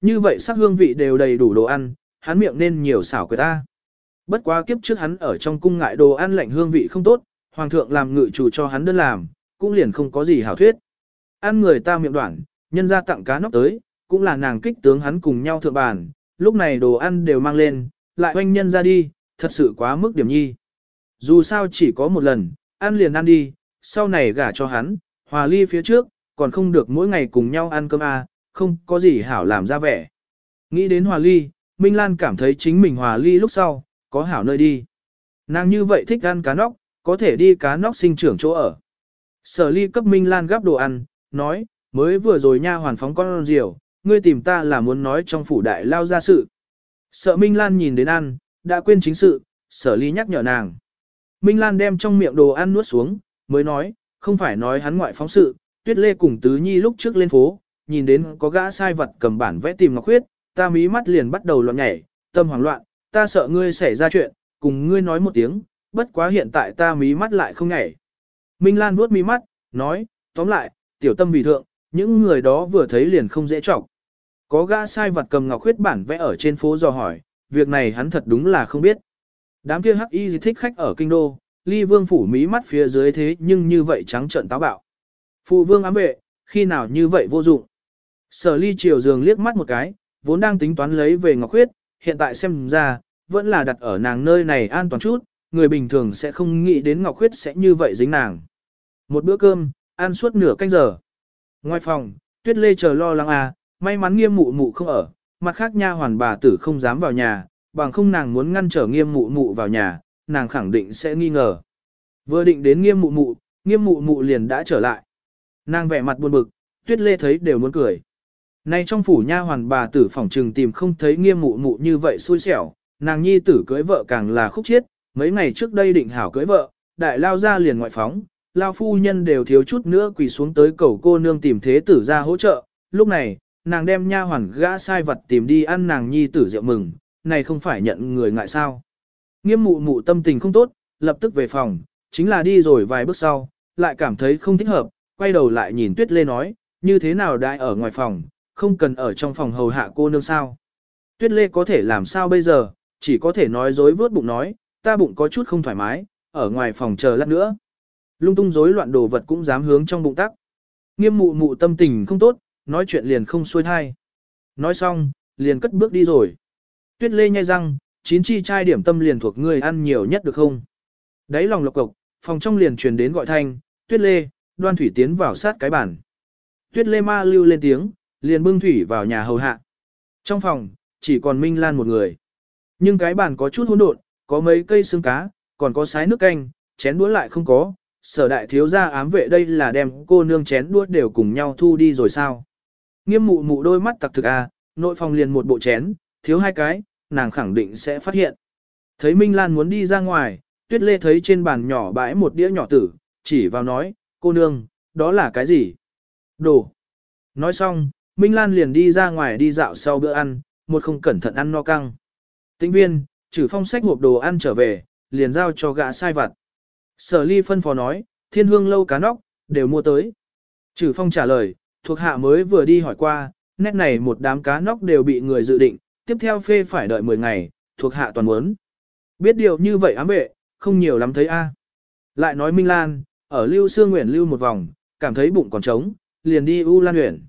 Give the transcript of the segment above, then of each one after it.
Như vậy sắc hương vị đều đầy đủ đồ ăn, hắn miệng nên nhiều xảo quyệt ta. Bất quá kiếp trước hắn ở trong cung ngại đồ ăn lạnh hương vị không tốt, hoàng thượng làm ngự chủ cho hắn đơn làm, cũng liền không có gì hảo thuyết. Ăn người ta miệng đoạn, nhân ra tặng cá nóc tới, cũng là nàng kích tướng hắn cùng nhau thượng bàn, lúc này đồ ăn đều mang lên, lại oanh nhân ra đi, thật sự quá mức điểm nhi. Dù sao chỉ có một lần, ăn liền ăn đi, sau này gả cho hắn, hòa ly phía trước, còn không được mỗi ngày cùng nhau ăn cơm à, không có gì hảo làm ra vẻ. Nghĩ đến hòa ly, Minh Lan cảm thấy chính mình hòa ly lúc sau, có hảo nơi đi. Nàng như vậy thích ăn cá nóc, có thể đi cá nóc sinh trưởng chỗ ở. Sở ly cấp Minh Lan gắp đồ ăn, nói, mới vừa rồi nha hoàn phóng con diều, ngươi tìm ta là muốn nói trong phủ đại lao ra sự. Sở Minh Lan nhìn đến ăn, đã quên chính sự, sở ly nhắc nhở nàng. Minh Lan đem trong miệng đồ ăn nuốt xuống, mới nói, không phải nói hắn ngoại phóng sự, tuyết lê cùng tứ nhi lúc trước lên phố, nhìn đến có gã sai vật cầm bản vẽ tìm ngọc khuyết, ta mí mắt liền bắt đầu loạn nhảy, tâm hoảng loạn, ta sợ ngươi xảy ra chuyện, cùng ngươi nói một tiếng, bất quá hiện tại ta mí mắt lại không nhảy. Minh Lan vuốt mí mắt, nói, tóm lại, tiểu tâm vì thượng, những người đó vừa thấy liền không dễ trọng. Có gã sai vật cầm ngọc khuyết bản vẽ ở trên phố dò hỏi, việc này hắn thật đúng là không biết. Đám kia hắc y thích khách ở kinh đô, ly vương phủ mí mắt phía dưới thế nhưng như vậy trắng trợn táo bạo. Phụ vương ám vệ, khi nào như vậy vô dụng. Sở ly chiều giường liếc mắt một cái, vốn đang tính toán lấy về ngọc Khuyết, hiện tại xem ra, vẫn là đặt ở nàng nơi này an toàn chút, người bình thường sẽ không nghĩ đến ngọc Khuyết sẽ như vậy dính nàng. Một bữa cơm, ăn suốt nửa canh giờ. Ngoài phòng, tuyết lê chờ lo lắng à, may mắn nghiêm mụ mụ không ở, mặt khác nha hoàn bà tử không dám vào nhà, bằng không nàng muốn ngăn trở nghiêm mụ mụ vào nhà, nàng khẳng định sẽ nghi ngờ. Vừa định đến nghiêm mụ mụ, nghiêm mụ mụ liền đã trở lại. Nàng vẻ mặt buồn bực, tuyết lê thấy đều muốn cười. Nay trong phủ nha hoàn bà tử phòng trừng tìm không thấy nghiêm mụ mụ như vậy xui xẻo, nàng nhi tử cưới vợ càng là khúc chiết, mấy ngày trước đây định hảo cưới vợ, đại lao ra liền ngoại phóng, lao phu nhân đều thiếu chút nữa quỳ xuống tới cầu cô nương tìm thế tử ra hỗ trợ, lúc này, nàng đem nha hoàn gã sai vật tìm đi ăn nàng nhi tử rượu mừng, này không phải nhận người ngại sao. Nghiêm mụ mụ tâm tình không tốt, lập tức về phòng, chính là đi rồi vài bước sau, lại cảm thấy không thích hợp, quay đầu lại nhìn tuyết lê nói, như thế nào đại ở ngoài phòng, không cần ở trong phòng hầu hạ cô nương sao. Tuyết lê có thể làm sao bây giờ, chỉ có thể nói dối vớt bụng nói, ta bụng có chút không thoải mái, ở ngoài phòng chờ lát nữa. Lung tung rối loạn đồ vật cũng dám hướng trong bụng tắc. Nghiêm mụ mụ tâm tình không tốt, nói chuyện liền không xuôi thai. Nói xong, liền cất bước đi rồi. Tuyết lê nhai răng, chín chi chai điểm tâm liền thuộc người ăn nhiều nhất được không? Đấy lòng lộc cộc, phòng trong liền truyền đến gọi thanh, tuyết lê, đoan thủy tiến vào sát cái bàn. Tuyết lê ma lưu lên tiếng, liền bưng thủy vào nhà hầu hạ. Trong phòng, chỉ còn Minh Lan một người. Nhưng cái bàn có chút hỗn độn, có mấy cây xương cá, còn có sái nước canh, chén đũa lại không có. Sở đại thiếu gia ám vệ đây là đem cô nương chén đũa đều cùng nhau thu đi rồi sao? Nghiêm mụ mụ đôi mắt tặc thực à, nội phòng liền một bộ chén, thiếu hai cái, nàng khẳng định sẽ phát hiện. Thấy Minh Lan muốn đi ra ngoài, Tuyết Lê thấy trên bàn nhỏ bãi một đĩa nhỏ tử, chỉ vào nói, cô nương, đó là cái gì? Đồ. Nói xong, Minh Lan liền đi ra ngoài đi dạo sau bữa ăn, một không cẩn thận ăn no căng. Tĩnh viên, trừ phong sách hộp đồ ăn trở về, liền giao cho gã sai vặt. Sở ly phân phó nói, thiên hương lâu cá nóc, đều mua tới. Trừ phong trả lời, thuộc hạ mới vừa đi hỏi qua, nét này một đám cá nóc đều bị người dự định, tiếp theo phê phải đợi 10 ngày, thuộc hạ toàn muốn. Biết điều như vậy ám vệ, không nhiều lắm thấy a. Lại nói Minh Lan, ở Lưu Sương Nguyện lưu một vòng, cảm thấy bụng còn trống, liền đi U Lan Nguyện.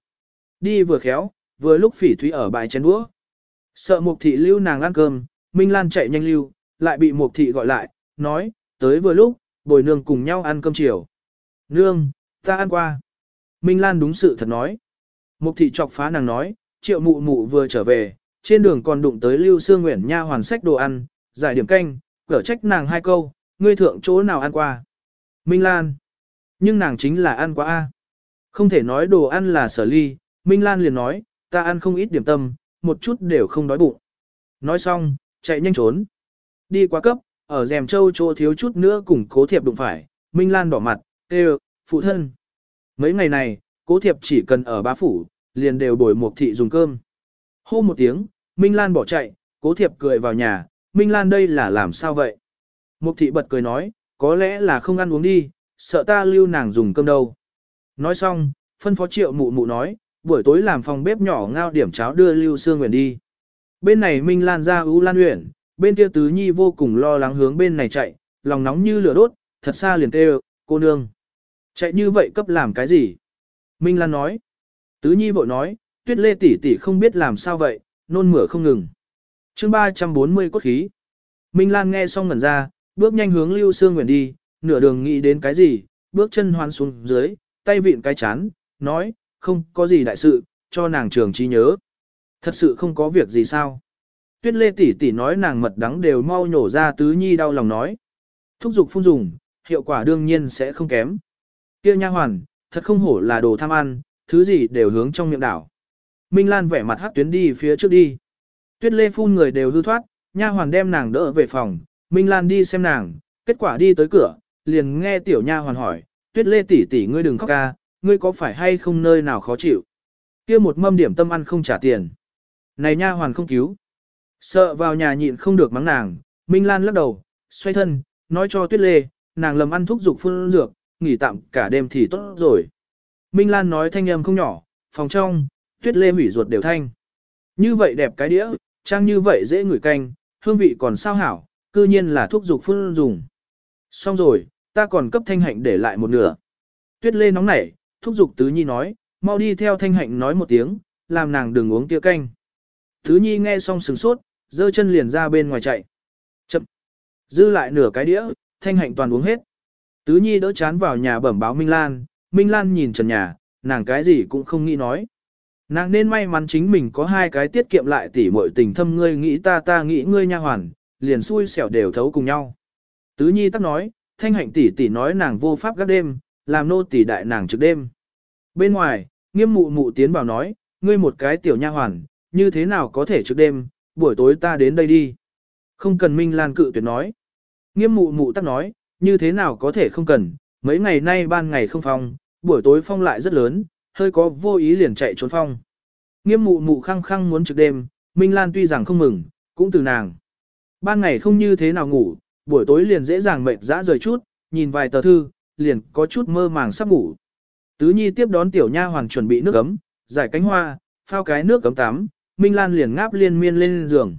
Đi vừa khéo, vừa lúc phỉ thúy ở bài chén đũa. Sợ Mục Thị lưu nàng ăn cơm, Minh Lan chạy nhanh lưu, lại bị Mục Thị gọi lại, nói, tới vừa lúc, bồi nương cùng nhau ăn cơm chiều. Nương, ta ăn qua. Minh Lan đúng sự thật nói. Mục Thị chọc phá nàng nói, triệu mụ mụ vừa trở về, trên đường còn đụng tới Lưu Sương Nguyện Nha hoàn sách đồ ăn, giải điểm canh, cở trách nàng hai câu, ngươi thượng chỗ nào ăn qua. Minh Lan. Nhưng nàng chính là ăn qua A. Không thể nói đồ ăn là sở ly, Minh Lan liền nói, ta ăn không ít điểm tâm, một chút đều không đói bụng. Nói xong, chạy nhanh trốn. Đi qua cấp, ở rèm châu chỗ thiếu chút nữa cùng cố thiệp đụng phải, Minh Lan đỏ mặt, kêu, phụ thân. Mấy ngày này, cố thiệp chỉ cần ở bá phủ, liền đều bồi một thị dùng cơm. Hô một tiếng, Minh Lan bỏ chạy, cố thiệp cười vào nhà, Minh Lan đây là làm sao vậy? Mục thị bật cười nói, có lẽ là không ăn uống đi, sợ ta lưu nàng dùng cơm đâu. Nói xong, phân phó triệu mụ mụ nói, buổi tối làm phòng bếp nhỏ ngao điểm cháo đưa Lưu Sương Nguyễn đi. Bên này Minh Lan ra ưu Lan Nguyễn, bên kia Tứ Nhi vô cùng lo lắng hướng bên này chạy, lòng nóng như lửa đốt, thật xa liền kêu, cô nương. Chạy như vậy cấp làm cái gì? Minh Lan nói. Tứ Nhi vội nói, tuyết lê tỷ tỷ không biết làm sao vậy, nôn mửa không ngừng. chương 340 cốt khí. Minh Lan nghe xong ngẩn ra, bước nhanh hướng Lưu Sương Nguyễn đi, nửa đường nghĩ đến cái gì, bước chân hoan xuống dưới, tay vịn cái chán, nói, không có gì đại sự, cho nàng trường trí nhớ. Thật sự không có việc gì sao. Tuyết lê tỷ tỷ nói nàng mật đắng đều mau nhổ ra tứ nhi đau lòng nói. Thúc dục phun dùng, hiệu quả đương nhiên sẽ không kém. Kia nha hoàn, thật không hổ là đồ tham ăn, thứ gì đều hướng trong miệng đảo. Minh Lan vẻ mặt hắc tuyến đi phía trước đi. Tuyết lê phun người đều hư thoát, nha hoàn đem nàng đỡ về phòng, Minh Lan đi xem nàng, kết quả đi tới cửa, liền nghe tiểu nha hoàn hỏi, Tuyết lê tỷ tỷ ngươi đừng khóc ca, ngươi có phải hay không nơi nào khó chịu? Kia một mâm điểm tâm ăn không trả tiền. Này nha hoàn không cứu. Sợ vào nhà nhịn không được mắng nàng, Minh Lan lắc đầu, xoay thân, nói cho Tuyết Lê, nàng lầm ăn thuốc dục phun dược, nghỉ tạm cả đêm thì tốt rồi. Minh Lan nói thanh âm không nhỏ, phòng trong, Tuyết Lê hủy ruột đều thanh. Như vậy đẹp cái đĩa, trang như vậy dễ ngửi canh, hương vị còn sao hảo, cư nhiên là thuốc dục phun dùng. Xong rồi, ta còn cấp thanh hạnh để lại một nửa. Tuyết Lê nóng nảy, thúc giục Tứ Nhi nói, mau đi theo thanh hạnh nói một tiếng, làm nàng đừng uống kia canh. Tứ Nhi nghe xong sừng sốt, giơ chân liền ra bên ngoài chạy. Chậm. Dư lại nửa cái đĩa, thanh hạnh toàn uống hết. Tứ Nhi đỡ chán vào nhà bẩm báo Minh Lan, Minh Lan nhìn trần nhà, nàng cái gì cũng không nghĩ nói. Nàng nên may mắn chính mình có hai cái tiết kiệm lại tỉ muội tình thâm ngươi nghĩ ta ta nghĩ ngươi nha hoàn, liền xui xẻo đều thấu cùng nhau. Tứ Nhi tắc nói, thanh hạnh tỷ tỷ nói nàng vô pháp gác đêm, làm nô tỳ đại nàng trực đêm. Bên ngoài, nghiêm mụ mụ tiến vào nói, ngươi một cái tiểu nha hoàn, như thế nào có thể trực đêm, buổi tối ta đến đây đi. Không cần Minh Lan cự tuyệt nói. Nghiêm mụ mụ tắc nói, như thế nào có thể không cần, mấy ngày nay ban ngày không phong, buổi tối phong lại rất lớn, hơi có vô ý liền chạy trốn phong. Nghiêm mụ mụ khăng khăng muốn trực đêm, Minh Lan tuy rằng không mừng, cũng từ nàng. Ban ngày không như thế nào ngủ, buổi tối liền dễ dàng mệt dã rời chút, nhìn vài tờ thư, liền có chút mơ màng sắp ngủ. Tứ Nhi tiếp đón tiểu nha hoàng chuẩn bị nước ấm, giải cánh hoa, phao cái nước ấm tắm, Minh Lan liền ngáp liên miên lên giường.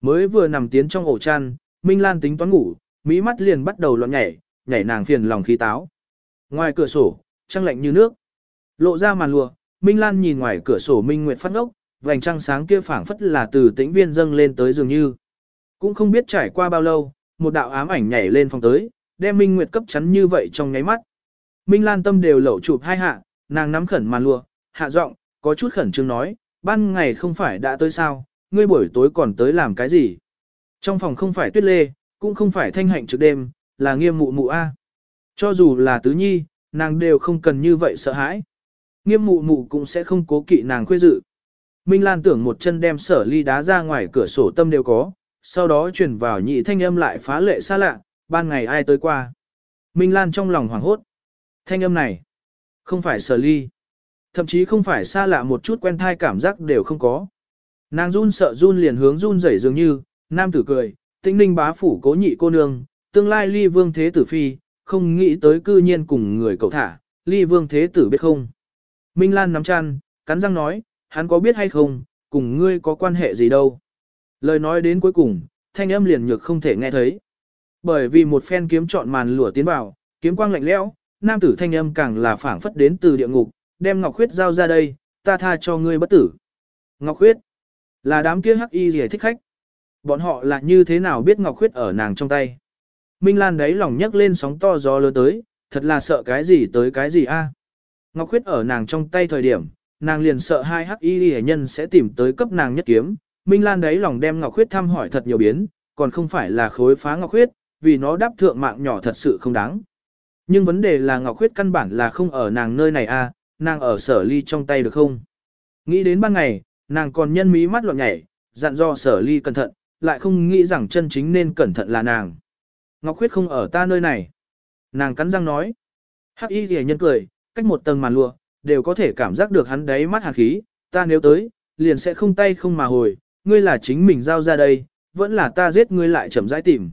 Mới vừa nằm tiến trong ổ chăn, Minh Lan tính toán ngủ, mỹ mắt liền bắt đầu loạn nhảy, nhảy nàng phiền lòng khí táo. Ngoài cửa sổ, trăng lạnh như nước. Lộ ra màn lụa, Minh Lan nhìn ngoài cửa sổ Minh Nguyệt phát ngốc, vành trăng sáng kia phảng phất là từ tĩnh viên dâng lên tới dường như. Cũng không biết trải qua bao lâu, một đạo ám ảnh nhảy lên phòng tới, đem Minh Nguyệt cấp chắn như vậy trong nháy mắt. Minh Lan tâm đều lẩu chụp hai hạ, nàng nắm khẩn màn lụa, hạ giọng, có chút khẩn trương nói, ban ngày không phải đã tới sao, ngươi buổi tối còn tới làm cái gì? Trong phòng không phải tuyết lê, cũng không phải thanh hạnh trực đêm, là nghiêm mụ mụ A. Cho dù là tứ nhi, nàng đều không cần như vậy sợ hãi. Nghiêm mụ mụ cũng sẽ không cố kỵ nàng khuê dự. Minh Lan tưởng một chân đem sở ly đá ra ngoài cửa sổ tâm đều có, sau đó chuyển vào nhị thanh âm lại phá lệ xa lạ, ban ngày ai tới qua. Minh Lan trong lòng hoảng hốt. Thanh âm này, không phải sở ly. Thậm chí không phải xa lạ một chút quen thai cảm giác đều không có. Nàng run sợ run liền hướng run rẩy dường như, nam tử cười, tĩnh ninh bá phủ cố nhị cô nương, tương lai ly vương thế tử phi, không nghĩ tới cư nhiên cùng người cậu thả, ly vương thế tử biết không. Minh Lan nắm chăn, cắn răng nói, hắn có biết hay không, cùng ngươi có quan hệ gì đâu. Lời nói đến cuối cùng, thanh âm liền nhược không thể nghe thấy. Bởi vì một phen kiếm chọn màn lửa tiến vào, kiếm quang lạnh lẽo, nam tử thanh âm càng là phảng phất đến từ địa ngục, đem Ngọc Khuyết giao ra đây, ta tha cho ngươi bất tử. Ngọc Khuyết, là đám kia hắc y gì thích khách. Bọn họ là như thế nào biết Ngọc Khuyết ở nàng trong tay. Minh Lan đấy lòng nhấc lên sóng to gió lớn tới, thật là sợ cái gì tới cái gì a. À? Ngọc Khuyết ở nàng trong tay thời điểm, nàng liền sợ hai hắc y hệ nhân sẽ tìm tới cấp nàng nhất kiếm. Minh Lan đấy lòng đem Ngọc Khuyết thăm hỏi thật nhiều biến, còn không phải là khối phá Ngọc Khuyết, vì nó đáp thượng mạng nhỏ thật sự không đáng. Nhưng vấn đề là Ngọc Khuyết căn bản là không ở nàng nơi này a, nàng ở sở ly trong tay được không? Nghĩ đến ban ngày, nàng còn nhân mí mắt loạn nhảy, dặn do sở ly cẩn thận, lại không nghĩ rằng chân chính nên cẩn thận là nàng. Ngọc Khuyết không ở ta nơi này. Nàng cắn răng nói. Hắc y ghề nhân cười, cách một tầng màn lụa, đều có thể cảm giác được hắn đáy mắt hàn khí, ta nếu tới, liền sẽ không tay không mà hồi, ngươi là chính mình giao ra đây, vẫn là ta giết ngươi lại chậm rãi tìm.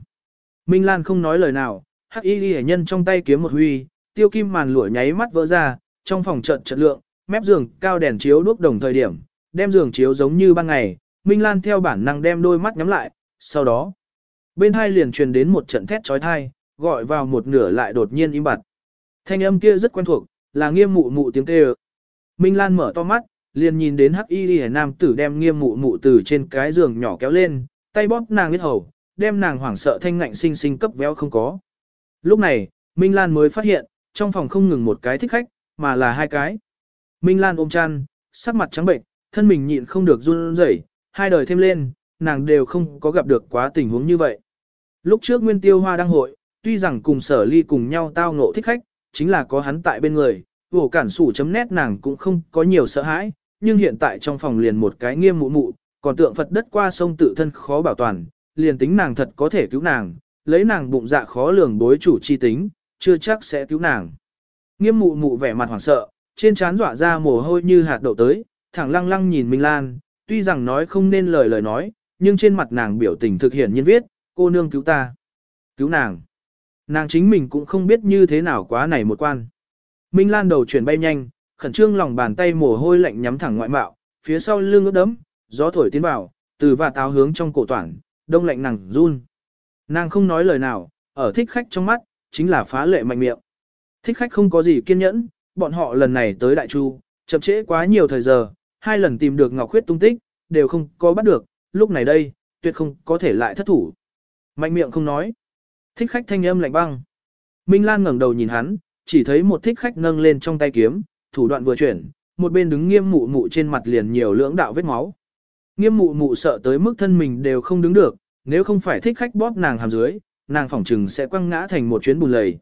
Minh Lan không nói lời nào, hắc y ghi nhân trong tay kiếm một huy, tiêu kim màn lụa nháy mắt vỡ ra, trong phòng trận trận lượng, mép giường cao đèn chiếu đuốc đồng thời điểm, đem giường chiếu giống như ban ngày, Minh Lan theo bản năng đem đôi mắt nhắm lại, sau đó, bên hai liền truyền đến một trận thét trói thai, gọi vào một nửa lại đột nhiên im bặt. Thanh âm kia rất quen thuộc, là nghiêm mụ mụ tiếng kêu. Minh Lan mở to mắt, liền nhìn đến hắc y ghi nam tử đem nghiêm mụ mụ từ trên cái giường nhỏ kéo lên, tay bóp nàng biết hầu, đem nàng hoảng sợ thanh ngạnh sinh sinh cấp véo không có. Lúc này, Minh Lan mới phát hiện, trong phòng không ngừng một cái thích khách, mà là hai cái. Minh Lan ôm chăn, sắc mặt trắng bệnh, thân mình nhịn không được run rẩy, hai đời thêm lên, nàng đều không có gặp được quá tình huống như vậy. Lúc trước Nguyên Tiêu Hoa đăng hội, tuy rằng cùng sở ly cùng nhau tao ngộ thích khách, chính là có hắn tại bên người, vổ cản sủ chấm nét nàng cũng không có nhiều sợ hãi, nhưng hiện tại trong phòng liền một cái nghiêm mụ mụ, còn tượng Phật đất qua sông tự thân khó bảo toàn, liền tính nàng thật có thể cứu nàng, lấy nàng bụng dạ khó lường bối chủ chi tính, chưa chắc sẽ cứu nàng. Nghiêm mụ mụ vẻ mặt hoảng sợ, trên trán dọa ra mồ hôi như hạt đậu tới, thẳng lăng lăng nhìn Minh Lan, tuy rằng nói không nên lời lời nói, nhưng trên mặt nàng biểu tình thực hiện nhiên viết, cô nương cứu ta. Cứu nàng. Nàng chính mình cũng không biết như thế nào quá này một quan. Minh Lan đầu chuyển bay nhanh, khẩn trương lòng bàn tay mồ hôi lạnh nhắm thẳng ngoại mạo, phía sau lưng ướt đấm, gió thổi tiến vào, từ và táo hướng trong cổ toản, đông lạnh nàng run. Nàng không nói lời nào, ở thích khách trong mắt, chính là phá lệ mạnh miệng. Thích khách không có gì kiên nhẫn, bọn họ lần này tới Đại Chu, chậm trễ quá nhiều thời giờ, hai lần tìm được Ngọc Khuyết tung tích, đều không có bắt được, lúc này đây, tuyệt không có thể lại thất thủ. Mạnh miệng không nói. Thích khách thanh âm lạnh băng. Minh Lan ngẩng đầu nhìn hắn, chỉ thấy một thích khách nâng lên trong tay kiếm, thủ đoạn vừa chuyển, một bên đứng nghiêm mụ mụ trên mặt liền nhiều lưỡng đạo vết máu. Nghiêm mụ mụ sợ tới mức thân mình đều không đứng được, nếu không phải thích khách bóp nàng hàm dưới, nàng phỏng trừng sẽ quăng ngã thành một chuyến bùn lầy.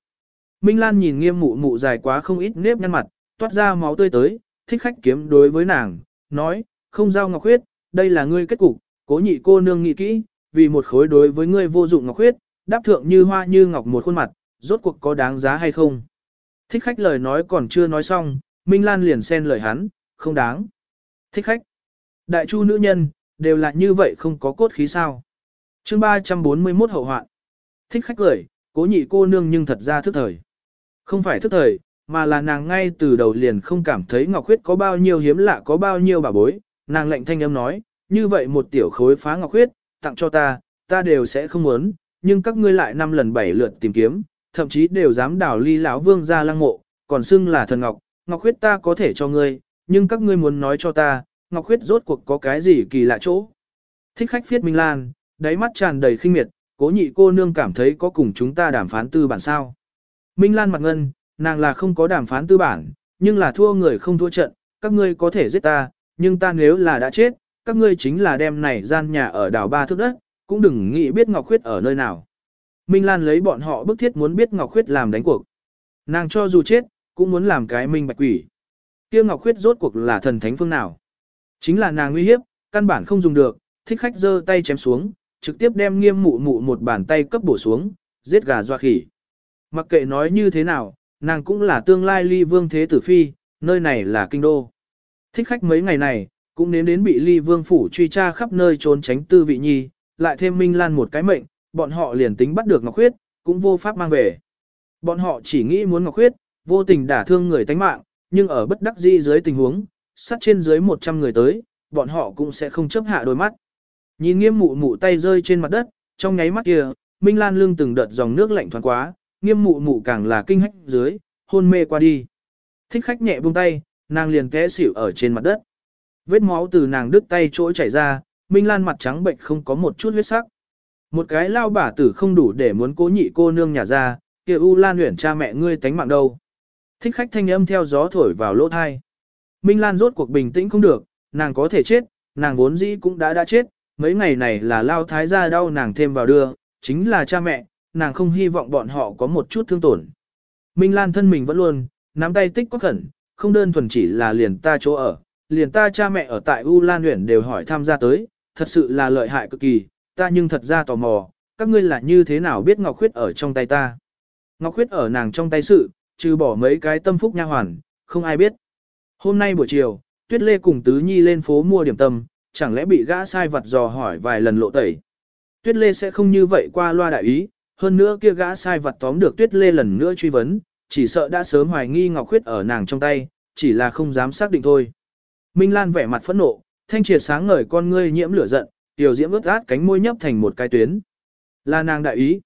Minh Lan nhìn nghiêm mụ mụ dài quá không ít nếp nhăn mặt, toát ra máu tươi tới, thích khách kiếm đối với nàng, nói, không giao ngọc huyết, đây là ngươi kết cục, cố nhị cô nương nghĩ kỹ, vì một khối đối với ngươi vô dụng ngọc huyết, đáp thượng như hoa như ngọc một khuôn mặt, rốt cuộc có đáng giá hay không. Thích khách lời nói còn chưa nói xong, Minh Lan liền xen lời hắn, không đáng. Thích khách. Đại chu nữ nhân, đều là như vậy không có cốt khí sao. chương 341 hậu hoạn. Thích khách cười, cố nhị cô nương nhưng thật ra thức thời. Không phải thức thời, mà là nàng ngay từ đầu liền không cảm thấy Ngọc Huyết có bao nhiêu hiếm lạ có bao nhiêu bà bối. Nàng lệnh thanh âm nói, như vậy một tiểu khối phá Ngọc Huyết, tặng cho ta, ta đều sẽ không muốn, nhưng các ngươi lại năm lần bảy lượt tìm kiếm, thậm chí đều dám đảo ly lão vương ra lăng mộ, còn xưng là thần Ngọc, Ngọc Huyết ta có thể cho ngươi, nhưng các ngươi muốn nói cho ta, Ngọc Khuyết rốt cuộc có cái gì kỳ lạ chỗ. Thích khách phiết Minh Lan, đáy mắt tràn đầy khinh miệt, cố nhị cô nương cảm thấy có cùng chúng ta đàm phán tư bản sao. Minh Lan mặt ngân, nàng là không có đàm phán tư bản, nhưng là thua người không thua trận, các ngươi có thể giết ta, nhưng ta nếu là đã chết, các ngươi chính là đem này gian nhà ở đảo ba thước đất, cũng đừng nghĩ biết Ngọc Khuyết ở nơi nào. Minh Lan lấy bọn họ bức thiết muốn biết Ngọc Khuyết làm đánh cuộc. Nàng cho dù chết, cũng muốn làm cái minh bạch quỷ. Kia Ngọc Khuyết rốt cuộc là thần thánh phương nào? Chính là nàng nguy hiếp, căn bản không dùng được, thích khách giơ tay chém xuống, trực tiếp đem nghiêm mụ mụ một bàn tay cấp bổ xuống, giết gà doa khỉ. Mặc kệ nói như thế nào, nàng cũng là tương lai ly vương thế tử phi, nơi này là kinh đô. Thích khách mấy ngày này, cũng nếm đến bị ly vương phủ truy tra khắp nơi trốn tránh tư vị nhi, lại thêm Minh Lan một cái mệnh, bọn họ liền tính bắt được Ngọc Khuyết, cũng vô pháp mang về. Bọn họ chỉ nghĩ muốn Ngọc Khuyết, vô tình đả thương người tánh mạng, nhưng ở bất đắc dĩ dưới tình huống, sắt trên dưới 100 người tới, bọn họ cũng sẽ không chấp hạ đôi mắt. Nhìn nghiêm mụ mụ tay rơi trên mặt đất, trong nháy mắt kia, Minh Lan lưng từng đợt dòng nước lạnh thoáng quá, nghiêm mụ mụ càng là kinh hách dưới, hôn mê qua đi. Thích khách nhẹ buông tay, nàng liền té xỉu ở trên mặt đất. Vết máu từ nàng đứt tay chỗ chảy ra, Minh Lan mặt trắng bệnh không có một chút huyết sắc. Một cái lao bả tử không đủ để muốn cố nhị cô nương nhà ra, kia U Lan huyển cha mẹ ngươi tánh mạng đâu. Thích khách thanh âm theo gió thổi vào lỗ thai. Minh Lan rốt cuộc bình tĩnh không được, nàng có thể chết, nàng vốn dĩ cũng đã đã chết, mấy ngày này là lao thái gia đau nàng thêm vào đưa, chính là cha mẹ, nàng không hy vọng bọn họ có một chút thương tổn. Minh Lan thân mình vẫn luôn, nắm tay tích có khẩn, không đơn thuần chỉ là liền ta chỗ ở, liền ta cha mẹ ở tại U Lan huyện đều hỏi tham gia tới, thật sự là lợi hại cực kỳ, ta nhưng thật ra tò mò, các ngươi là như thế nào biết Ngọc Khuyết ở trong tay ta. Ngọc Khuyết ở nàng trong tay sự, trừ bỏ mấy cái tâm phúc nha hoàn, không ai biết. Hôm nay buổi chiều, Tuyết Lê cùng Tứ Nhi lên phố mua điểm tâm, chẳng lẽ bị gã sai vật dò hỏi vài lần lộ tẩy. Tuyết Lê sẽ không như vậy qua loa đại ý, hơn nữa kia gã sai vật tóm được Tuyết Lê lần nữa truy vấn, chỉ sợ đã sớm hoài nghi Ngọc Khuyết ở nàng trong tay, chỉ là không dám xác định thôi. Minh Lan vẻ mặt phẫn nộ, thanh triệt sáng ngời con ngươi nhiễm lửa giận, tiểu diễm ướt át cánh môi nhấp thành một cái tuyến. Là nàng đại ý.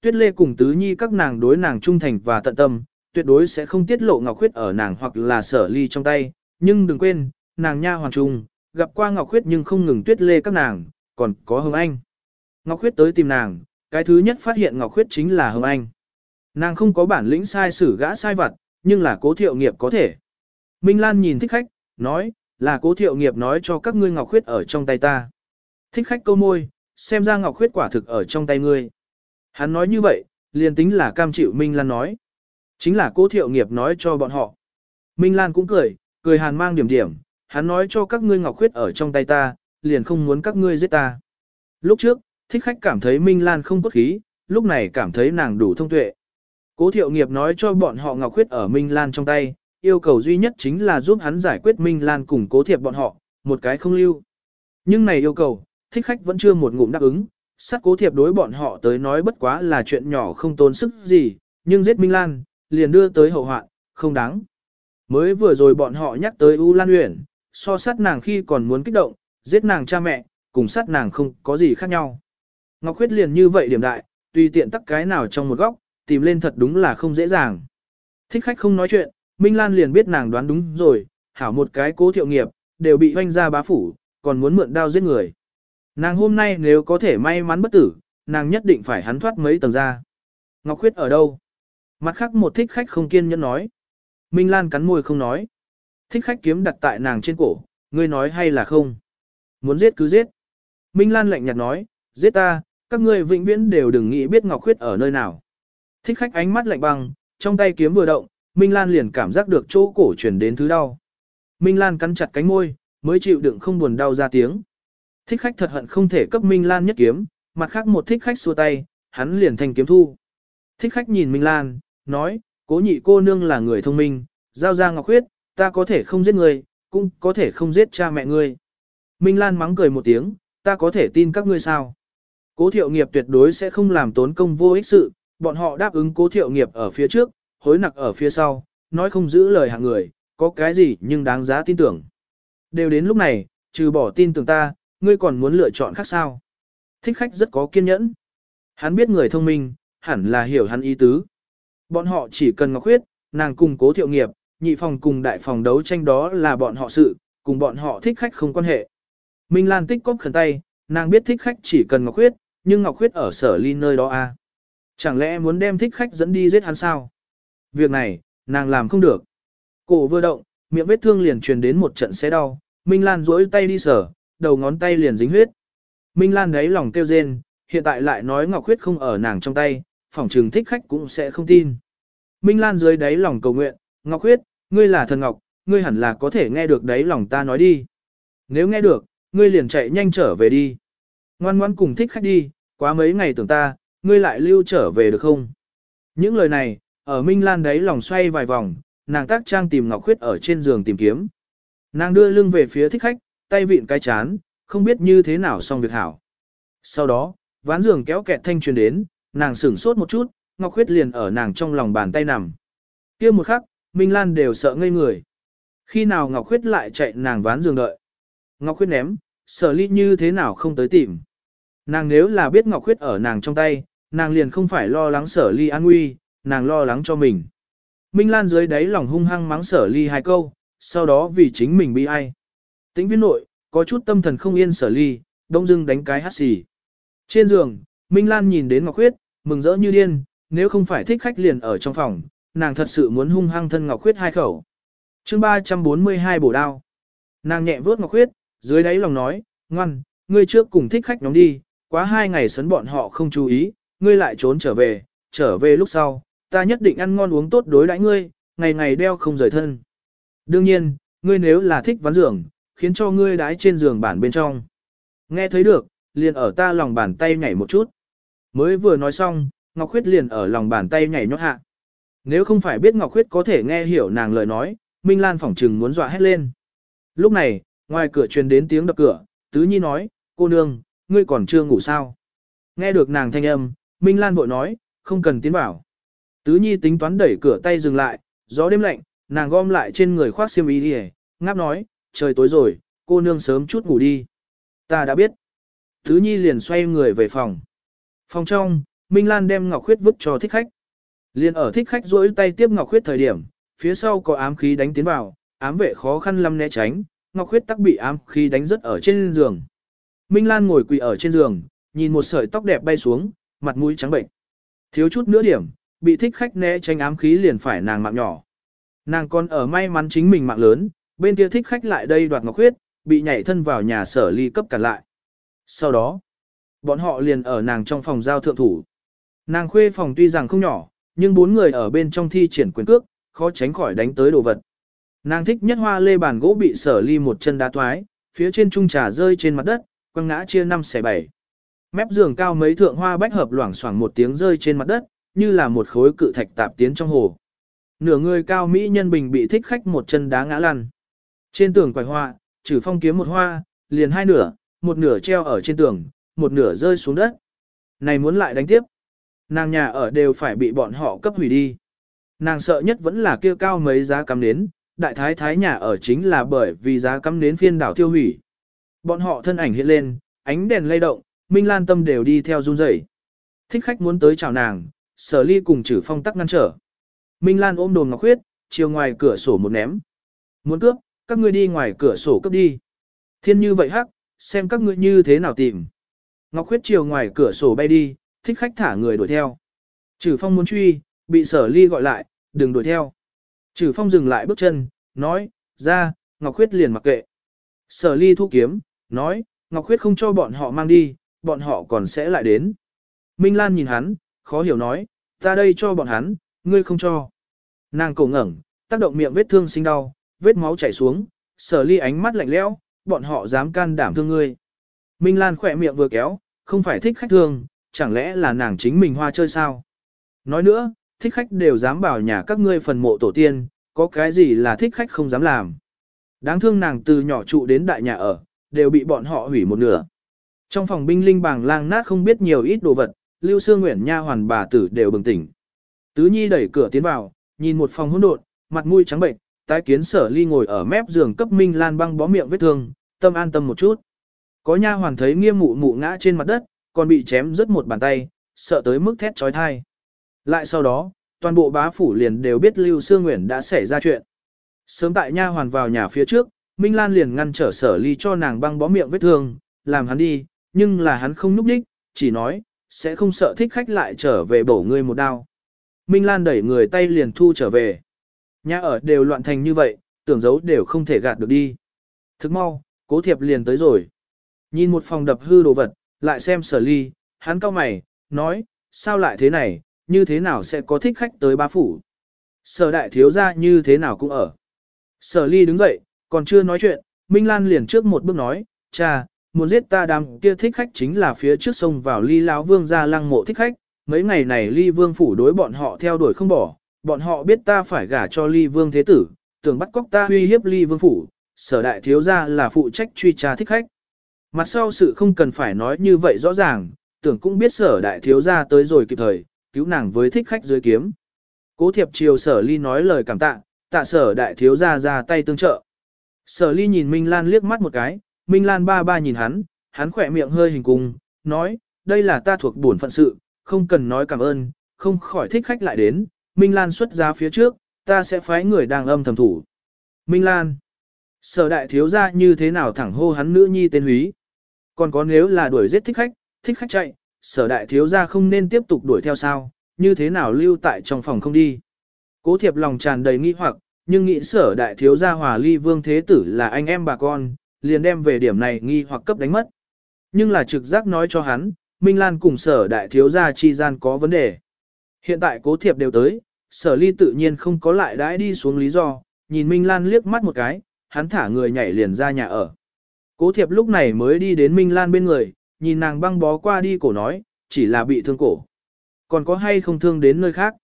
Tuyết Lê cùng Tứ Nhi các nàng đối nàng trung thành và tận tâm, tuyệt đối sẽ không tiết lộ Ngọc Khuyết ở nàng hoặc là sở ly trong tay, nhưng đừng quên, nàng nha hoàng trung, gặp qua Ngọc Khuyết nhưng không ngừng Tuyết Lê các nàng, còn có Hồng Anh. Ngọc Khuyết tới tìm nàng, cái thứ nhất phát hiện Ngọc Khuyết chính là Hồng Anh. Nàng không có bản lĩnh sai xử gã sai vặt, nhưng là cố thiệu nghiệp có thể. Minh Lan nhìn thích khách, nói, là cố thiệu nghiệp nói cho các ngươi Ngọc Khuyết ở trong tay ta. Thích khách câu môi, xem ra Ngọc Khuyết quả thực ở trong tay ngươi. Hắn nói như vậy, liền tính là cam chịu Minh Lan nói. Chính là cố thiệu nghiệp nói cho bọn họ. Minh Lan cũng cười, cười hàn mang điểm điểm, hắn nói cho các ngươi Ngọc Khuyết ở trong tay ta, liền không muốn các ngươi giết ta. Lúc trước, thích khách cảm thấy Minh Lan không cốt khí, lúc này cảm thấy nàng đủ thông tuệ. Cố thiệu nghiệp nói cho bọn họ Ngọc Khuyết ở Minh Lan trong tay, yêu cầu duy nhất chính là giúp hắn giải quyết Minh Lan cùng cố thiệp bọn họ, một cái không lưu. Nhưng này yêu cầu, thích khách vẫn chưa một ngụm đáp ứng, sát cố thiệp đối bọn họ tới nói bất quá là chuyện nhỏ không tốn sức gì, nhưng giết Minh Lan, liền đưa tới hậu hoạn, không đáng. Mới vừa rồi bọn họ nhắc tới U Lan Uyển, so sát nàng khi còn muốn kích động, giết nàng cha mẹ, cùng sát nàng không có gì khác nhau. Ngọc Khuyết liền như vậy điểm đại, tùy tiện tắc cái nào trong một góc, tìm lên thật đúng là không dễ dàng. Thích khách không nói chuyện, Minh Lan liền biết nàng đoán đúng rồi, hảo một cái cố thiệu nghiệp, đều bị hoanh ra bá phủ, còn muốn mượn đao giết người. Nàng hôm nay nếu có thể may mắn bất tử, nàng nhất định phải hắn thoát mấy tầng ra. Ngọc Khuyết ở đâu? Mặt khác một thích khách không kiên nhẫn nói. Minh Lan cắn môi không nói. Thích khách kiếm đặt tại nàng trên cổ, ngươi nói hay là không? Muốn giết cứ giết. Minh Lan lạnh nhạt nói, giết ta, các ngươi vĩnh viễn đều đừng nghĩ biết Ngọc Khuyết ở nơi nào. Thích khách ánh mắt lạnh băng, trong tay kiếm vừa động, Minh Lan liền cảm giác được chỗ cổ chuyển đến thứ đau. Minh Lan cắn chặt cánh môi, mới chịu đựng không buồn đau ra tiếng. Thích khách thật hận không thể cấp Minh Lan nhất kiếm, mặt khác một thích khách xua tay, hắn liền thành kiếm thu. Thích khách nhìn Minh Lan, nói, cố nhị cô nương là người thông minh, giao ra ngọc huyết, ta có thể không giết người, cũng có thể không giết cha mẹ ngươi. Minh Lan mắng cười một tiếng, ta có thể tin các ngươi sao. Cố thiệu nghiệp tuyệt đối sẽ không làm tốn công vô ích sự, bọn họ đáp ứng cố thiệu nghiệp ở phía trước, hối nặc ở phía sau, nói không giữ lời hạng người, có cái gì nhưng đáng giá tin tưởng. Đều đến lúc này, trừ bỏ tin tưởng ta, ngươi còn muốn lựa chọn khác sao. Thích khách rất có kiên nhẫn. Hắn biết người thông minh, hẳn là hiểu hắn ý tứ. Bọn họ chỉ cần ngọc Khuyết, nàng cùng cố thiệu nghiệp, nhị phòng cùng đại phòng đấu tranh đó là bọn họ sự, cùng bọn họ thích khách không quan hệ. Minh Lan tích cóp khẩn tay, nàng biết thích khách chỉ cần ngọc Khuyết, nhưng ngọc Khuyết ở sở ly nơi đó a à? Chẳng lẽ muốn đem thích khách dẫn đi giết hắn sao? Việc này, nàng làm không được. Cổ vừa động, miệng vết thương liền truyền đến một trận xé đau, Minh Lan duỗi tay đi sở, đầu ngón tay liền dính huyết. Minh Lan gáy lòng kêu rên, hiện tại lại nói Ngọc Khuyết không ở nàng trong tay, phỏng trừng thích khách cũng sẽ không tin. Minh Lan dưới đáy lòng cầu nguyện, Ngọc Huyết, ngươi là thần Ngọc, ngươi hẳn là có thể nghe được đáy lòng ta nói đi. Nếu nghe được, ngươi liền chạy nhanh trở về đi. Ngoan ngoan cùng thích khách đi, quá mấy ngày tưởng ta, ngươi lại lưu trở về được không? Những lời này, ở Minh Lan đáy lòng xoay vài vòng, nàng tác trang tìm Ngọc Khuyết ở trên giường tìm kiếm. Nàng đưa lưng về phía thích khách, tay vịn cái chán, không biết như thế nào xong việc hảo. Sau đó, ván giường kéo kẹt thanh truyền đến, nàng sửng sốt một chút, Ngọc Khuyết liền ở nàng trong lòng bàn tay nằm. kia một khắc, Minh Lan đều sợ ngây người. Khi nào Ngọc Khuyết lại chạy nàng ván giường đợi. Ngọc Khuyết ném, sở ly như thế nào không tới tìm. Nàng nếu là biết Ngọc Khuyết ở nàng trong tay, nàng liền không phải lo lắng sở ly an nguy, nàng lo lắng cho mình. Minh Lan dưới đáy lòng hung hăng mắng sở ly hai câu, sau đó vì chính mình bị ai. Tĩnh viên nội, có chút tâm thần không yên sở ly, đông dưng đánh cái hát xì. Trên giường, Minh Lan nhìn đến Ngọc Khuyết, mừng rỡ như điên, nếu không phải thích khách liền ở trong phòng, nàng thật sự muốn hung hăng thân Ngọc Khuyết hai khẩu. chương 342 bổ đao. Nàng nhẹ vớt Ngọc Khuyết, dưới đáy lòng nói, ngoan, ngươi trước cùng thích khách nhóm đi, quá hai ngày sấn bọn họ không chú ý, ngươi lại trốn trở về, trở về lúc sau, ta nhất định ăn ngon uống tốt đối đãi ngươi, ngày ngày đeo không rời thân. Đương nhiên, ngươi nếu là thích ván giường, khiến cho ngươi đái trên giường bản bên trong. Nghe thấy được, liền ở ta lòng bàn tay nhảy một chút. Mới vừa nói xong, Ngọc Khuyết liền ở lòng bàn tay nhảy nhót hạ. Nếu không phải biết Ngọc Khuyết có thể nghe hiểu nàng lời nói, Minh Lan phỏng trừng muốn dọa hét lên. Lúc này, ngoài cửa truyền đến tiếng đập cửa, Tứ Nhi nói, cô nương, ngươi còn chưa ngủ sao? Nghe được nàng thanh âm, Minh Lan vội nói, không cần tiến vào. Tứ Nhi tính toán đẩy cửa tay dừng lại, gió đêm lạnh, nàng gom lại trên người khoác xiêm y đi ngáp nói, trời tối rồi, cô nương sớm chút ngủ đi. Ta đã biết. tứ nhi liền xoay người về phòng. Phòng trong, Minh Lan đem Ngọc Khuyết vứt cho thích khách. Liền ở thích khách duỗi tay tiếp Ngọc Khuyết thời điểm, phía sau có ám khí đánh tiến vào, ám vệ khó khăn lắm né tránh, Ngọc Khuyết tắc bị ám khí đánh rất ở trên giường. Minh Lan ngồi quỳ ở trên giường, nhìn một sợi tóc đẹp bay xuống, mặt mũi trắng bệnh. Thiếu chút nữa điểm, bị thích khách né tránh ám khí liền phải nàng mạng nhỏ. Nàng còn ở may mắn chính mình mạng lớn, bên kia thích khách lại đây đoạt Ngọc Khuyết, bị nhảy thân vào nhà sở ly cấp cản lại. Sau đó, bọn họ liền ở nàng trong phòng giao thượng thủ. Nàng khuê phòng tuy rằng không nhỏ, nhưng bốn người ở bên trong thi triển quyền cước, khó tránh khỏi đánh tới đồ vật. Nàng thích nhất hoa lê bàn gỗ bị sở ly một chân đá thoái, phía trên trung trà rơi trên mặt đất, quăng ngã chia năm xẻ bảy. Mép giường cao mấy thượng hoa bách hợp loảng xoảng một tiếng rơi trên mặt đất, như là một khối cự thạch tạp tiến trong hồ. Nửa người cao mỹ nhân bình bị thích khách một chân đá ngã lăn. Trên tường quải hoa, trừ phong kiếm một hoa, liền hai nửa, một nửa treo ở trên tường, một nửa rơi xuống đất. Này muốn lại đánh tiếp. Nàng nhà ở đều phải bị bọn họ cấp hủy đi. Nàng sợ nhất vẫn là kia cao mấy giá cắm nến, đại thái thái nhà ở chính là bởi vì giá cắm nến phiên đảo tiêu hủy. Bọn họ thân ảnh hiện lên, ánh đèn lay động, Minh Lan tâm đều đi theo run rẩy. Thích khách muốn tới chào nàng, sở ly cùng chử phong tắc ngăn trở. Minh Lan ôm đồn ngọc khuyết, chiều ngoài cửa sổ một ném. Muốn cướp, các ngươi đi ngoài cửa sổ cướp đi. Thiên như vậy hắc, xem các ngươi như thế nào tìm. Ngọc Khuyết chiều ngoài cửa sổ bay đi, thích khách thả người đuổi theo. Trừ phong muốn truy, bị sở ly gọi lại, đừng đuổi theo. Trừ phong dừng lại bước chân, nói, ra, Ngọc Khuyết liền mặc kệ. Sở ly thu kiếm, nói, Ngọc Khuyết không cho bọn họ mang đi, bọn họ còn sẽ lại đến. Minh Lan nhìn hắn, khó hiểu nói, ta đây cho bọn hắn, ngươi không cho. Nàng cổ ngẩng, tác động miệng vết thương sinh đau, vết máu chảy xuống, sở ly ánh mắt lạnh lẽo, bọn họ dám can đảm thương ngươi. Minh Lan khỏe miệng vừa kéo, không phải thích khách thương, chẳng lẽ là nàng chính mình hoa chơi sao? Nói nữa, thích khách đều dám bảo nhà các ngươi phần mộ tổ tiên, có cái gì là thích khách không dám làm. Đáng thương nàng từ nhỏ trụ đến đại nhà ở, đều bị bọn họ hủy một nửa. Trong phòng binh linh bàng lang nát không biết nhiều ít đồ vật, Lưu Sương Nguyễn nha hoàn bà tử đều bừng tỉnh. Tứ Nhi đẩy cửa tiến vào, nhìn một phòng hỗn độn, mặt mũi trắng bệnh, tái kiến sở ly ngồi ở mép giường cấp Minh Lan băng bó miệng vết thương, tâm an tâm một chút. Có nha hoàn thấy nghiêm mụ mụ ngã trên mặt đất, còn bị chém rớt một bàn tay, sợ tới mức thét trói thai. Lại sau đó, toàn bộ bá phủ liền đều biết Lưu Sương Nguyễn đã xảy ra chuyện. Sớm tại nha hoàn vào nhà phía trước, Minh Lan liền ngăn trở sở ly cho nàng băng bó miệng vết thương, làm hắn đi, nhưng là hắn không núp đích, chỉ nói, sẽ không sợ thích khách lại trở về bổ người một đao. Minh Lan đẩy người tay liền thu trở về. Nhà ở đều loạn thành như vậy, tưởng giấu đều không thể gạt được đi. Thức mau, cố thiệp liền tới rồi. Nhìn một phòng đập hư đồ vật, lại xem sở ly, hắn cao mày, nói, sao lại thế này, như thế nào sẽ có thích khách tới ba phủ. Sở đại thiếu ra như thế nào cũng ở. Sở ly đứng dậy, còn chưa nói chuyện, Minh Lan liền trước một bước nói, cha, muốn giết ta đám kia thích khách chính là phía trước sông vào ly láo vương ra lăng mộ thích khách, mấy ngày này ly vương phủ đối bọn họ theo đuổi không bỏ, bọn họ biết ta phải gả cho ly vương thế tử, tưởng bắt cóc ta uy hiếp ly vương phủ, sở đại thiếu ra là phụ trách truy tra thích khách. Mặt sau sự không cần phải nói như vậy rõ ràng, tưởng cũng biết sở đại thiếu gia tới rồi kịp thời, cứu nàng với thích khách dưới kiếm. Cố thiệp chiều sở ly nói lời cảm tạ, tạ sở đại thiếu gia ra tay tương trợ. Sở ly nhìn Minh Lan liếc mắt một cái, Minh Lan ba ba nhìn hắn, hắn khỏe miệng hơi hình cung, nói, đây là ta thuộc bổn phận sự, không cần nói cảm ơn, không khỏi thích khách lại đến, Minh Lan xuất ra phía trước, ta sẽ phái người đang âm thầm thủ. Minh Lan, sở đại thiếu gia như thế nào thẳng hô hắn nữ nhi tên húy. Còn có nếu là đuổi giết thích khách, thích khách chạy, sở đại thiếu gia không nên tiếp tục đuổi theo sao, như thế nào lưu tại trong phòng không đi. Cố thiệp lòng tràn đầy nghi hoặc, nhưng nghĩ sở đại thiếu gia hòa ly vương thế tử là anh em bà con, liền đem về điểm này nghi hoặc cấp đánh mất. Nhưng là trực giác nói cho hắn, Minh Lan cùng sở đại thiếu gia chi gian có vấn đề. Hiện tại cố thiệp đều tới, sở ly tự nhiên không có lại đãi đi xuống lý do, nhìn Minh Lan liếc mắt một cái, hắn thả người nhảy liền ra nhà ở. Cố thiệp lúc này mới đi đến Minh Lan bên người, nhìn nàng băng bó qua đi cổ nói, chỉ là bị thương cổ. Còn có hay không thương đến nơi khác?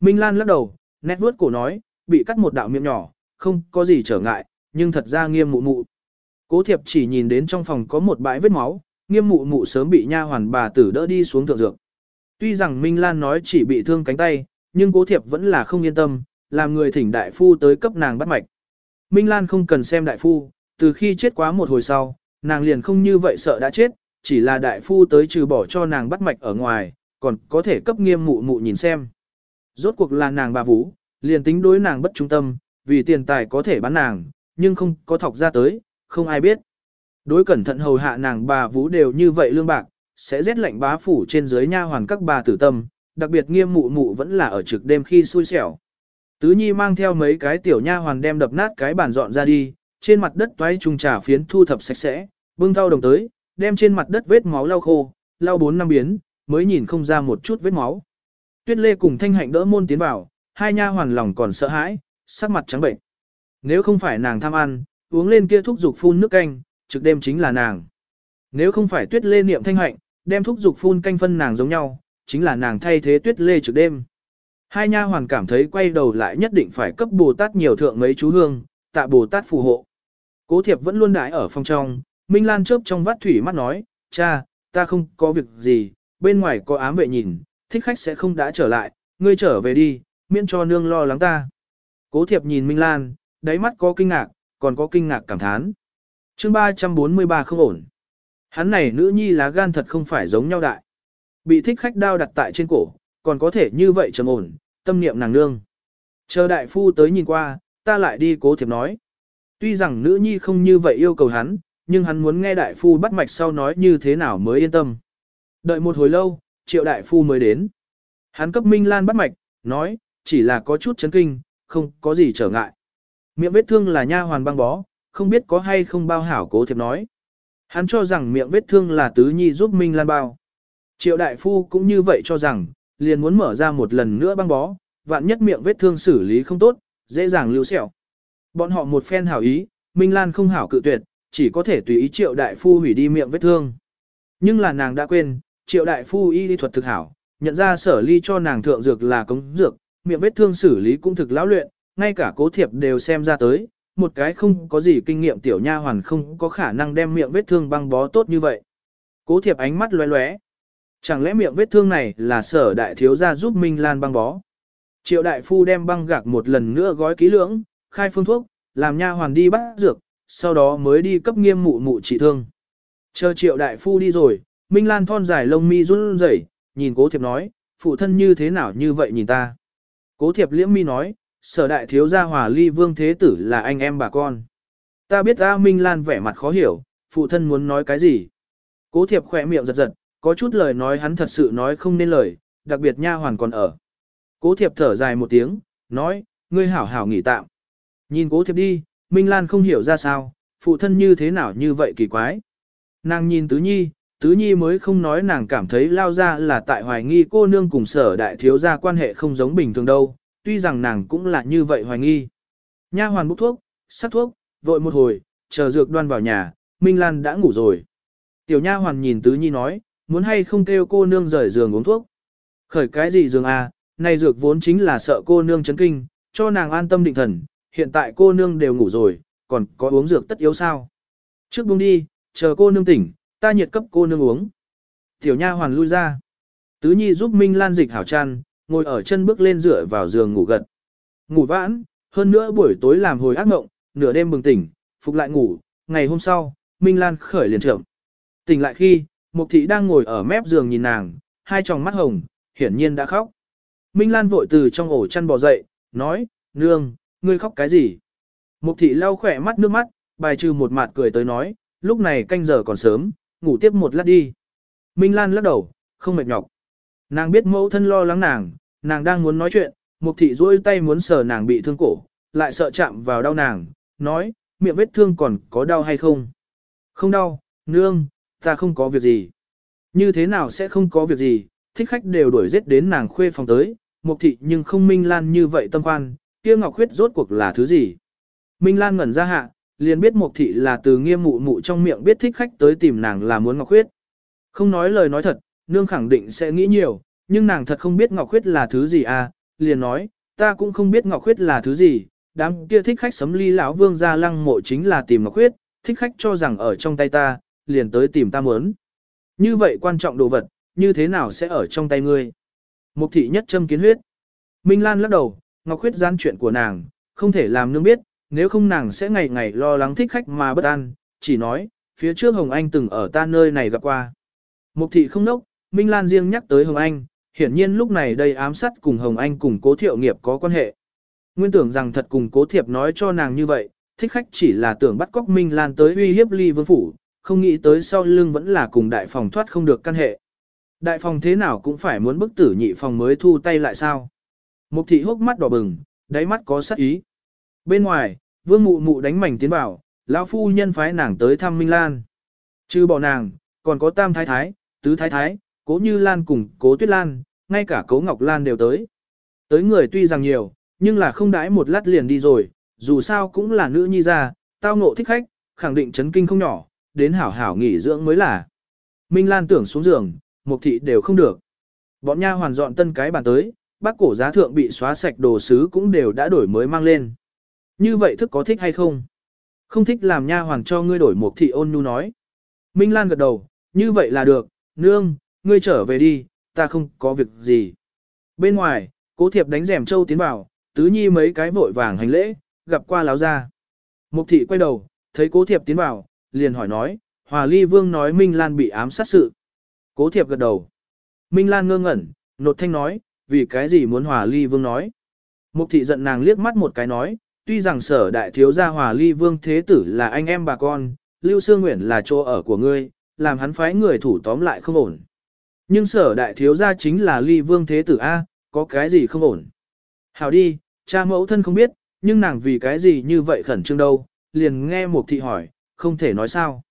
Minh Lan lắc đầu, nét vuốt cổ nói, bị cắt một đạo miệng nhỏ, không có gì trở ngại, nhưng thật ra nghiêm mụ mụ. Cố thiệp chỉ nhìn đến trong phòng có một bãi vết máu, nghiêm mụ mụ sớm bị nha hoàn bà tử đỡ đi xuống thượng dược. Tuy rằng Minh Lan nói chỉ bị thương cánh tay, nhưng cố thiệp vẫn là không yên tâm, làm người thỉnh đại phu tới cấp nàng bắt mạch. Minh Lan không cần xem đại phu, từ khi chết quá một hồi sau, nàng liền không như vậy sợ đã chết, chỉ là đại phu tới trừ bỏ cho nàng bắt mạch ở ngoài, còn có thể cấp nghiêm mụ mụ nhìn xem. Rốt cuộc là nàng bà vũ, liền tính đối nàng bất trung tâm, vì tiền tài có thể bán nàng, nhưng không có thọc ra tới, không ai biết. Đối cẩn thận hầu hạ nàng bà vũ đều như vậy lương bạc, sẽ rét lạnh bá phủ trên dưới nha hoàn các bà tử tâm, đặc biệt nghiêm mụ mụ vẫn là ở trực đêm khi xui xẻo. Tứ Nhi mang theo mấy cái tiểu nha hoàn đem đập nát cái bàn dọn ra đi, trên mặt đất toái trùng trà phiến thu thập sạch sẽ, bưng thau đồng tới, đem trên mặt đất vết máu lau khô, lau bốn năm biến, mới nhìn không ra một chút vết máu. Tuyết Lê cùng Thanh Hạnh đỡ môn tiến vào, hai nha hoàn lòng còn sợ hãi, sắc mặt trắng bệnh. Nếu không phải nàng tham ăn, uống lên kia thuốc dục phun nước canh, trực đêm chính là nàng. Nếu không phải Tuyết Lê niệm Thanh Hạnh, đem thuốc dục phun canh phân nàng giống nhau, chính là nàng thay thế Tuyết Lê trực đêm. Hai nha hoàn cảm thấy quay đầu lại nhất định phải cấp Bồ Tát nhiều thượng mấy chú hương, tạ Bồ Tát phù hộ. Cố thiệp vẫn luôn đãi ở phòng trong, Minh Lan chớp trong vắt thủy mắt nói, cha, ta không có việc gì, bên ngoài có ám vệ nhìn, thích khách sẽ không đã trở lại, ngươi trở về đi, miễn cho nương lo lắng ta. Cố thiệp nhìn Minh Lan, đáy mắt có kinh ngạc, còn có kinh ngạc cảm thán. chương 343 không ổn. Hắn này nữ nhi lá gan thật không phải giống nhau đại. Bị thích khách đao đặt tại trên cổ, còn có thể như vậy trầm ổn, tâm niệm nàng nương. Chờ đại phu tới nhìn qua, ta lại đi cố thiệp nói. Tuy rằng nữ nhi không như vậy yêu cầu hắn, nhưng hắn muốn nghe đại phu bắt mạch sau nói như thế nào mới yên tâm. Đợi một hồi lâu, triệu đại phu mới đến. Hắn cấp Minh Lan bắt mạch, nói, chỉ là có chút chấn kinh, không có gì trở ngại. Miệng vết thương là nha hoàn băng bó, không biết có hay không bao hảo cố thiệp nói. Hắn cho rằng miệng vết thương là tứ nhi giúp Minh Lan bao. Triệu đại phu cũng như vậy cho rằng, liền muốn mở ra một lần nữa băng bó, vạn nhất miệng vết thương xử lý không tốt, dễ dàng lưu sẹo. Bọn họ một phen hảo ý, Minh Lan không hảo cự tuyệt, chỉ có thể tùy ý triệu đại phu hủy đi miệng vết thương. Nhưng là nàng đã quên, triệu đại phu y lý thuật thực hảo, nhận ra sở ly cho nàng thượng dược là cống dược, miệng vết thương xử lý cũng thực lão luyện, ngay cả cố thiệp đều xem ra tới, một cái không có gì kinh nghiệm tiểu nha hoàn không có khả năng đem miệng vết thương băng bó tốt như vậy. Cố thiệp ánh mắt lóe lóe. Chẳng lẽ miệng vết thương này là sở đại thiếu gia giúp Minh Lan băng bó? Triệu đại phu đem băng gạc một lần nữa gói kỹ lưỡng, khai phương thuốc, làm nha hoàn đi bắt dược, sau đó mới đi cấp nghiêm mụ mụ trị thương. Chờ triệu đại phu đi rồi, Minh Lan thon dài lông mi run rẩy, nhìn cố thiệp nói, phụ thân như thế nào như vậy nhìn ta. Cố thiệp liễm mi nói, sở đại thiếu gia hòa ly vương thế tử là anh em bà con. Ta biết ra Minh Lan vẻ mặt khó hiểu, phụ thân muốn nói cái gì. Cố thiệp khỏe miệng giật giật, có chút lời nói hắn thật sự nói không nên lời, đặc biệt nha hoàn còn ở. Cố thiệp thở dài một tiếng, nói, ngươi hảo hảo nghỉ tạm. Nhìn cố thiệp đi, Minh Lan không hiểu ra sao, phụ thân như thế nào như vậy kỳ quái. Nàng nhìn tứ nhi, tứ nhi mới không nói nàng cảm thấy lao ra là tại hoài nghi cô nương cùng sở đại thiếu gia quan hệ không giống bình thường đâu, tuy rằng nàng cũng là như vậy hoài nghi. Nha hoàn bốc thuốc, sắc thuốc, vội một hồi, chờ dược đoan vào nhà, Minh Lan đã ngủ rồi. Tiểu nha hoàn nhìn tứ nhi nói, muốn hay không kêu cô nương rời giường uống thuốc. Khởi cái gì giường à, này dược vốn chính là sợ cô nương chấn kinh, cho nàng an tâm định thần, hiện tại cô nương đều ngủ rồi, còn có uống dược tất yếu sao. Trước buông đi, chờ cô nương tỉnh, ta nhiệt cấp cô nương uống. Tiểu nha hoàn lui ra. Tứ nhi giúp Minh Lan dịch hảo chăn, ngồi ở chân bước lên dựa vào giường ngủ gật. Ngủ vãn, hơn nữa buổi tối làm hồi ác mộng, nửa đêm bừng tỉnh, phục lại ngủ, ngày hôm sau, Minh Lan khởi liền trưởng. Tỉnh lại khi, Mục thị đang ngồi ở mép giường nhìn nàng, hai tròng mắt hồng, hiển nhiên đã khóc. Minh Lan vội từ trong ổ chăn bò dậy, nói, nương, ngươi khóc cái gì? Mục thị lau khỏe mắt nước mắt, bài trừ một mặt cười tới nói, lúc này canh giờ còn sớm, ngủ tiếp một lát đi. Minh Lan lắc đầu, không mệt nhọc. Nàng biết mẫu thân lo lắng nàng, nàng đang muốn nói chuyện, mục thị duỗi tay muốn sờ nàng bị thương cổ, lại sợ chạm vào đau nàng, nói, miệng vết thương còn có đau hay không? Không đau, nương, ta không có việc gì. Như thế nào sẽ không có việc gì, thích khách đều đuổi giết đến nàng khuê phòng tới, mục thị nhưng không Minh Lan như vậy tâm khoan, kia ngọc huyết rốt cuộc là thứ gì. Minh Lan ngẩn ra hạ, liền biết mục thị là từ nghiêm mụ mụ trong miệng biết thích khách tới tìm nàng là muốn ngọc huyết. Không nói lời nói thật, nương khẳng định sẽ nghĩ nhiều, nhưng nàng thật không biết ngọc huyết là thứ gì à, liền nói, ta cũng không biết ngọc huyết là thứ gì, đám kia thích khách sấm ly lão vương ra lăng mộ chính là tìm ngọc huyết, thích khách cho rằng ở trong tay ta, liền tới tìm ta muốn. Như vậy quan trọng đồ vật, như thế nào sẽ ở trong tay ngươi? Mục thị nhất châm kiến huyết. Minh Lan lắc đầu, Ngọc Khuyết gian chuyện của nàng, không thể làm nương biết, nếu không nàng sẽ ngày ngày lo lắng thích khách mà bất an, chỉ nói, phía trước Hồng Anh từng ở ta nơi này gặp qua. Mục thị không nốc, Minh Lan riêng nhắc tới Hồng Anh, hiển nhiên lúc này đây ám sát cùng Hồng Anh cùng cố thiệu nghiệp có quan hệ. Nguyên tưởng rằng thật cùng cố thiệp nói cho nàng như vậy, thích khách chỉ là tưởng bắt cóc Minh Lan tới uy hiếp ly vương phủ, không nghĩ tới sau lưng vẫn là cùng đại phòng thoát không được căn hệ. Đại phòng thế nào cũng phải muốn bức tử nhị phòng mới thu tay lại sao. Mục thị hốc mắt đỏ bừng, đáy mắt có sắc ý. Bên ngoài, vương mụ mụ đánh mảnh tiến vào, lão phu nhân phái nàng tới thăm Minh Lan. Chứ bỏ nàng, còn có tam thái thái, tứ thái thái, cố như Lan cùng cố tuyết Lan, ngay cả cố Ngọc Lan đều tới. Tới người tuy rằng nhiều, nhưng là không đãi một lát liền đi rồi, dù sao cũng là nữ nhi ra, tao ngộ thích khách, khẳng định chấn kinh không nhỏ, đến hảo hảo nghỉ dưỡng mới là. Minh Lan tưởng xuống giường, mục thị đều không được. Bọn nha hoàn dọn tân cái bàn tới, bác cổ giá thượng bị xóa sạch đồ sứ cũng đều đã đổi mới mang lên. Như vậy thức có thích hay không? Không thích làm nha hoàng cho ngươi đổi một thị ôn nhu nói. Minh Lan gật đầu, như vậy là được, nương, ngươi trở về đi, ta không có việc gì. Bên ngoài, cố thiệp đánh rèm châu tiến vào, tứ nhi mấy cái vội vàng hành lễ, gặp qua láo ra. Mục thị quay đầu, thấy cố thiệp tiến vào, liền hỏi nói, Hòa Ly Vương nói Minh Lan bị ám sát sự. Cố thiệp gật đầu. Minh Lan ngơ ngẩn, nột thanh nói, vì cái gì muốn Hòa Ly Vương nói. Mục thị giận nàng liếc mắt một cái nói, tuy rằng sở đại thiếu gia Hòa Ly Vương Thế Tử là anh em bà con, Lưu Sương Nguyễn là chỗ ở của ngươi, làm hắn phái người thủ tóm lại không ổn. Nhưng sở đại thiếu gia chính là Ly Vương Thế Tử A, có cái gì không ổn. Hảo đi, cha mẫu thân không biết, nhưng nàng vì cái gì như vậy khẩn trương đâu, liền nghe mục thị hỏi, không thể nói sao.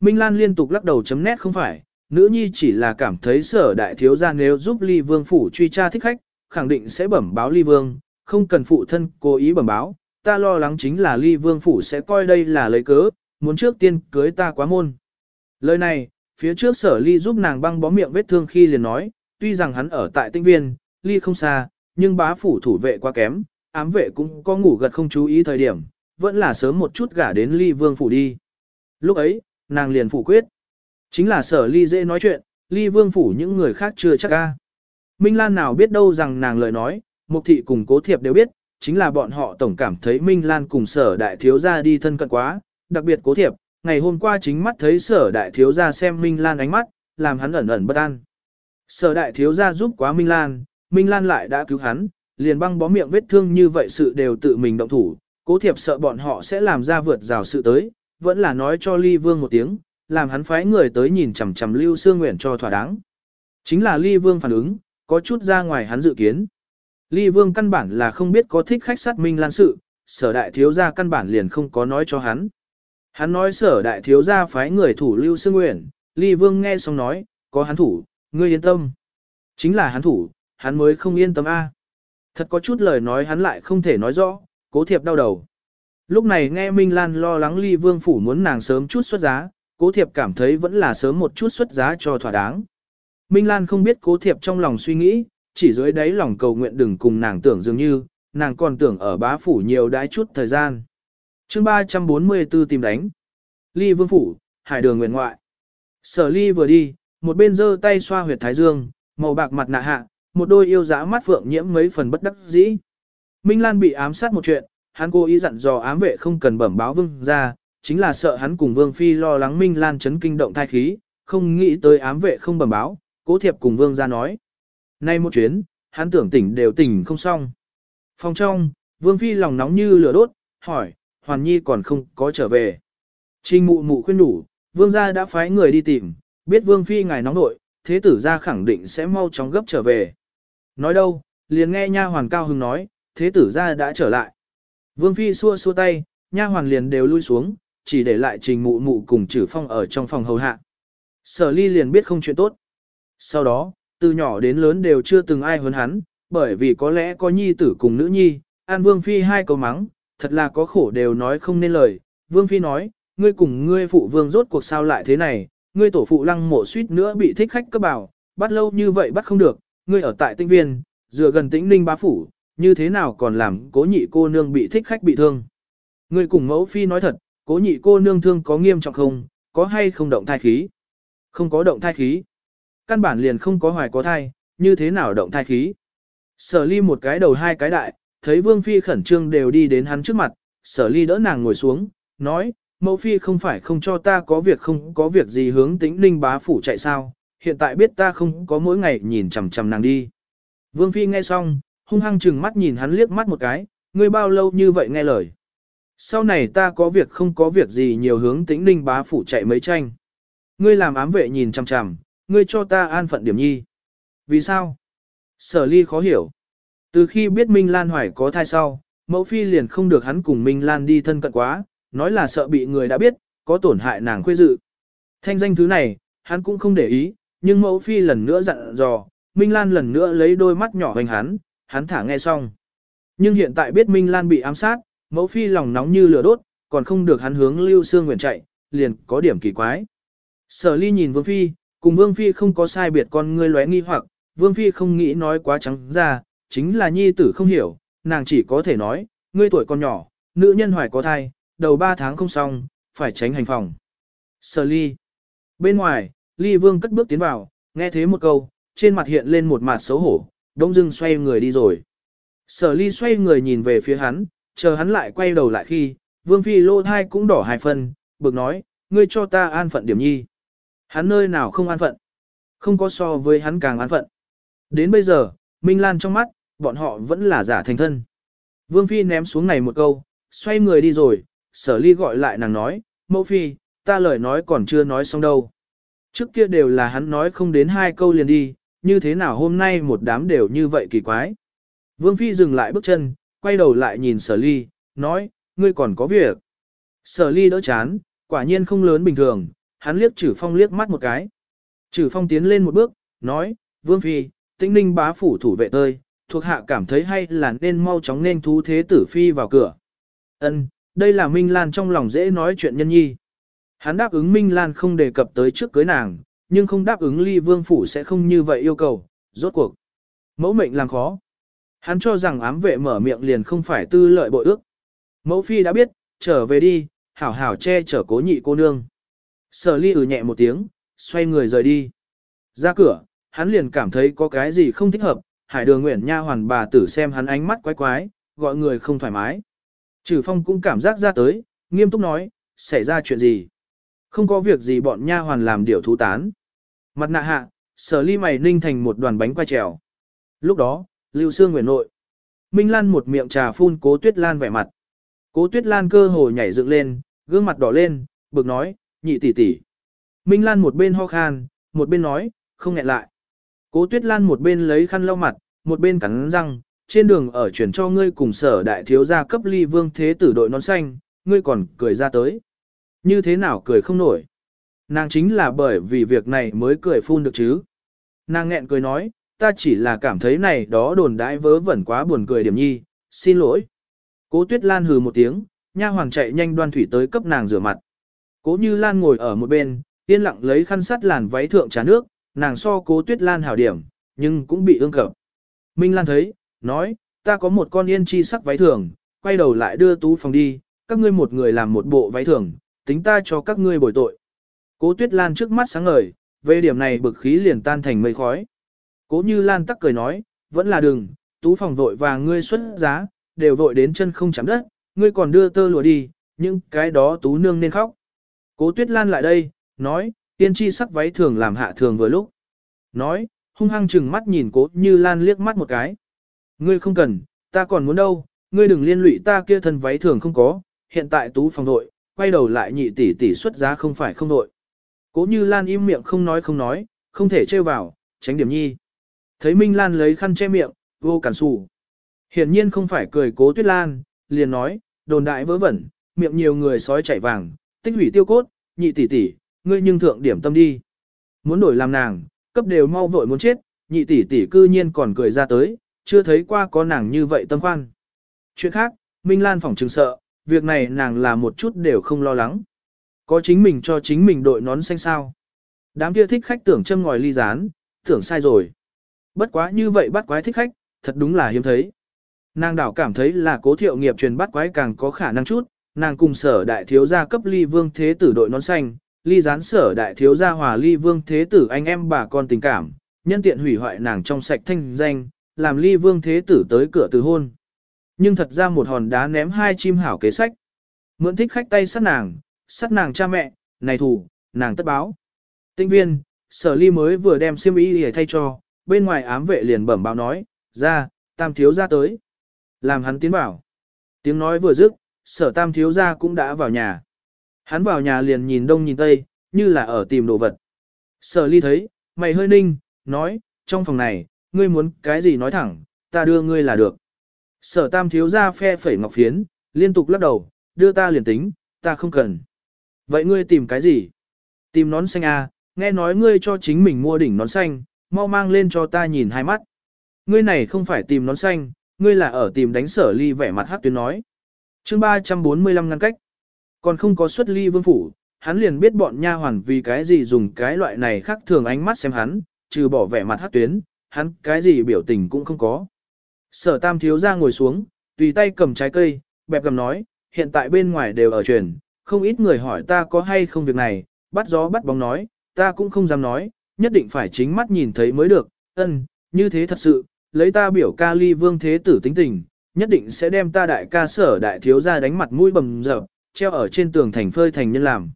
Minh Lan liên tục lắc đầu chấm nét không phải, nữ nhi chỉ là cảm thấy sở đại thiếu gia nếu giúp ly vương phủ truy tra thích khách, khẳng định sẽ bẩm báo ly vương, không cần phụ thân cố ý bẩm báo, ta lo lắng chính là ly vương phủ sẽ coi đây là lấy cớ, muốn trước tiên cưới ta quá môn. Lời này, phía trước sở ly giúp nàng băng bó miệng vết thương khi liền nói, tuy rằng hắn ở tại tinh viên, ly không xa, nhưng bá phủ thủ vệ quá kém, ám vệ cũng có ngủ gật không chú ý thời điểm, vẫn là sớm một chút gả đến ly vương phủ đi. Lúc ấy, nàng liền phủ quyết. Chính là sở ly dễ nói chuyện, ly vương phủ những người khác chưa chắc ca. Minh Lan nào biết đâu rằng nàng lời nói, mục thị cùng cố thiệp đều biết, chính là bọn họ tổng cảm thấy Minh Lan cùng sở đại thiếu gia đi thân cận quá, đặc biệt cố thiệp, ngày hôm qua chính mắt thấy sở đại thiếu gia xem Minh Lan ánh mắt, làm hắn ẩn ẩn bất an. Sở đại thiếu gia giúp quá Minh Lan, Minh Lan lại đã cứu hắn, liền băng bó miệng vết thương như vậy sự đều tự mình động thủ, cố thiệp sợ bọn họ sẽ làm ra vượt rào sự tới, vẫn là nói cho Ly Vương một tiếng, làm hắn phái người tới nhìn chằm chằm Lưu Sương Nguyện cho thỏa đáng. Chính là Ly Vương phản ứng, có chút ra ngoài hắn dự kiến. Ly Vương căn bản là không biết có thích khách sát Minh Lan sự, sở đại thiếu gia căn bản liền không có nói cho hắn. Hắn nói sở đại thiếu gia phái người thủ Lưu Sương Nguyện, Ly Vương nghe xong nói, có hắn thủ, ngươi yên tâm. Chính là hắn thủ, hắn mới không yên tâm a. Thật có chút lời nói hắn lại không thể nói rõ, cố thiệp đau đầu. Lúc này nghe Minh Lan lo lắng ly vương phủ muốn nàng sớm chút xuất giá, cố thiệp cảm thấy vẫn là sớm một chút xuất giá cho thỏa đáng. Minh Lan không biết cố thiệp trong lòng suy nghĩ, chỉ dưới đáy lòng cầu nguyện đừng cùng nàng tưởng dường như, nàng còn tưởng ở bá phủ nhiều đãi chút thời gian. chương 344 tìm đánh. Ly vương phủ, hải đường nguyện ngoại. Sở ly vừa đi, một bên giơ tay xoa huyệt thái dương, màu bạc mặt nạ hạ, một đôi yêu dã mắt phượng nhiễm mấy phần bất đắc dĩ. Minh Lan bị ám sát một chuyện, hắn cố ý dặn dò ám vệ không cần bẩm báo vương ra, chính là sợ hắn cùng vương phi lo lắng Minh Lan chấn kinh động thai khí, không nghĩ tới ám vệ không bẩm báo, cố thiệp cùng vương ra nói. Nay một chuyến, hắn tưởng tỉnh đều tỉnh không xong. Phòng trong, vương phi lòng nóng như lửa đốt, hỏi, hoàn nhi còn không có trở về. Trình mụ mụ khuyên đủ, vương gia đã phái người đi tìm, biết vương phi ngài nóng nội, thế tử gia khẳng định sẽ mau chóng gấp trở về. Nói đâu, liền nghe nha hoàn cao hưng nói, thế tử gia đã trở lại. Vương phi xua xua tay, nha hoàn liền đều lui xuống, chỉ để lại trình mụ mụ cùng trừ phong ở trong phòng hầu hạ. Sở ly liền biết không chuyện tốt. Sau đó, từ nhỏ đến lớn đều chưa từng ai huấn hắn, bởi vì có lẽ có nhi tử cùng nữ nhi, an vương phi hai câu mắng, thật là có khổ đều nói không nên lời. Vương phi nói, ngươi cùng ngươi phụ vương rốt cuộc sao lại thế này, ngươi tổ phụ lăng mộ suýt nữa bị thích khách cấp bảo, bắt lâu như vậy bắt không được, ngươi ở tại tinh viên, dựa gần tĩnh ninh bá phủ, như thế nào còn làm cố nhị cô nương bị thích khách bị thương. Ngươi cùng mẫu phi nói thật, cố nhị cô nương thương có nghiêm trọng không, có hay không động thai khí? Không có động thai khí. Căn bản liền không có hoài có thai, như thế nào động thai khí? Sở ly một cái đầu hai cái đại, thấy Vương Phi khẩn trương đều đi đến hắn trước mặt, sở ly đỡ nàng ngồi xuống, nói, mẫu Phi không phải không cho ta có việc không có việc gì hướng tĩnh ninh bá phủ chạy sao, hiện tại biết ta không có mỗi ngày nhìn chằm chằm nàng đi. Vương Phi nghe xong, hung hăng chừng mắt nhìn hắn liếc mắt một cái, ngươi bao lâu như vậy nghe lời. Sau này ta có việc không có việc gì nhiều hướng tĩnh ninh bá phủ chạy mấy tranh. Ngươi làm ám vệ nhìn chằm chằm, ngươi cho ta an phận điểm nhi. Vì sao? Sở ly khó hiểu. Từ khi biết Minh Lan Hoài có thai sau, mẫu phi liền không được hắn cùng Minh Lan đi thân cận quá, nói là sợ bị người đã biết, có tổn hại nàng khuê dự. Thanh danh thứ này, hắn cũng không để ý, nhưng mẫu phi lần nữa dặn dò, Minh Lan lần nữa lấy đôi mắt nhỏ hoành hắn, hắn thả nghe xong. Nhưng hiện tại biết Minh Lan bị ám sát, mẫu phi lòng nóng như lửa đốt, còn không được hắn hướng Lưu Sương Nguyện chạy, liền có điểm kỳ quái. Sở ly nhìn Vương Phi, cùng Vương Phi không có sai biệt con ngươi lóe nghi hoặc, Vương Phi không nghĩ nói quá trắng ra, chính là nhi tử không hiểu, nàng chỉ có thể nói, ngươi tuổi còn nhỏ, nữ nhân hoài có thai, đầu 3 tháng không xong, phải tránh hành phòng. Sở ly. Bên ngoài, ly vương cất bước tiến vào, nghe thế một câu, trên mặt hiện lên một mặt xấu hổ, đông dưng xoay người đi rồi. Sở ly xoay người nhìn về phía hắn, chờ hắn lại quay đầu lại khi, vương phi lô thai cũng đỏ hai phân, bực nói, ngươi cho ta an phận điểm nhi. Hắn nơi nào không an phận, không có so với hắn càng an phận. Đến bây giờ, Minh Lan trong mắt, bọn họ vẫn là giả thành thân. Vương Phi ném xuống này một câu, xoay người đi rồi, sở ly gọi lại nàng nói, mẫu Phi, ta lời nói còn chưa nói xong đâu. Trước kia đều là hắn nói không đến hai câu liền đi, như thế nào hôm nay một đám đều như vậy kỳ quái. Vương Phi dừng lại bước chân, quay đầu lại nhìn sở ly, nói, ngươi còn có việc. Sở ly đỡ chán, quả nhiên không lớn bình thường, hắn liếc trừ phong liếc mắt một cái. Trừ phong tiến lên một bước, nói, Vương Phi, tĩnh ninh bá phủ thủ vệ tơi, thuộc hạ cảm thấy hay là nên mau chóng nên thú thế tử phi vào cửa. Ân, đây là Minh Lan trong lòng dễ nói chuyện nhân nhi. Hắn đáp ứng Minh Lan không đề cập tới trước cưới nàng, nhưng không đáp ứng ly vương phủ sẽ không như vậy yêu cầu, rốt cuộc. Mẫu mệnh làm khó. Hắn cho rằng ám vệ mở miệng liền không phải tư lợi bội ước. Mẫu phi đã biết, trở về đi, hảo hảo che chở cố nhị cô nương. Sở ly ừ nhẹ một tiếng, xoay người rời đi. Ra cửa, hắn liền cảm thấy có cái gì không thích hợp, hải đường nguyện nha hoàn bà tử xem hắn ánh mắt quái quái, gọi người không thoải mái. Trừ phong cũng cảm giác ra tới, nghiêm túc nói, xảy ra chuyện gì. Không có việc gì bọn nha hoàn làm điều thú tán. Mặt nạ hạ, sở ly mày ninh thành một đoàn bánh quay trèo. Lúc đó, lưu xương nguyệt nội. Minh Lan một miệng trà phun cố tuyết lan vẻ mặt. Cố tuyết lan cơ hồ nhảy dựng lên, gương mặt đỏ lên, bực nói, nhị tỷ tỷ. Minh Lan một bên ho khan, một bên nói, không nghẹn lại. Cố Tuyết Lan một bên lấy khăn lau mặt, một bên cắn răng, trên đường ở chuyển cho ngươi cùng sở đại thiếu gia cấp ly vương thế tử đội nón xanh, ngươi còn cười ra tới. Như thế nào cười không nổi? Nàng chính là bởi vì việc này mới cười phun được chứ. Nàng nghẹn cười nói, ta chỉ là cảm thấy này đó đồn đãi vớ vẩn quá buồn cười điểm nhi, xin lỗi. Cố Tuyết Lan hừ một tiếng, nha hoàng chạy nhanh đoan thủy tới cấp nàng rửa mặt. Cố Như Lan ngồi ở một bên, yên lặng lấy khăn sắt làn váy thượng trà nước, nàng so cố tuyết lan hảo điểm, nhưng cũng bị ương cập. Minh Lan thấy, nói, ta có một con yên chi sắc váy thường, quay đầu lại đưa tú phòng đi, các ngươi một người làm một bộ váy thường, tính ta cho các ngươi bồi tội. Cố tuyết lan trước mắt sáng ngời, về điểm này bực khí liền tan thành mây khói. Cố như lan tắc cười nói, vẫn là đừng, tú phòng vội và ngươi xuất giá, đều vội đến chân không chạm đất, ngươi còn đưa tơ lụa đi, nhưng cái đó tú nương nên khóc. Cố tuyết lan lại đây, nói, tiên tri sắc váy thường làm hạ thường vừa lúc. Nói, hung hăng chừng mắt nhìn cố như lan liếc mắt một cái. Ngươi không cần, ta còn muốn đâu, ngươi đừng liên lụy ta kia thân váy thường không có, hiện tại tú phòng vội, quay đầu lại nhị tỷ tỷ xuất giá không phải không đội. Cố như lan im miệng không nói không nói, không thể trêu vào, tránh điểm nhi. Thấy Minh Lan lấy khăn che miệng, vô cản sù. Hiển nhiên không phải cười cố tuyết lan, liền nói, đồn đại vớ vẩn, miệng nhiều người sói chảy vàng, tích hủy tiêu cốt, nhị tỷ tỷ, ngươi nhưng thượng điểm tâm đi. Muốn đổi làm nàng, cấp đều mau vội muốn chết, nhị tỷ tỷ cư nhiên còn cười ra tới, chưa thấy qua có nàng như vậy tâm khoan. Chuyện khác, Minh Lan phỏng trừng sợ, việc này nàng là một chút đều không lo lắng. Có chính mình cho chính mình đội nón xanh sao. Đám kia thích khách tưởng châm ngòi ly rán, tưởng sai rồi. Bất quá như vậy bắt quái thích khách, thật đúng là hiếm thấy. Nàng đảo cảm thấy là cố thiệu nghiệp truyền bắt quái càng có khả năng chút, nàng cùng sở đại thiếu gia cấp ly vương thế tử đội nón xanh, ly gián sở đại thiếu gia hòa ly vương thế tử anh em bà con tình cảm, nhân tiện hủy hoại nàng trong sạch thanh danh, làm ly vương thế tử tới cửa từ hôn. Nhưng thật ra một hòn đá ném hai chim hảo kế sách. Mượn thích khách tay sát nàng, sát nàng cha mẹ, này thủ, nàng tất báo. Tinh viên, sở ly mới vừa đem xiêm y để thay cho, bên ngoài ám vệ liền bẩm báo nói, ra, tam thiếu ra tới. Làm hắn tiến bảo. Tiếng nói vừa dứt, sở tam thiếu ra cũng đã vào nhà. Hắn vào nhà liền nhìn đông nhìn tây, như là ở tìm đồ vật. Sở ly thấy, mày hơi ninh, nói, trong phòng này, ngươi muốn cái gì nói thẳng, ta đưa ngươi là được. Sở tam thiếu ra phe phẩy ngọc phiến, liên tục lắc đầu, đưa ta liền tính, ta không cần. Vậy ngươi tìm cái gì? Tìm nón xanh à, nghe nói ngươi cho chính mình mua đỉnh nón xanh, mau mang lên cho ta nhìn hai mắt. Ngươi này không phải tìm nón xanh, ngươi là ở tìm đánh sở ly vẻ mặt hát tuyến nói. chương 345 ngăn cách. Còn không có xuất ly vương phủ, hắn liền biết bọn nha hoàn vì cái gì dùng cái loại này khác thường ánh mắt xem hắn, trừ bỏ vẻ mặt hát tuyến, hắn cái gì biểu tình cũng không có. Sở tam thiếu ra ngồi xuống, tùy tay cầm trái cây, bẹp cầm nói, hiện tại bên ngoài đều ở truyền, không ít người hỏi ta có hay không việc này, bắt gió bắt bóng nói, ta cũng không dám nói, nhất định phải chính mắt nhìn thấy mới được, ân, như thế thật sự, lấy ta biểu ca ly vương thế tử tính tình, nhất định sẽ đem ta đại ca sở đại thiếu ra đánh mặt mũi bầm dập, treo ở trên tường thành phơi thành nhân làm.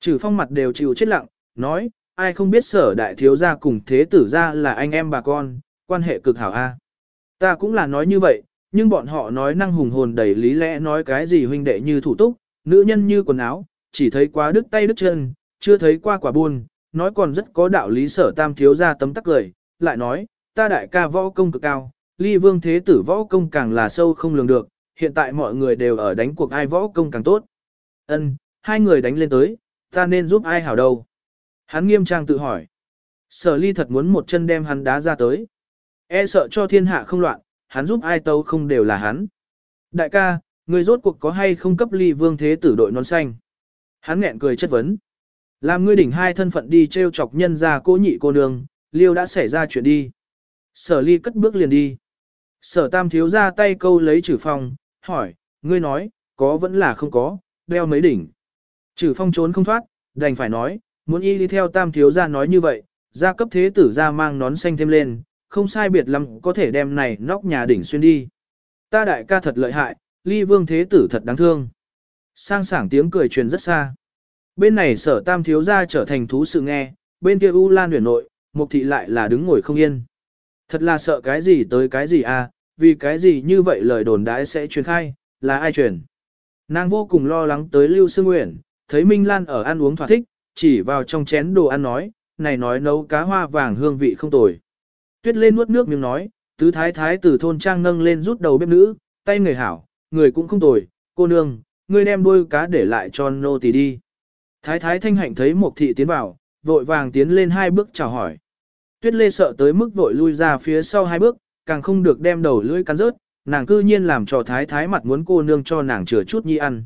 Trừ phong mặt đều chịu chết lặng, nói, ai không biết sở đại thiếu gia cùng thế tử gia là anh em bà con, quan hệ cực hảo a. À. Ta cũng là nói như vậy, nhưng bọn họ nói năng hùng hồn đầy lý lẽ nói cái gì huynh đệ như thủ túc, nữ nhân như quần áo, chỉ thấy quá đứt tay đứt chân, chưa thấy qua quả buồn nói còn rất có đạo lý sở tam thiếu gia tấm tắc cười, lại nói, ta đại ca võ công cực cao, ly vương thế tử võ công càng là sâu không lường được, hiện tại mọi người đều ở đánh cuộc ai võ công càng tốt. Ân, hai người đánh lên tới, ta nên giúp ai hảo đâu? Hắn nghiêm trang tự hỏi. Sở ly thật muốn một chân đem hắn đá ra tới. E sợ cho thiên hạ không loạn, hắn giúp ai tâu không đều là hắn. Đại ca, người rốt cuộc có hay không cấp ly vương thế tử đội nón xanh? Hắn nghẹn cười chất vấn. Làm ngươi đỉnh hai thân phận đi treo chọc nhân ra cô nhị cô nương, liêu đã xảy ra chuyện đi. Sở ly cất bước liền đi. Sở tam thiếu ra tay câu lấy trừ phong, hỏi, ngươi nói, có vẫn là không có, đeo mấy đỉnh. Trừ phong trốn không thoát, đành phải nói, muốn y đi theo tam thiếu ra nói như vậy, gia cấp thế tử ra mang nón xanh thêm lên, không sai biệt lắm có thể đem này nóc nhà đỉnh xuyên đi. Ta đại ca thật lợi hại, ly vương thế tử thật đáng thương. Sang sảng tiếng cười truyền rất xa. Bên này sở tam thiếu gia trở thành thú sự nghe, bên kia U Lan huyền nội, mục thị lại là đứng ngồi không yên. Thật là sợ cái gì tới cái gì à, vì cái gì như vậy lời đồn đãi sẽ truyền khai, là ai truyền. Nàng vô cùng lo lắng tới Lưu Sương Nguyễn, thấy Minh Lan ở ăn uống thỏa thích, chỉ vào trong chén đồ ăn nói, này nói nấu cá hoa vàng hương vị không tồi. Tuyết lên nuốt nước miếng nói, tứ thái thái từ thôn trang nâng lên rút đầu bếp nữ, tay người hảo, người cũng không tồi, cô nương, ngươi đem đôi cá để lại cho nô tỳ đi. Thái thái thanh hạnh thấy một thị tiến vào, vội vàng tiến lên hai bước chào hỏi. Tuyết lê sợ tới mức vội lui ra phía sau hai bước, càng không được đem đầu lưỡi cắn rớt, nàng cư nhiên làm cho thái thái mặt muốn cô nương cho nàng chừa chút nhi ăn.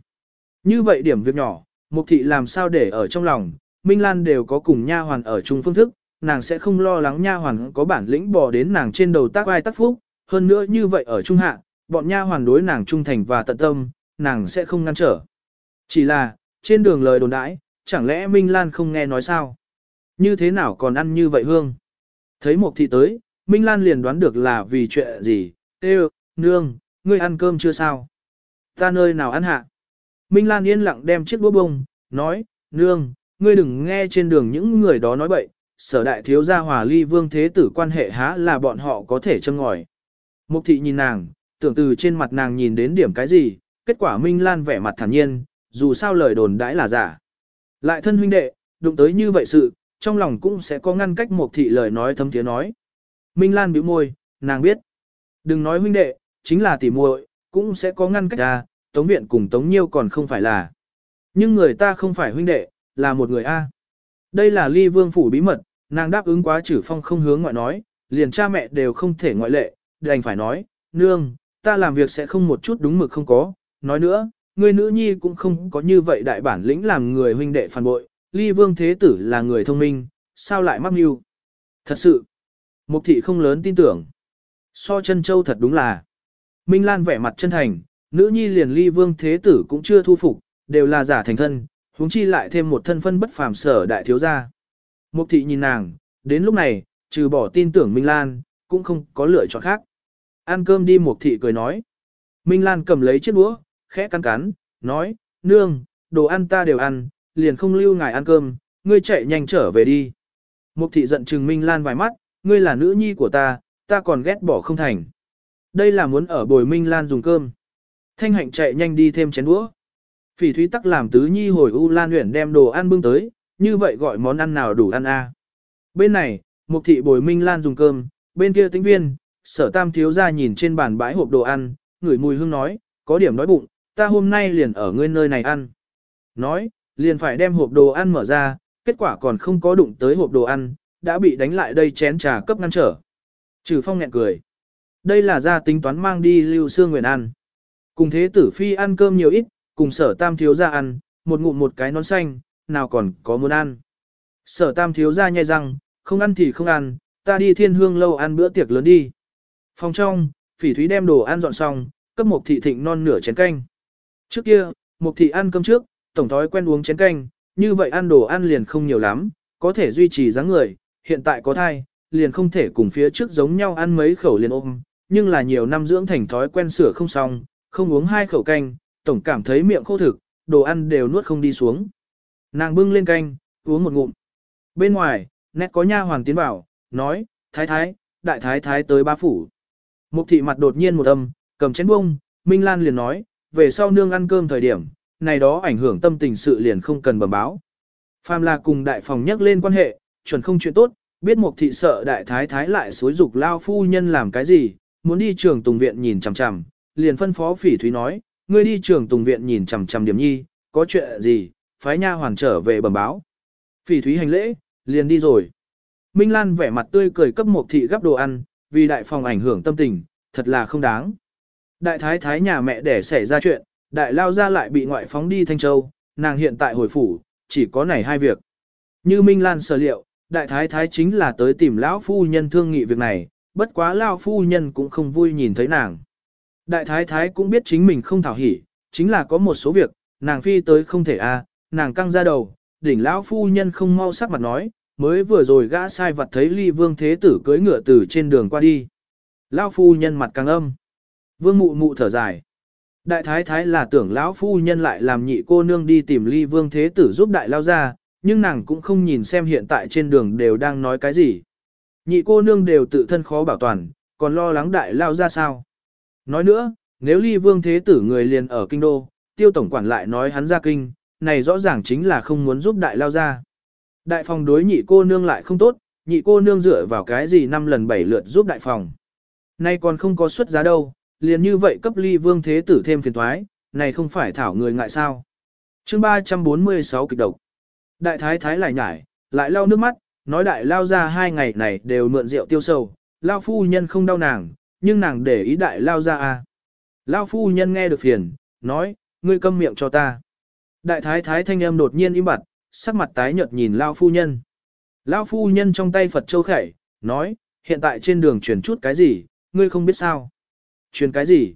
Như vậy điểm việc nhỏ, mục thị làm sao để ở trong lòng, Minh Lan đều có cùng nha hoàn ở chung phương thức, nàng sẽ không lo lắng nha hoàn có bản lĩnh bò đến nàng trên đầu tác ai tác phúc, hơn nữa như vậy ở trung hạ, bọn nha hoàn đối nàng trung thành và tận tâm, nàng sẽ không ngăn trở. Chỉ là, trên đường lời đồn đãi, chẳng lẽ Minh Lan không nghe nói sao? Như thế nào còn ăn như vậy hương? Thấy Mộc thị tới, Minh Lan liền đoán được là vì chuyện gì, Ê, nương, ngươi ăn cơm chưa sao? Ta nơi nào ăn hạ? Minh Lan yên lặng đem chiếc đũa bông, nói, nương, ngươi đừng nghe trên đường những người đó nói bậy, sở đại thiếu gia hòa ly vương thế tử quan hệ há là bọn họ có thể châm ngòi. Mục thị nhìn nàng, tưởng từ trên mặt nàng nhìn đến điểm cái gì, kết quả Minh Lan vẻ mặt thản nhiên, dù sao lời đồn đãi là giả. Lại thân huynh đệ, đụng tới như vậy sự, trong lòng cũng sẽ có ngăn cách một thị lời nói thâm tiếng nói. Minh Lan bĩu môi, nàng biết. Đừng nói huynh đệ, chính là tỉ muội, cũng sẽ có ngăn cách ra, Tống Viện cùng Tống Nhiêu còn không phải là. Nhưng người ta không phải huynh đệ, là một người A. Đây là ly vương phủ bí mật, nàng đáp ứng quá chử phong không hướng ngoại nói, liền cha mẹ đều không thể ngoại lệ, đành phải nói, nương, ta làm việc sẽ không một chút đúng mực không có, nói nữa, người nữ nhi cũng không có như vậy đại bản lĩnh làm người huynh đệ phản bội, ly vương thế tử là người thông minh, sao lại mắc mưu. Thật sự, mục thị không lớn tin tưởng. So chân châu thật đúng là. Minh Lan vẻ mặt chân thành, nữ nhi liền ly vương thế tử cũng chưa thu phục, đều là giả thành thân, huống chi lại thêm một thân phân bất phàm sở đại thiếu gia. Mục thị nhìn nàng, đến lúc này, trừ bỏ tin tưởng Minh Lan, cũng không có lựa chọn khác. Ăn cơm đi mục thị cười nói. Minh Lan cầm lấy chiếc đũa, khẽ cắn cắn, nói, nương, đồ ăn ta đều ăn, liền không lưu ngài ăn cơm, ngươi chạy nhanh trở về đi. Mục thị giận Trừng Minh Lan vài mắt, ngươi là nữ nhi của ta, ta còn ghét bỏ không thành. Đây là muốn ở bồi Minh Lan dùng cơm. Thanh hạnh chạy nhanh đi thêm chén đũa. Phỉ thúy tắc làm tứ nhi hồi U Lan huyển đem đồ ăn bưng tới, như vậy gọi món ăn nào đủ ăn a? Bên này, mục thị bồi Minh Lan dùng cơm, bên kia tĩnh viên, sở tam thiếu ra nhìn trên bàn bãi hộp đồ ăn, ngửi mùi hương nói, có điểm đói bụng, ta hôm nay liền ở ngươi nơi này ăn. Nói, liền phải đem hộp đồ ăn mở ra, kết quả còn không có đụng tới hộp đồ ăn, đã bị đánh lại đây chén trà cấp ngăn trở. Trừ phong nghẹn cười. Đây là gia tính toán mang đi lưu xương nguyện ăn. Cùng thế tử phi ăn cơm nhiều ít, cùng sở tam thiếu ra ăn, một ngụm một cái nón xanh, nào còn có muốn ăn. Sở tam thiếu ra nhai răng, không ăn thì không ăn, ta đi thiên hương lâu ăn bữa tiệc lớn đi. Phòng trong, phỉ thúy đem đồ ăn dọn xong, cấp một thị thịnh non nửa chén canh. Trước kia, Mục thị ăn cơm trước, tổng thói quen uống chén canh, như vậy ăn đồ ăn liền không nhiều lắm, có thể duy trì dáng người, hiện tại có thai, liền không thể cùng phía trước giống nhau ăn mấy khẩu liền ôm, nhưng là nhiều năm dưỡng thành thói quen sửa không xong, không uống hai khẩu canh, tổng cảm thấy miệng khô thực, đồ ăn đều nuốt không đi xuống. Nàng bưng lên canh, uống một ngụm. Bên ngoài, nét có nha hoàng tiến vào, nói, thái thái, đại thái thái tới ba phủ. Mục thị mặt đột nhiên một âm, cầm chén bông, Minh Lan liền nói, về sau nương ăn cơm thời điểm, này đó ảnh hưởng tâm tình sự liền không cần bẩm báo. Phàm là cùng đại phòng nhắc lên quan hệ, chuẩn không chuyện tốt, biết một thị sợ đại thái thái lại xối dục lao phu nhân làm cái gì, muốn đi trường tùng viện nhìn chằm chằm, liền phân phó phỉ thúy nói, ngươi đi trường tùng viện nhìn chằm chằm điểm nhi, có chuyện gì, phái nha hoàn trở về bẩm báo. Phỉ thúy hành lễ, liền đi rồi. Minh Lan vẻ mặt tươi cười cấp một thị gấp đồ ăn, vì đại phòng ảnh hưởng tâm tình, thật là không đáng. Đại thái thái nhà mẹ để xảy ra chuyện, đại lao ra lại bị ngoại phóng đi Thanh Châu, nàng hiện tại hồi phủ, chỉ có này hai việc. Như Minh Lan sở liệu, đại thái thái chính là tới tìm lão phu nhân thương nghị việc này, bất quá lao phu nhân cũng không vui nhìn thấy nàng. Đại thái thái cũng biết chính mình không thảo hỉ, chính là có một số việc, nàng phi tới không thể a, nàng căng ra đầu, đỉnh lão phu nhân không mau sắc mặt nói, mới vừa rồi gã sai vật thấy ly vương thế tử cưới ngựa từ trên đường qua đi. Lão phu nhân mặt càng âm. Vương mụ mụ thở dài. Đại thái thái là tưởng lão phu nhân lại làm nhị cô nương đi tìm ly vương thế tử giúp đại lao ra, nhưng nàng cũng không nhìn xem hiện tại trên đường đều đang nói cái gì. Nhị cô nương đều tự thân khó bảo toàn, còn lo lắng đại lao ra sao. Nói nữa, nếu ly vương thế tử người liền ở kinh đô, tiêu tổng quản lại nói hắn ra kinh, này rõ ràng chính là không muốn giúp đại lao ra. Đại phòng đối nhị cô nương lại không tốt, nhị cô nương dựa vào cái gì năm lần bảy lượt giúp đại phòng. Nay còn không có xuất giá đâu, liền như vậy cấp ly vương thế tử thêm phiền thoái, này không phải thảo người ngại sao. chương 346 kịch độc. Đại thái thái lại nhải, lại lau nước mắt, nói đại lao ra hai ngày này đều mượn rượu tiêu sầu, lao phu nhân không đau nàng, nhưng nàng để ý đại lao ra à. Lao phu nhân nghe được phiền, nói, ngươi câm miệng cho ta. Đại thái thái thanh âm đột nhiên im bặt, sắc mặt tái nhợt nhìn Lao phu nhân. Lao phu nhân trong tay Phật châu khẩy, nói, hiện tại trên đường chuyển chút cái gì, ngươi không biết sao. Truyền cái gì?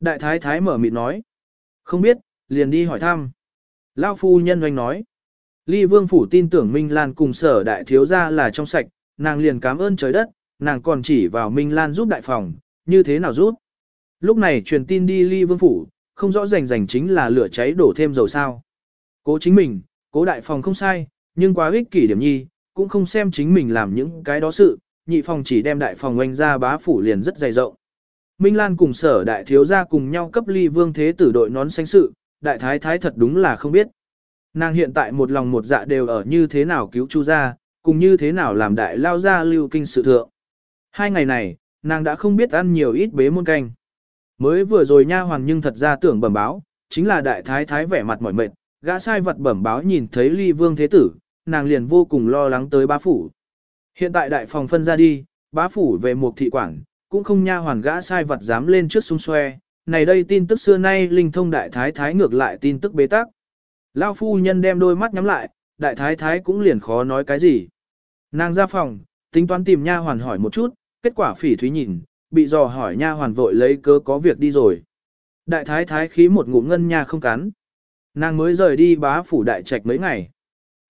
Đại thái thái mở miệng nói. Không biết, liền đi hỏi thăm. Lao phu nhân doanh nói. Ly vương phủ tin tưởng Minh Lan cùng sở đại thiếu gia là trong sạch, nàng liền cảm ơn trời đất, nàng còn chỉ vào Minh Lan giúp đại phòng, như thế nào giúp. Lúc này truyền tin đi ly vương phủ, không rõ rành rành chính là lửa cháy đổ thêm dầu sao. Cố chính mình, cố đại phòng không sai, nhưng quá ích kỷ điểm nhi, cũng không xem chính mình làm những cái đó sự, nhị phòng chỉ đem đại phòng oanh ra bá phủ liền rất dày rộng. Minh Lan cùng sở đại thiếu gia cùng nhau cấp ly vương thế tử đội nón xanh sự, đại thái thái thật đúng là không biết. Nàng hiện tại một lòng một dạ đều ở như thế nào cứu chu gia, cùng như thế nào làm đại lao ra lưu kinh sự thượng. Hai ngày này, nàng đã không biết ăn nhiều ít bế môn canh. Mới vừa rồi nha hoàng nhưng thật ra tưởng bẩm báo, chính là đại thái thái vẻ mặt mỏi mệt, gã sai vật bẩm báo nhìn thấy ly vương thế tử, nàng liền vô cùng lo lắng tới bá phủ. Hiện tại đại phòng phân ra đi, bá phủ về một thị quảng, cũng không nha hoàn gã sai vật dám lên trước xung xoe, này đây tin tức xưa nay linh thông đại thái thái ngược lại tin tức bế tắc. Lao phu nhân đem đôi mắt nhắm lại, đại thái thái cũng liền khó nói cái gì. Nàng ra phòng, tính toán tìm nha hoàn hỏi một chút, kết quả phỉ thúy nhìn, bị dò hỏi nha hoàn vội lấy cớ có việc đi rồi. Đại thái thái khí một ngụm ngân nha không cắn. Nàng mới rời đi bá phủ đại trạch mấy ngày.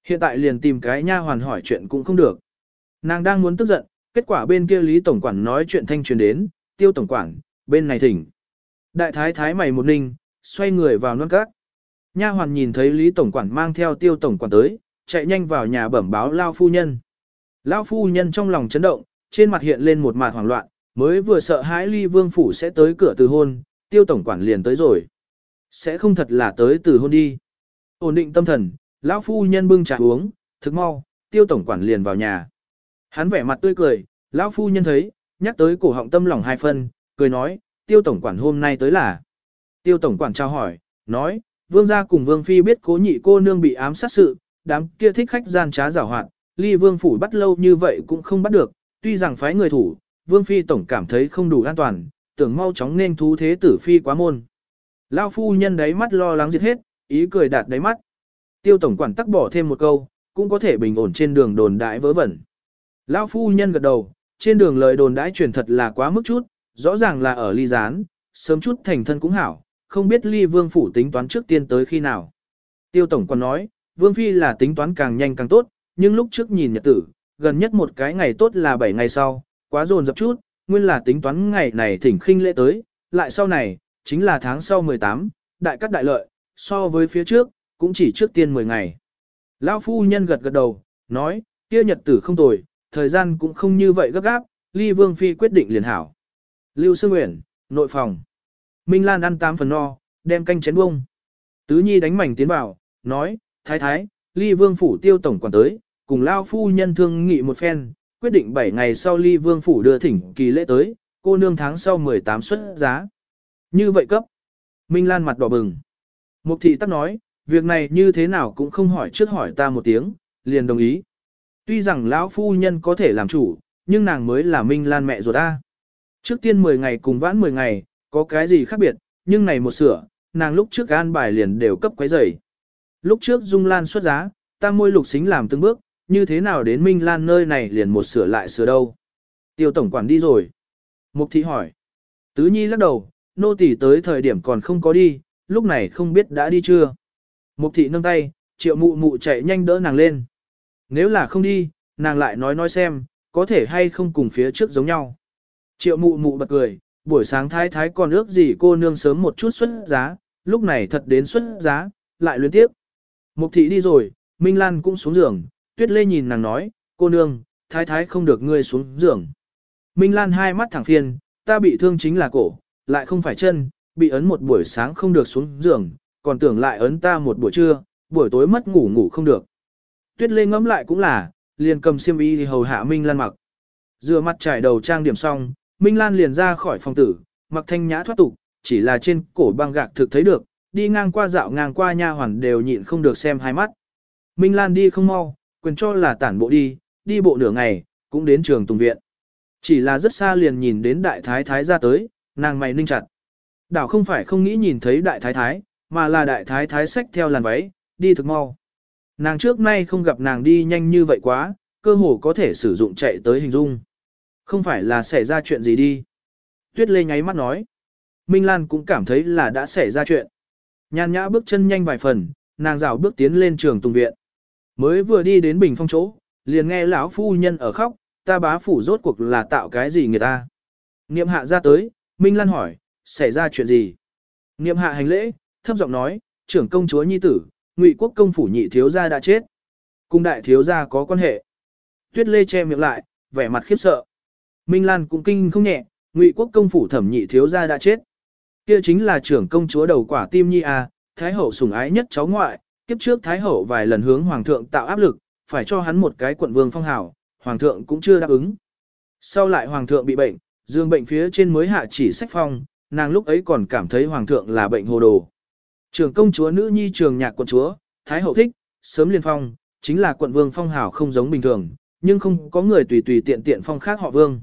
Hiện tại liền tìm cái nha hoàn hỏi chuyện cũng không được. Nàng đang muốn tức giận, kết quả bên kia Lý Tổng Quản nói chuyện thanh truyền đến, tiêu Tổng Quản, bên này thỉnh. Đại thái thái mày một ninh, xoay người vào non cát. Nha hoàn nhìn thấy Lý Tổng Quản mang theo tiêu Tổng Quản tới, chạy nhanh vào nhà bẩm báo Lao Phu Nhân. Lao Phu Nhân trong lòng chấn động, trên mặt hiện lên một mặt hoảng loạn, mới vừa sợ hãi ly vương phủ sẽ tới cửa từ hôn, tiêu Tổng Quản liền tới rồi. Sẽ không thật là tới từ hôn đi. Ổn định tâm thần, lão Phu Nhân bưng trà uống, thức mau, tiêu Tổng Quản liền vào nhà. Hắn vẻ mặt tươi cười, lão Phu Nhân thấy, nhắc tới cổ họng tâm lòng hai phân, cười nói, tiêu Tổng Quản hôm nay tới là. Tiêu Tổng Quản trao hỏi, nói, vương gia cùng vương phi biết cố nhị cô nương bị ám sát sự, đám kia thích khách gian trá giảo hoạt, ly vương phủ bắt lâu như vậy cũng không bắt được, tuy rằng phái người thủ, vương phi tổng cảm thấy không đủ an toàn, tưởng mau chóng nên thú thế tử phi quá môn. Lao phu nhân đáy mắt lo lắng diệt hết, ý cười đạt đáy mắt. Tiêu tổng quản tắc bỏ thêm một câu, cũng có thể bình ổn trên đường đồn đại vớ vẩn. Lão phu nhân gật đầu, trên đường lời đồn đãi truyền thật là quá mức chút, rõ ràng là ở ly gián, sớm chút thành thân cũng hảo, không biết ly vương phủ tính toán trước tiên tới khi nào. Tiêu tổng còn nói, vương phi là tính toán càng nhanh càng tốt, nhưng lúc trước nhìn nhật tử, gần nhất một cái ngày tốt là 7 ngày sau, quá dồn dập chút, nguyên là tính toán ngày này thỉnh khinh lễ tới, lại sau này, chính là tháng sau 18, đại cắt đại lợi, so với phía trước, cũng chỉ trước tiên 10 ngày. Lão phu nhân gật gật đầu, nói, kia nhật tử không tồi, thời gian cũng không như vậy gấp gáp, ly vương phi quyết định liền hảo. Lưu Sương Nguyễn, nội phòng. Minh Lan ăn tám phần no, đem canh chén bông. Tứ Nhi đánh mảnh tiến vào, nói, thái thái, ly vương phủ tiêu tổng quản tới, cùng lao phu nhân thương nghị một phen, quyết định 7 ngày sau ly vương phủ đưa thỉnh kỳ lễ tới, cô nương tháng sau 18 xuất giá. Như vậy cấp. Minh Lan mặt đỏ bừng. Mục thị tắc nói, việc này như thế nào cũng không hỏi trước hỏi ta một tiếng, liền đồng ý. Tuy rằng lão phu nhân có thể làm chủ, nhưng nàng mới là Minh Lan mẹ ruột ta. Trước tiên 10 ngày cùng vãn 10 ngày, có cái gì khác biệt, nhưng này một sửa, nàng lúc trước an bài liền đều cấp quấy rầy. Lúc trước Dung Lan xuất giá, ta môi lục xính làm từng bước, như thế nào đến Minh Lan nơi này liền một sửa lại sửa đâu. Tiêu tổng quản đi rồi. Mục thị hỏi. Tứ Nhi lắc đầu, nô tỳ tới thời điểm còn không có đi, lúc này không biết đã đi chưa. Mục thị nâng tay, triệu mụ mụ chạy nhanh đỡ nàng lên. Nếu là không đi, nàng lại nói nói xem, có thể hay không cùng phía trước giống nhau. Triệu mụ mụ bật cười, buổi sáng thái thái còn ước gì cô nương sớm một chút xuất giá, lúc này thật đến xuất giá, lại luyến tiếp. Mục thị đi rồi, Minh Lan cũng xuống giường, Tuyết Lê nhìn nàng nói, cô nương, thái thái không được ngươi xuống giường. Minh Lan hai mắt thẳng phiền, ta bị thương chính là cổ, lại không phải chân, bị ấn một buổi sáng không được xuống giường, còn tưởng lại ấn ta một buổi trưa, buổi tối mất ngủ ngủ không được. Tuyết Lê ngẫm lại cũng là, liền cầm xiêm y thì hầu hạ Minh Lan mặc. Rửa mặt trải đầu trang điểm xong, Minh Lan liền ra khỏi phòng tử, mặc thanh nhã thoát tục, chỉ là trên cổ băng gạc thực thấy được, đi ngang qua dạo ngang qua nha hoàn đều nhịn không được xem hai mắt. Minh Lan đi không mau, quyền cho là tản bộ đi, đi bộ nửa ngày, cũng đến trường tùng viện. Chỉ là rất xa liền nhìn đến đại thái thái ra tới, nàng mày ninh chặt. Đảo không phải không nghĩ nhìn thấy đại thái thái, mà là đại thái thái xách theo làn váy, đi thực mau. Nàng trước nay không gặp nàng đi nhanh như vậy quá, cơ hồ có thể sử dụng chạy tới hình dung. Không phải là xảy ra chuyện gì đi. Tuyết Lê nháy mắt nói. Minh Lan cũng cảm thấy là đã xảy ra chuyện. Nhàn nhã bước chân nhanh vài phần, nàng rào bước tiến lên trường tùng viện. Mới vừa đi đến bình phong chỗ, liền nghe lão phu nhân ở khóc, ta bá phủ rốt cuộc là tạo cái gì người ta. Niệm hạ ra tới, Minh Lan hỏi, xảy ra chuyện gì? Niệm hạ hành lễ, thấp giọng nói, trưởng công chúa nhi tử, ngụy quốc công phủ nhị thiếu gia đã chết. Cung đại thiếu gia có quan hệ. Tuyết lê che miệng lại, vẻ mặt khiếp sợ. Minh Lan cũng kinh không nhẹ, ngụy quốc công phủ thẩm nhị thiếu gia đã chết. Kia chính là trưởng công chúa đầu quả tim nhi à, thái hậu sủng ái nhất cháu ngoại, kiếp trước thái hậu vài lần hướng hoàng thượng tạo áp lực, phải cho hắn một cái quận vương phong hào, hoàng thượng cũng chưa đáp ứng. Sau lại hoàng thượng bị bệnh, dương bệnh phía trên mới hạ chỉ sách phong, nàng lúc ấy còn cảm thấy hoàng thượng là bệnh hồ đồ. Trưởng công chúa nữ nhi trường nhạc quận chúa, thái hậu thích, sớm liên phong, chính là quận vương phong hào không giống bình thường, nhưng không có người tùy tùy tiện tiện phong khác họ vương.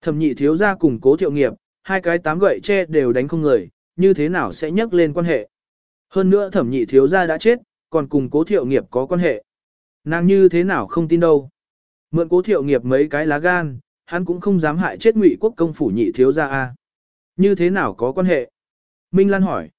Thẩm nhị thiếu gia cùng cố thiệu nghiệp, hai cái tám gậy tre đều đánh không người, như thế nào sẽ nhắc lên quan hệ. Hơn nữa thẩm nhị thiếu gia đã chết, còn cùng cố thiệu nghiệp có quan hệ. Nàng như thế nào không tin đâu. Mượn cố thiệu nghiệp mấy cái lá gan, hắn cũng không dám hại chết ngụy quốc công phủ nhị thiếu gia a. Như thế nào có quan hệ? Minh Lan hỏi.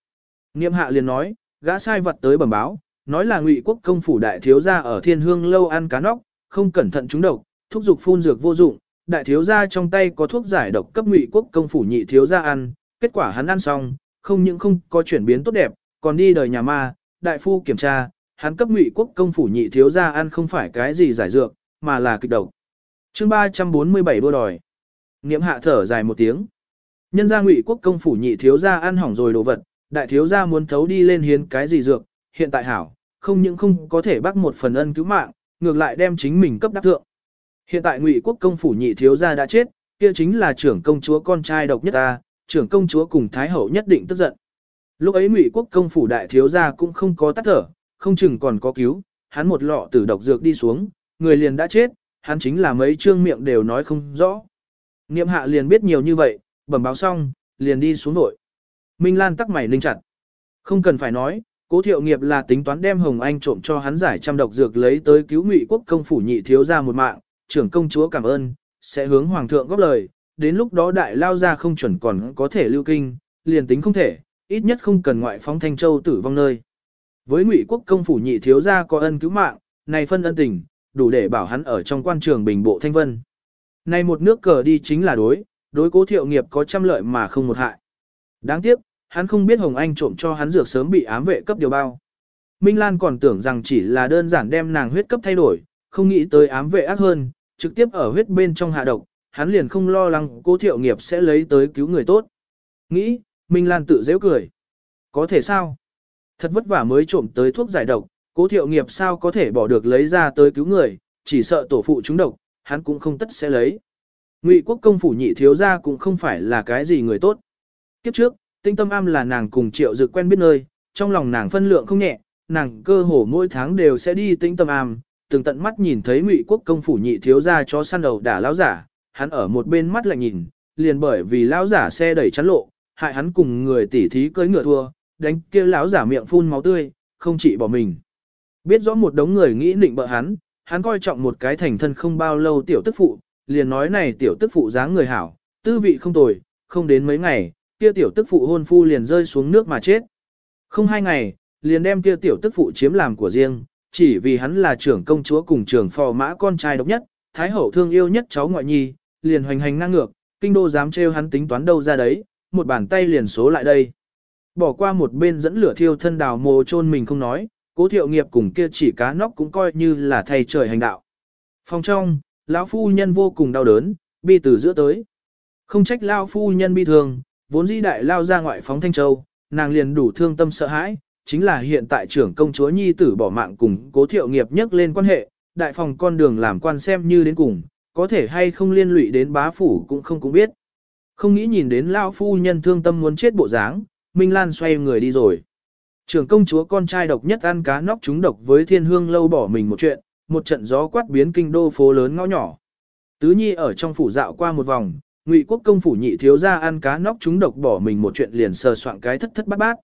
Niệm hạ liền nói, gã sai vật tới bẩm báo, nói là ngụy quốc công phủ đại thiếu gia ở thiên hương lâu ăn cá nóc, không cẩn thận trúng độc, thúc dục phun dược vô dụng, đại thiếu gia trong tay có thuốc giải độc cấp ngụy quốc công phủ nhị thiếu gia ăn, kết quả hắn ăn xong, không những không có chuyển biến tốt đẹp, còn đi đời nhà ma, đại phu kiểm tra, hắn cấp ngụy quốc công phủ nhị thiếu gia ăn không phải cái gì giải dược, mà là kịch độc. chương 347 đua đòi. Niệm hạ thở dài một tiếng. Nhân gia ngụy quốc công phủ nhị thiếu gia ăn hỏng rồi đồ vật, đại thiếu gia muốn thấu đi lên hiến cái gì dược, hiện tại hảo, không những không có thể bắt một phần ân cứu mạng, ngược lại đem chính mình cấp đắc thượng. Hiện tại ngụy quốc công phủ nhị thiếu gia đã chết, kia chính là trưởng công chúa con trai độc nhất ta, trưởng công chúa cùng thái hậu nhất định tức giận. Lúc ấy ngụy quốc công phủ đại thiếu gia cũng không có tắt thở, không chừng còn có cứu, hắn một lọ tử độc dược đi xuống, người liền đã chết, hắn chính là mấy trương miệng đều nói không rõ. Niệm hạ liền biết nhiều như vậy, bẩm báo xong, liền đi xuống nội. Minh Lan tắc mày ninh chặt. Không cần phải nói, cố thiệu nghiệp là tính toán đem Hồng Anh trộm cho hắn giải trăm độc dược lấy tới cứu ngụy quốc công phủ nhị thiếu ra một mạng, trưởng công chúa cảm ơn, sẽ hướng hoàng thượng góp lời, đến lúc đó đại lao ra không chuẩn còn có thể lưu kinh, liền tính không thể, ít nhất không cần ngoại phóng thanh châu tử vong nơi. Với ngụy quốc công phủ nhị thiếu gia có ân cứu mạng, này phân ân tình, đủ để bảo hắn ở trong quan trường bình bộ thanh vân. Này một nước cờ đi chính là đối, đối cố thiệu nghiệp có trăm lợi mà không một hại. Đáng tiếc, hắn không biết Hồng Anh trộm cho hắn dược sớm bị ám vệ cấp điều bao. Minh Lan còn tưởng rằng chỉ là đơn giản đem nàng huyết cấp thay đổi, không nghĩ tới ám vệ ác hơn, trực tiếp ở huyết bên trong hạ độc, hắn liền không lo lắng cố thiệu nghiệp sẽ lấy tới cứu người tốt. Nghĩ, Minh Lan tự dễ cười. Có thể sao? Thật vất vả mới trộm tới thuốc giải độc, cố thiệu nghiệp sao có thể bỏ được lấy ra tới cứu người, chỉ sợ tổ phụ chúng độc, hắn cũng không tất sẽ lấy. Ngụy quốc công phủ nhị thiếu gia cũng không phải là cái gì người tốt. Kiếp trước, tinh tâm am là nàng cùng triệu dự quen biết nơi, trong lòng nàng phân lượng không nhẹ, nàng cơ hồ mỗi tháng đều sẽ đi tinh tâm am, từng tận mắt nhìn thấy ngụy quốc công phủ nhị thiếu gia cho săn đầu đả lão giả, hắn ở một bên mắt lại nhìn, liền bởi vì lão giả xe đẩy chắn lộ, hại hắn cùng người tỉ thí cưỡi ngựa thua, đánh kia lão giả miệng phun máu tươi, không chỉ bỏ mình. Biết rõ một đống người nghĩ định bợ hắn, hắn coi trọng một cái thành thân không bao lâu tiểu tức phụ, liền nói này tiểu tức phụ dáng người hảo, tư vị không tồi, không đến mấy ngày, kia tiểu tức phụ hôn phu liền rơi xuống nước mà chết. Không hai ngày, liền đem kia tiểu tức phụ chiếm làm của riêng, chỉ vì hắn là trưởng công chúa cùng trưởng phò mã con trai độc nhất, thái hậu thương yêu nhất cháu ngoại nhi, liền hoành hành ngang ngược, kinh đô dám trêu hắn tính toán đâu ra đấy, một bàn tay liền số lại đây. Bỏ qua một bên dẫn lửa thiêu thân đào mồ chôn mình không nói, cố thiệu nghiệp cùng kia chỉ cá nóc cũng coi như là thầy trời hành đạo. Phòng trong, lão phu nhân vô cùng đau đớn, bi từ giữa tới. Không trách lão phu nhân bi thường, vốn dĩ đại lao ra ngoại phóng Thanh Châu, nàng liền đủ thương tâm sợ hãi, chính là hiện tại trưởng công chúa nhi tử bỏ mạng cùng cố thiệu nghiệp nhất lên quan hệ, đại phòng con đường làm quan xem như đến cùng, có thể hay không liên lụy đến bá phủ cũng không cũng biết. Không nghĩ nhìn đến lão phu nhân thương tâm muốn chết bộ dáng, Minh Lan xoay người đi rồi. Trưởng công chúa con trai độc nhất ăn cá nóc trúng độc với thiên hương lâu bỏ mình một chuyện, một trận gió quát biến kinh đô phố lớn ngõ nhỏ. Tứ Nhi ở trong phủ dạo qua một vòng, Ngụy Quốc công phủ nhị thiếu gia ăn cá nóc chúng độc bỏ mình một chuyện liền sờ soạn cái thất thất bát bát.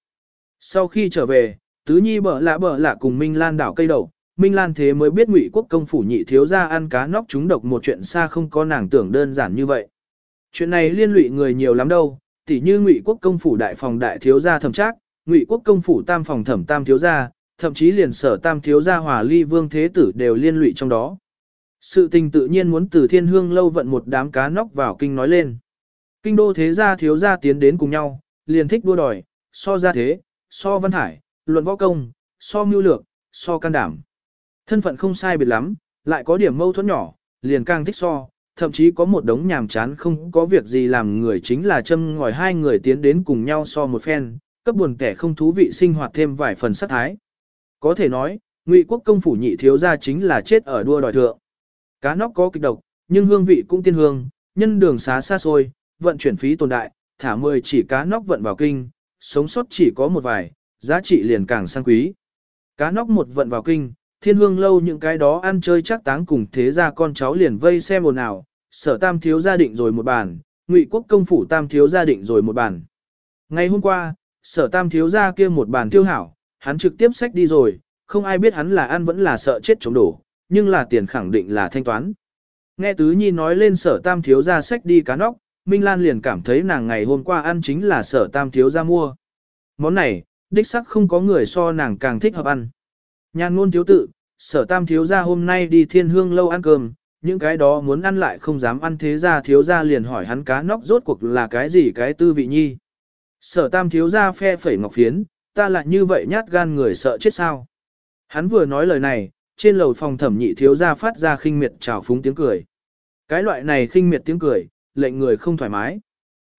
Sau khi trở về, Tứ Nhi bợ lạ bợ lạ cùng Minh Lan đảo cây đầu, Minh Lan thế mới biết Ngụy Quốc công phủ nhị thiếu gia ăn cá nóc chúng độc một chuyện xa không có nàng tưởng đơn giản như vậy. Chuyện này liên lụy người nhiều lắm đâu, tỉ như Ngụy Quốc công phủ đại phòng đại thiếu gia thẩm trác, Ngụy Quốc công phủ tam phòng thẩm tam thiếu gia, thậm chí liền sở tam thiếu gia hòa ly vương thế tử đều liên lụy trong đó. Sự tình tự nhiên muốn từ thiên hương lâu vận một đám cá nóc vào kinh nói lên. Kinh đô thế gia thiếu gia tiến đến cùng nhau, liền thích đua đòi, so gia thế, so văn hải, luận võ công, so mưu lược, so can đảm. Thân phận không sai biệt lắm, lại có điểm mâu thuẫn nhỏ, liền càng thích so, thậm chí có một đống nhàm chán không có việc gì làm người chính là châm ngòi hai người tiến đến cùng nhau so một phen, cấp buồn kẻ không thú vị sinh hoạt thêm vài phần sát thái. Có thể nói, Ngụy quốc công phủ nhị thiếu gia chính là chết ở đua đòi thượng. Cá nóc có kịch độc, nhưng hương vị cũng tiên hương, nhân đường xá xa xôi, vận chuyển phí tồn đại, thả mười chỉ cá nóc vận vào kinh, sống sót chỉ có một vài, giá trị liền càng sang quý. Cá nóc một vận vào kinh, thiên hương lâu những cái đó ăn chơi chắc táng cùng thế gia con cháu liền vây xem ồn ào, sở tam thiếu gia định rồi một bàn, ngụy quốc công phủ tam thiếu gia định rồi một bàn. Ngày hôm qua, sở tam thiếu gia kia một bàn tiêu hảo, hắn trực tiếp xách đi rồi, không ai biết hắn là ăn vẫn là sợ chết chống đổ, nhưng là tiền khẳng định là thanh toán. Nghe Tứ Nhi nói lên sở tam thiếu gia sách đi cá nóc, Minh Lan liền cảm thấy nàng ngày hôm qua ăn chính là sở tam thiếu gia mua. Món này, đích sắc không có người so nàng càng thích hợp ăn. Nhan ngôn thiếu tự, sở tam thiếu gia hôm nay đi thiên hương lâu ăn cơm, những cái đó muốn ăn lại không dám ăn thế ra thiếu gia liền hỏi hắn cá nóc rốt cuộc là cái gì cái tư vị nhi. Sở tam thiếu ra phe phẩy ngọc phiến, ta lại như vậy nhát gan người sợ chết sao. Hắn vừa nói lời này, trên lầu phòng thẩm nhị thiếu gia phát ra khinh miệt trào phúng tiếng cười. Cái loại này khinh miệt tiếng cười, lệnh người không thoải mái.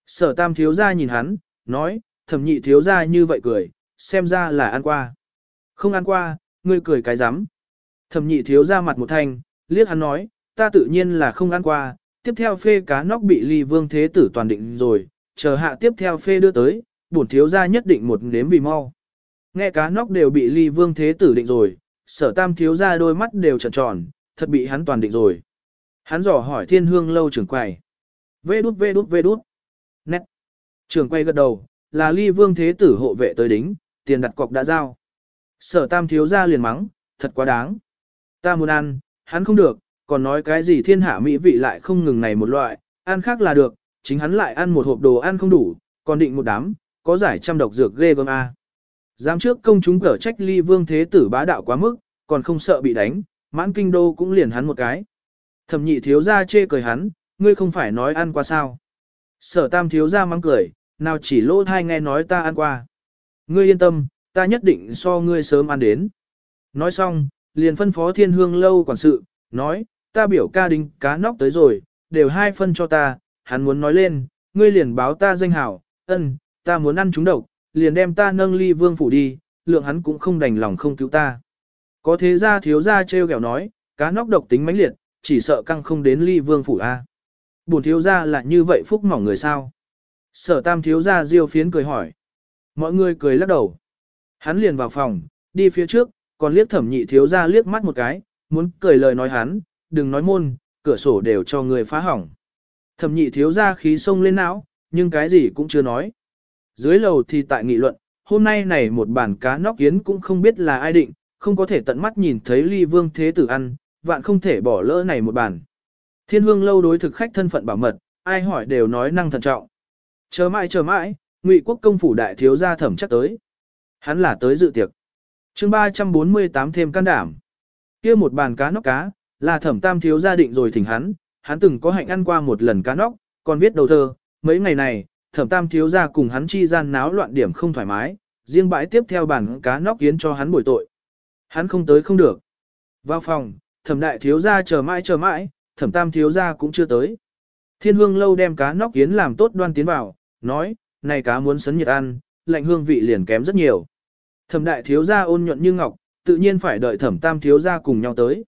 Sở tam thiếu gia nhìn hắn, nói, thẩm nhị thiếu gia như vậy cười, xem ra là ăn qua. Không ăn qua, ngươi cười cái rắm Thẩm nhị thiếu gia mặt một thanh, liếc hắn nói, ta tự nhiên là không ăn qua, tiếp theo phê cá nóc bị ly vương thế tử toàn định rồi, chờ hạ tiếp theo phê đưa tới, bổn thiếu gia nhất định một nếm vì mau. Nghe cá nóc đều bị ly vương thế tử định rồi, sở tam thiếu ra đôi mắt đều tròn tròn, thật bị hắn toàn định rồi. Hắn dò hỏi thiên hương lâu trưởng quầy. Vê đút vê đút vê đút. Nét. Trưởng quay gật đầu, là ly vương thế tử hộ vệ tới đính, tiền đặt cọc đã giao. Sở tam thiếu ra liền mắng, thật quá đáng. Ta muốn ăn, hắn không được, còn nói cái gì thiên hạ mỹ vị lại không ngừng này một loại, ăn khác là được, chính hắn lại ăn một hộp đồ ăn không đủ, còn định một đám, có giải trăm độc dược ghê gớm a. Giám trước công chúng cở trách ly vương thế tử bá đạo quá mức, còn không sợ bị đánh, mãn kinh đô cũng liền hắn một cái. Thẩm nhị thiếu ra chê cười hắn, ngươi không phải nói ăn qua sao. Sở tam thiếu ra mắng cười, nào chỉ lỗ thai nghe nói ta ăn qua. Ngươi yên tâm, ta nhất định so ngươi sớm ăn đến. Nói xong, liền phân phó thiên hương lâu quản sự, nói, ta biểu ca đính cá nóc tới rồi, đều hai phân cho ta, hắn muốn nói lên, ngươi liền báo ta danh hảo, ân, ta muốn ăn chúng độc, liền đem ta nâng ly vương phủ đi, lượng hắn cũng không đành lòng không cứu ta. Có thế ra thiếu ra treo kẹo nói, cá nóc độc tính mãnh liệt, chỉ sợ căng không đến ly vương phủ a. Buồn thiếu ra là như vậy phúc mỏng người sao? Sở tam thiếu ra diêu phiến cười hỏi. Mọi người cười lắc đầu. Hắn liền vào phòng, đi phía trước, còn liếc thẩm nhị thiếu ra liếc mắt một cái, muốn cười lời nói hắn, đừng nói môn, cửa sổ đều cho người phá hỏng. Thẩm nhị thiếu ra khí sông lên não, nhưng cái gì cũng chưa nói. Dưới lầu thì tại nghị luận, hôm nay này một bản cá nóc kiến cũng không biết là ai định, không có thể tận mắt nhìn thấy ly vương thế tử ăn, vạn không thể bỏ lỡ này một bản. Thiên hương lâu đối thực khách thân phận bảo mật, ai hỏi đều nói năng thận trọng. Chờ mãi chờ mãi, ngụy quốc công phủ đại thiếu gia thẩm chắc tới. Hắn là tới dự tiệc. chương 348 thêm can đảm. kia một bàn cá nóc cá, là thẩm tam thiếu gia định rồi thỉnh hắn, hắn từng có hạnh ăn qua một lần cá nóc, còn viết đầu thơ, mấy ngày này, thẩm tam thiếu gia cùng hắn chi gian náo loạn điểm không thoải mái, riêng bãi tiếp theo bản cá nóc kiến cho hắn bồi tội. Hắn không tới không được. Vào phòng, thẩm đại thiếu gia chờ mãi chờ mãi, thẩm tam thiếu gia cũng chưa tới. Thiên hương lâu đem cá nóc kiến làm tốt đoan tiến vào, nói, này cá muốn sấn nhiệt ăn, lạnh hương vị liền kém rất nhiều. Thẩm đại thiếu gia ôn nhuận như ngọc, tự nhiên phải đợi thẩm tam thiếu gia cùng nhau tới.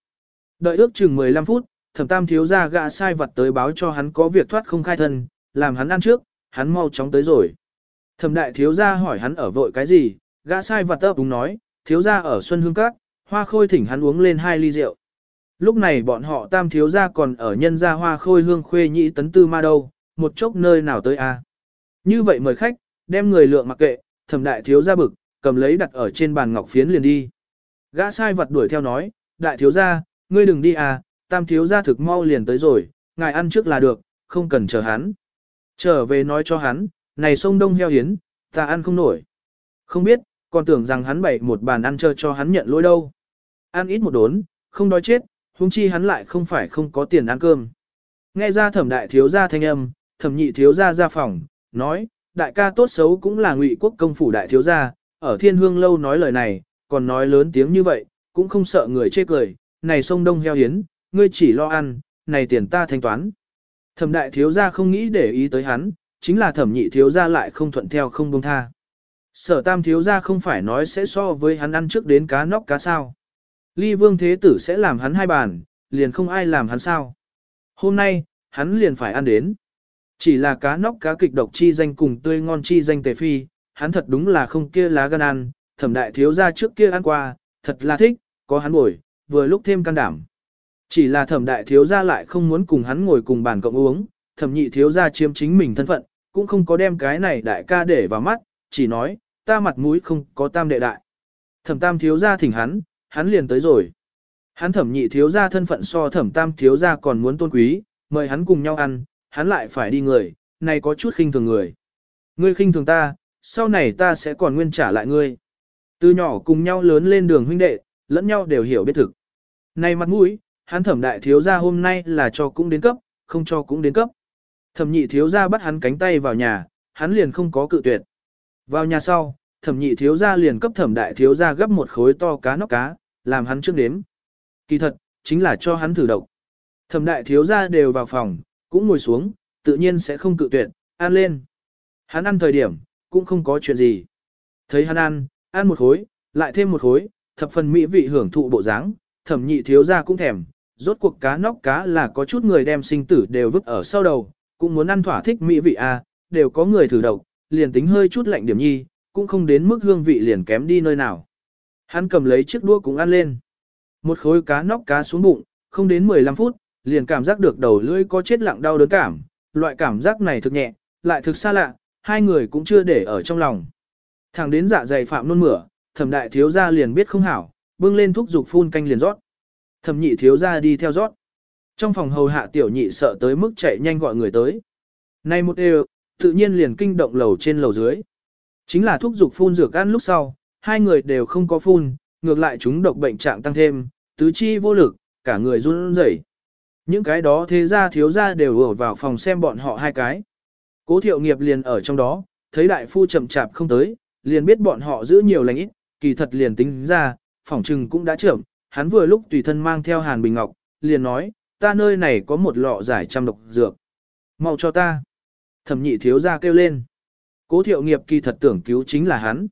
Đợi ước chừng 15 phút, thẩm tam thiếu gia gạ sai vật tới báo cho hắn có việc thoát không khai thân, làm hắn ăn trước, hắn mau chóng tới rồi. Thẩm đại thiếu gia hỏi hắn ở vội cái gì, gã sai vật ấp đúng nói, thiếu gia ở Xuân Hương Các, hoa khôi thỉnh hắn uống lên hai ly rượu. Lúc này bọn họ tam thiếu gia còn ở nhân gia hoa khôi hương khuê nhị tấn tư ma đâu, một chốc nơi nào tới a? Như vậy mời khách, đem người lượng mặc kệ, thẩm đại thiếu gia bực, cầm lấy đặt ở trên bàn ngọc phiến liền đi. Gã sai vật đuổi theo nói, đại thiếu gia, ngươi đừng đi à, tam thiếu gia thực mau liền tới rồi, ngài ăn trước là được, không cần chờ hắn. Trở về nói cho hắn, này sông đông heo hiến, ta ăn không nổi. Không biết, còn tưởng rằng hắn bày một bàn ăn chờ cho hắn nhận lỗi đâu. Ăn ít một đốn, không đói chết, huống chi hắn lại không phải không có tiền ăn cơm. Nghe ra thẩm đại thiếu gia thanh âm, thẩm nhị thiếu gia ra phòng, nói, đại ca tốt xấu cũng là ngụy quốc công phủ đại thiếu gia, ở thiên hương lâu nói lời này, còn nói lớn tiếng như vậy, cũng không sợ người chê cười, này sông đông heo hiến, ngươi chỉ lo ăn, này tiền ta thanh toán. Thẩm đại thiếu gia không nghĩ để ý tới hắn, chính là thẩm nhị thiếu gia lại không thuận theo không buông tha. Sở tam thiếu gia không phải nói sẽ so với hắn ăn trước đến cá nóc cá sao. Ly vương thế tử sẽ làm hắn hai bàn, liền không ai làm hắn sao. Hôm nay, hắn liền phải ăn đến. Chỉ là cá nóc cá kịch độc chi danh cùng tươi ngon chi danh tề phi, hắn thật đúng là không kia lá gan ăn, thẩm đại thiếu gia trước kia ăn qua, thật là thích, có hắn bổi, vừa lúc thêm can đảm. Chỉ là thẩm đại thiếu gia lại không muốn cùng hắn ngồi cùng bàn cộng uống, thẩm nhị thiếu gia chiếm chính mình thân phận, cũng không có đem cái này đại ca để vào mắt, chỉ nói, ta mặt mũi không có tam đệ đại. Thẩm tam thiếu gia thỉnh hắn, hắn liền tới rồi. Hắn thẩm nhị thiếu gia thân phận so thẩm tam thiếu gia còn muốn tôn quý, mời hắn cùng nhau ăn, hắn lại phải đi người, này có chút khinh thường người. Ngươi khinh thường ta, sau này ta sẽ còn nguyên trả lại ngươi. Từ nhỏ cùng nhau lớn lên đường huynh đệ, lẫn nhau đều hiểu biết thực. Này mặt mũi, hắn thẩm đại thiếu gia hôm nay là cho cũng đến cấp, không cho cũng đến cấp. Thẩm nhị thiếu gia bắt hắn cánh tay vào nhà, hắn liền không có cự tuyệt. Vào nhà sau, thẩm nhị thiếu gia liền cấp thẩm đại thiếu gia gấp một khối to cá nóc cá, làm hắn trước đếm. Kỳ thật, chính là cho hắn thử độc. Thẩm đại thiếu gia đều vào phòng, cũng ngồi xuống, tự nhiên sẽ không cự tuyệt, ăn lên. Hắn ăn thời điểm, cũng không có chuyện gì. Thấy hắn ăn, ăn một khối, lại thêm một khối, thập phần mỹ vị hưởng thụ bộ dáng, thẩm nhị thiếu gia cũng thèm, rốt cuộc cá nóc cá là có chút người đem sinh tử đều vứt ở sau đầu, cũng muốn ăn thỏa thích mỹ vị a, à, đều có người thử độc, liền tính hơi chút lạnh điểm nhi, cũng không đến mức hương vị liền kém đi nơi nào. Hắn cầm lấy chiếc đũa cũng ăn lên. Một khối cá nóc cá xuống bụng, không đến 15 phút, liền cảm giác được đầu lưỡi có chết lặng đau đớn cảm, loại cảm giác này thực nhẹ, lại thực xa lạ, hai người cũng chưa để ở trong lòng. Thẳng đến dạ dày phạm nôn mửa, thẩm đại thiếu gia liền biết không hảo, bưng lên thuốc dục phun canh liền rót. Thẩm nhị thiếu gia đi theo rót. Trong phòng hầu hạ tiểu nhị sợ tới mức chạy nhanh gọi người tới. Nay một đều, tự nhiên liền kinh động lầu trên lầu dưới. Chính là thuốc dục phun dược ăn lúc sau, hai người đều không có phun, ngược lại chúng độc bệnh trạng tăng thêm, tứ chi vô lực, cả người run rẩy. Những cái đó thế ra thiếu ra đều ở vào phòng xem bọn họ hai cái. Cố thiệu nghiệp liền ở trong đó, thấy đại phu chậm chạp không tới, liền biết bọn họ giữ nhiều lành ít, kỳ thật liền tính ra, phòng trừng cũng đã trưởng, hắn vừa lúc tùy thân mang theo hàn bình ngọc, liền nói, ta nơi này có một lọ giải trăm độc dược. mau cho ta. Thẩm nhị thiếu gia kêu lên. Cố thiệu nghiệp kỳ thật tưởng cứu chính là hắn.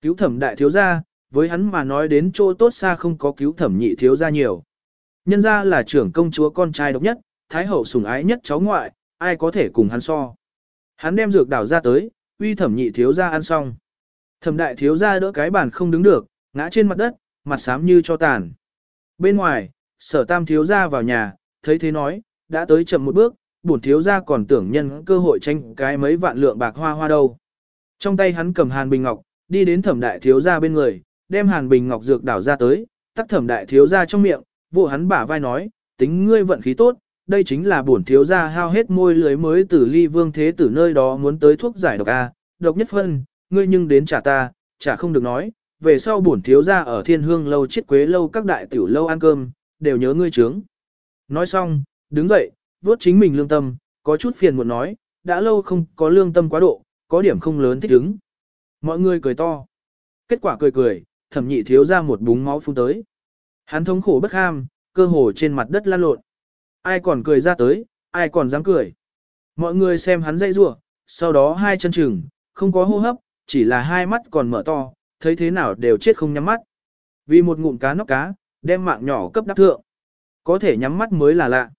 Cứu thẩm đại thiếu gia, với hắn mà nói đến chỗ tốt xa không có cứu thẩm nhị thiếu gia nhiều. Nhân ra là trưởng công chúa con trai độc nhất, thái hậu sủng ái nhất cháu ngoại, ai có thể cùng hắn so. Hắn đem dược đảo ra tới, uy thẩm nhị thiếu gia ăn xong. Thẩm đại thiếu gia đỡ cái bàn không đứng được, ngã trên mặt đất, mặt xám như cho tàn. Bên ngoài, sở tam thiếu gia vào nhà, thấy thế nói, đã tới chậm một bước, bổn thiếu gia còn tưởng nhân cơ hội tranh cái mấy vạn lượng bạc hoa hoa đâu. Trong tay hắn cầm hàn bình ngọc, đi đến thẩm đại thiếu gia bên người, đem hàn bình ngọc dược đảo ra tới, tắt thẩm đại thiếu gia trong miệng, vụ hắn bả vai nói, tính ngươi vận khí tốt, đây chính là bổn thiếu gia hao hết môi lưới mới từ ly vương thế tử nơi đó muốn tới thuốc giải độc A, độc nhất phân, ngươi nhưng đến trả ta, trả không được nói, về sau bổn thiếu gia ở thiên hương lâu chiết quế lâu các đại tiểu lâu ăn cơm, đều nhớ ngươi trướng. Nói xong, đứng dậy, vuốt chính mình lương tâm, có chút phiền muộn nói, đã lâu không có lương tâm quá độ, có điểm không lớn thích ứng. Mọi người cười to. Kết quả cười cười, thẩm nhị thiếu ra một búng máu phun tới. Hắn thống khổ bất ham, cơ hồ trên mặt đất lan lộn. Ai còn cười ra tới, ai còn dám cười. Mọi người xem hắn dây rủa, sau đó hai chân chừng, không có hô hấp, chỉ là hai mắt còn mở to, thấy thế nào đều chết không nhắm mắt. Vì một ngụm cá nóc cá, đem mạng nhỏ cấp đắc thượng. Có thể nhắm mắt mới là lạ.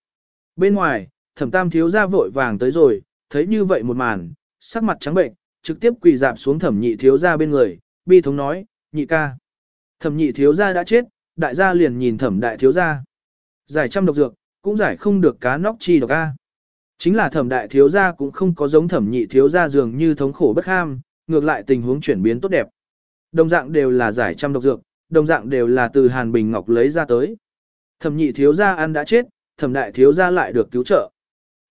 Bên ngoài, thẩm tam thiếu ra vội vàng tới rồi, thấy như vậy một màn, sắc mặt trắng bệnh, trực tiếp quỳ dạp xuống thẩm nhị thiếu ra bên người, bi thống nói, nhị ca. Thẩm nhị thiếu ra đã chết, đại gia liền nhìn thẩm đại thiếu ra. Giải trăm độc dược, cũng giải không được cá nóc chi độc A. Chính là thẩm đại thiếu gia cũng không có giống thẩm nhị thiếu gia dường như thống khổ bất ham, ngược lại tình huống chuyển biến tốt đẹp. Đồng dạng đều là giải trăm độc dược, đồng dạng đều là từ Hàn Bình Ngọc lấy ra tới. Thẩm nhị thiếu gia ăn đã chết, thẩm đại thiếu gia lại được cứu trợ.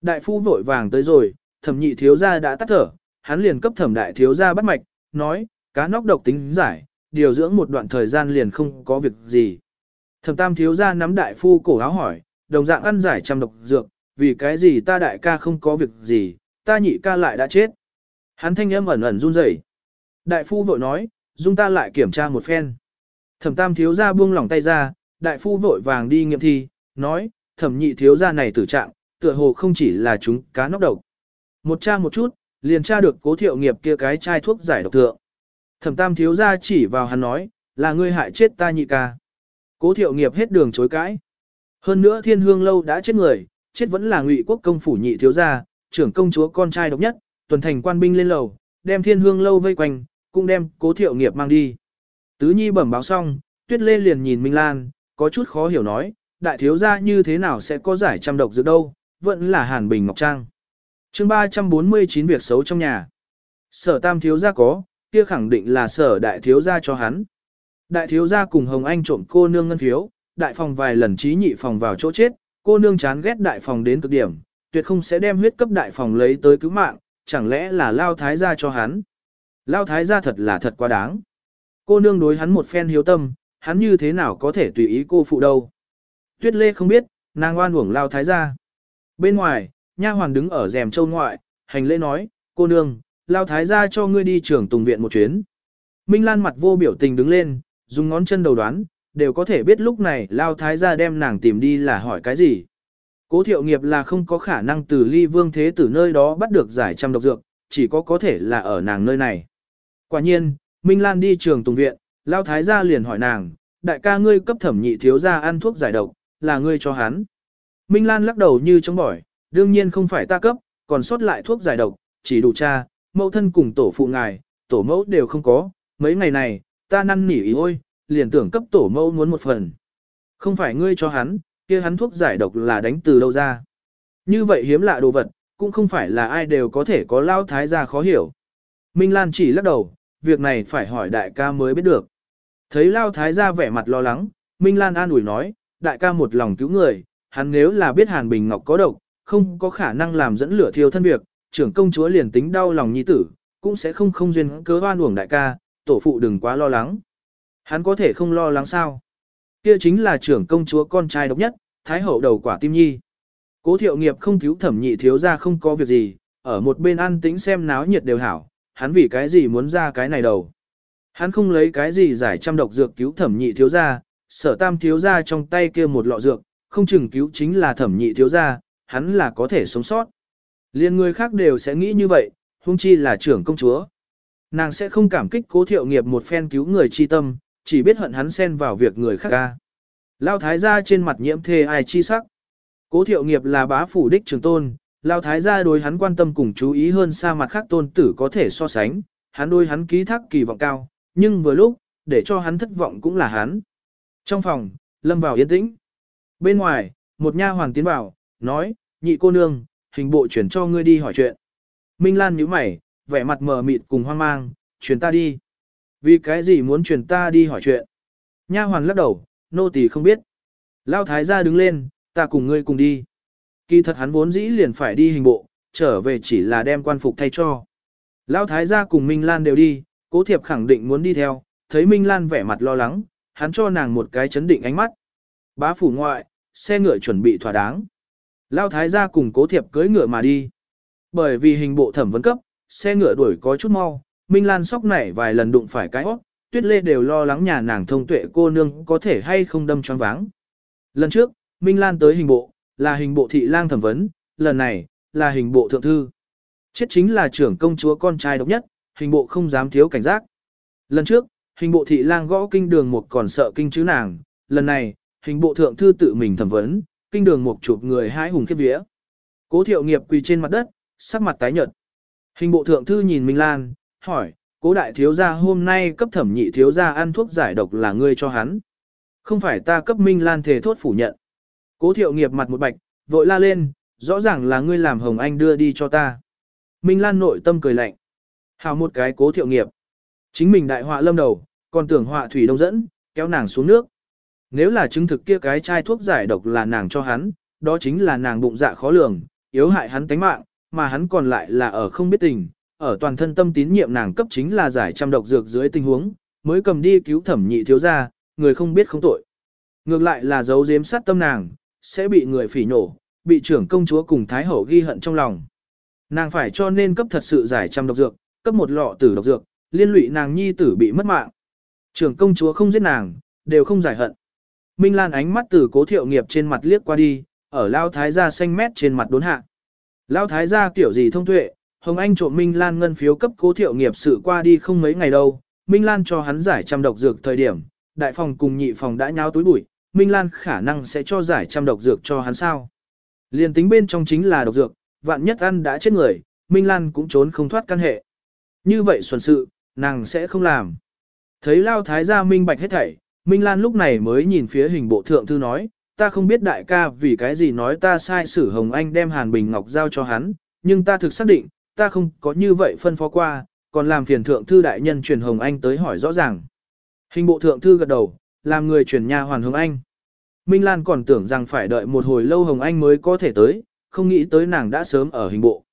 Đại phu vội vàng tới rồi, thẩm nhị thiếu gia đã tắt thở, hắn liền cấp thẩm đại thiếu gia bắt mạch, nói, cá nóc độc tính giải, điều dưỡng một đoạn thời gian liền không có việc gì. Thẩm tam thiếu gia nắm đại phu cổ áo hỏi, đồng dạng ăn giải trăm độc dược, vì cái gì ta đại ca không có việc gì, ta nhị ca lại đã chết. Hắn thanh âm ẩn ẩn run rẩy. Đại phu vội nói, dung ta lại kiểm tra một phen. Thẩm tam thiếu gia buông lỏng tay ra, đại phu vội vàng đi nghiệm thi, nói, thẩm nhị thiếu gia này tử trạng, tựa hồ không chỉ là chúng cá nóc độc. Một tra một chút, liền tra được cố thiệu nghiệp kia cái chai thuốc giải độc thượng. Thẩm tam thiếu gia chỉ vào hắn nói, là ngươi hại chết ta nhị ca. Cố thiệu nghiệp hết đường chối cãi. Hơn nữa thiên hương lâu đã chết người, chết vẫn là ngụy quốc công phủ nhị thiếu gia, trưởng công chúa con trai độc nhất, tuần thành quan binh lên lầu, đem thiên hương lâu vây quanh, cũng đem cố thiệu nghiệp mang đi. Tứ nhi bẩm báo xong, tuyết lê liền nhìn Minh Lan, có chút khó hiểu nói, đại thiếu gia như thế nào sẽ có giải trăm độc dược đâu, vẫn là hàn bình ngọc trang. chương 349 việc xấu trong nhà. Sở tam thiếu gia có, kia khẳng định là sở đại thiếu gia cho hắn. Đại thiếu gia cùng Hồng Anh trộm cô nương ngân phiếu, đại phòng vài lần trí nhị phòng vào chỗ chết, cô nương chán ghét đại phòng đến cực điểm, tuyệt không sẽ đem huyết cấp đại phòng lấy tới cứu mạng, chẳng lẽ là lao thái gia cho hắn. Lao thái gia thật là thật quá đáng. Cô nương đối hắn một phen hiếu tâm, hắn như thế nào có thể tùy ý cô phụ đâu. Tuyết lê không biết, nàng oan uổng lao thái gia. Bên ngoài, nha hoàn đứng ở rèm châu ngoại, hành lễ nói, cô nương, lao thái gia cho ngươi đi trưởng tùng viện một chuyến. Minh Lan mặt vô biểu tình đứng lên, dùng ngón chân đầu đoán, đều có thể biết lúc này lao thái gia đem nàng tìm đi là hỏi cái gì. Cố thiệu nghiệp là không có khả năng từ ly vương thế tử nơi đó bắt được giải trăm độc dược, chỉ có có thể là ở nàng nơi này. Quả nhiên, Minh Lan đi trường tùng viện, lao thái gia liền hỏi nàng, đại ca ngươi cấp thẩm nhị thiếu gia ăn thuốc giải độc, là ngươi cho hắn. Minh Lan lắc đầu như chống bỏi, đương nhiên không phải ta cấp, còn sót lại thuốc giải độc, chỉ đủ cha, mẫu thân cùng tổ phụ ngài, tổ mẫu đều không có, mấy ngày này, ta năn nỉ ý ôi, liền tưởng cấp tổ mẫu muốn một phần. Không phải ngươi cho hắn, kia hắn thuốc giải độc là đánh từ đâu ra. Như vậy hiếm lạ đồ vật, cũng không phải là ai đều có thể có lao thái gia khó hiểu. Minh Lan chỉ lắc đầu, việc này phải hỏi đại ca mới biết được. Thấy lao thái gia vẻ mặt lo lắng, Minh Lan an ủi nói, đại ca một lòng cứu người, hắn nếu là biết Hàn Bình Ngọc có độc, không có khả năng làm dẫn lửa thiêu thân việc, trưởng công chúa liền tính đau lòng nhi tử, cũng sẽ không không duyên cớ oan uổng đại ca, tổ phụ đừng quá lo lắng. Hắn có thể không lo lắng sao? Kia chính là trưởng công chúa con trai độc nhất, thái hậu đầu quả tim nhi. Cố thiệu nghiệp không cứu thẩm nhị thiếu ra không có việc gì, ở một bên ăn tính xem náo nhiệt đều hảo, hắn vì cái gì muốn ra cái này đầu. Hắn không lấy cái gì giải trăm độc dược cứu thẩm nhị thiếu gia sở tam thiếu gia trong tay kia một lọ dược, không chừng cứu chính là thẩm nhị thiếu gia hắn là có thể sống sót. Liên người khác đều sẽ nghĩ như vậy, huống chi là trưởng công chúa. Nàng sẽ không cảm kích cố thiệu nghiệp một phen cứu người chi tâm, chỉ biết hận hắn xen vào việc người khác ca. Lao thái gia trên mặt nhiễm thê ai chi sắc. Cố thiệu nghiệp là bá phủ đích trường tôn, Lao thái gia đối hắn quan tâm cùng chú ý hơn xa mặt khác tôn tử có thể so sánh, hắn đối hắn ký thác kỳ vọng cao, nhưng vừa lúc, để cho hắn thất vọng cũng là hắn. Trong phòng, lâm vào yên tĩnh. Bên ngoài, một nha hoàng tiến vào, nói, nhị cô nương, hình bộ chuyển cho ngươi đi hỏi chuyện. Minh Lan nhíu mày, vẻ mặt mờ mịt cùng hoang mang, chuyển ta đi. Vì cái gì muốn chuyển ta đi hỏi chuyện? Nha hoàn lắc đầu, nô tỳ không biết. Lao thái gia đứng lên, ta cùng ngươi cùng đi. Kỳ thật hắn vốn dĩ liền phải đi hình bộ, trở về chỉ là đem quan phục thay cho. Lão thái gia cùng Minh Lan đều đi, cố thiệp khẳng định muốn đi theo, thấy Minh Lan vẻ mặt lo lắng, hắn cho nàng một cái chấn định ánh mắt. Bá phủ ngoại, xe ngựa chuẩn bị thỏa đáng. Lão thái gia cùng cố thiệp cưỡi ngựa mà đi. Bởi vì hình bộ thẩm vấn cấp, xe ngựa đuổi có chút mau, Minh Lan sóc nảy vài lần đụng phải cái hót, tuyết lê đều lo lắng nhà nàng thông tuệ cô nương có thể hay không đâm choáng váng. Lần trước, Minh Lan tới hình bộ, là hình bộ thị lang thẩm vấn, lần này, là hình bộ thượng thư. Chết chính là trưởng công chúa con trai độc nhất, hình bộ không dám thiếu cảnh giác. Lần trước, hình bộ thị lang gõ kinh đường một còn sợ kinh chứ nàng, lần này, hình bộ thượng thư tự mình thẩm vấn, kinh đường một chụp người hái hùng khiếp vía. Cố thiệu nghiệp quỳ trên mặt đất, sắc mặt tái nhợt. Hình bộ thượng thư nhìn Minh Lan, hỏi, cố đại thiếu gia hôm nay cấp thẩm nhị thiếu gia ăn thuốc giải độc là ngươi cho hắn. Không phải ta cấp Minh Lan thề thốt phủ nhận. Cố thiệu nghiệp mặt một bạch, vội la lên, rõ ràng là ngươi làm Hồng Anh đưa đi cho ta. Minh Lan nội tâm cười lạnh. Hào một cái cố thiệu nghiệp. Chính mình đại họa lâm đầu, còn tưởng họa thủy đông dẫn, kéo nàng xuống nước. Nếu là chứng thực kia cái chai thuốc giải độc là nàng cho hắn, đó chính là nàng bụng dạ khó lường, yếu hại hắn tánh mạng, mà hắn còn lại là ở không biết tình, ở toàn thân tâm tín nhiệm nàng cấp chính là giải trăm độc dược dưới tình huống, mới cầm đi cứu thẩm nhị thiếu gia, người không biết không tội. Ngược lại là giấu giếm sát tâm nàng, sẽ bị người phỉ nổ, bị trưởng công chúa cùng thái hậu ghi hận trong lòng. Nàng phải cho nên cấp thật sự giải trăm độc dược, cấp một lọ tử độc dược, liên lụy nàng nhi tử bị mất mạng. Trưởng công chúa không giết nàng, đều không giải hận. Minh Lan ánh mắt từ cố thiệu nghiệp trên mặt liếc qua đi, ở lao thái gia xanh mét trên mặt đốn hạ. Lao thái gia kiểu gì thông tuệ, Hồng Anh trộm Minh Lan ngân phiếu cấp cố thiệu nghiệp sự qua đi không mấy ngày đâu, Minh Lan cho hắn giải trăm độc dược thời điểm, đại phòng cùng nhị phòng đã nháo túi bụi, Minh Lan khả năng sẽ cho giải trăm độc dược cho hắn sao. Liên tính bên trong chính là độc dược, vạn nhất ăn đã chết người, Minh Lan cũng trốn không thoát căn hệ. Như vậy xuân sự, nàng sẽ không làm. Thấy Lao Thái gia minh bạch hết thảy, Minh Lan lúc này mới nhìn phía hình bộ thượng thư nói, ta không biết đại ca vì cái gì nói ta sai sử Hồng Anh đem Hàn Bình Ngọc giao cho hắn, nhưng ta thực xác định, ta không có như vậy phân phó qua, còn làm phiền thượng thư đại nhân truyền Hồng Anh tới hỏi rõ ràng. Hình bộ thượng thư gật đầu, làm người truyền nhà hoàn Hồng Anh. Minh Lan còn tưởng rằng phải đợi một hồi lâu Hồng Anh mới có thể tới, không nghĩ tới nàng đã sớm ở hình bộ.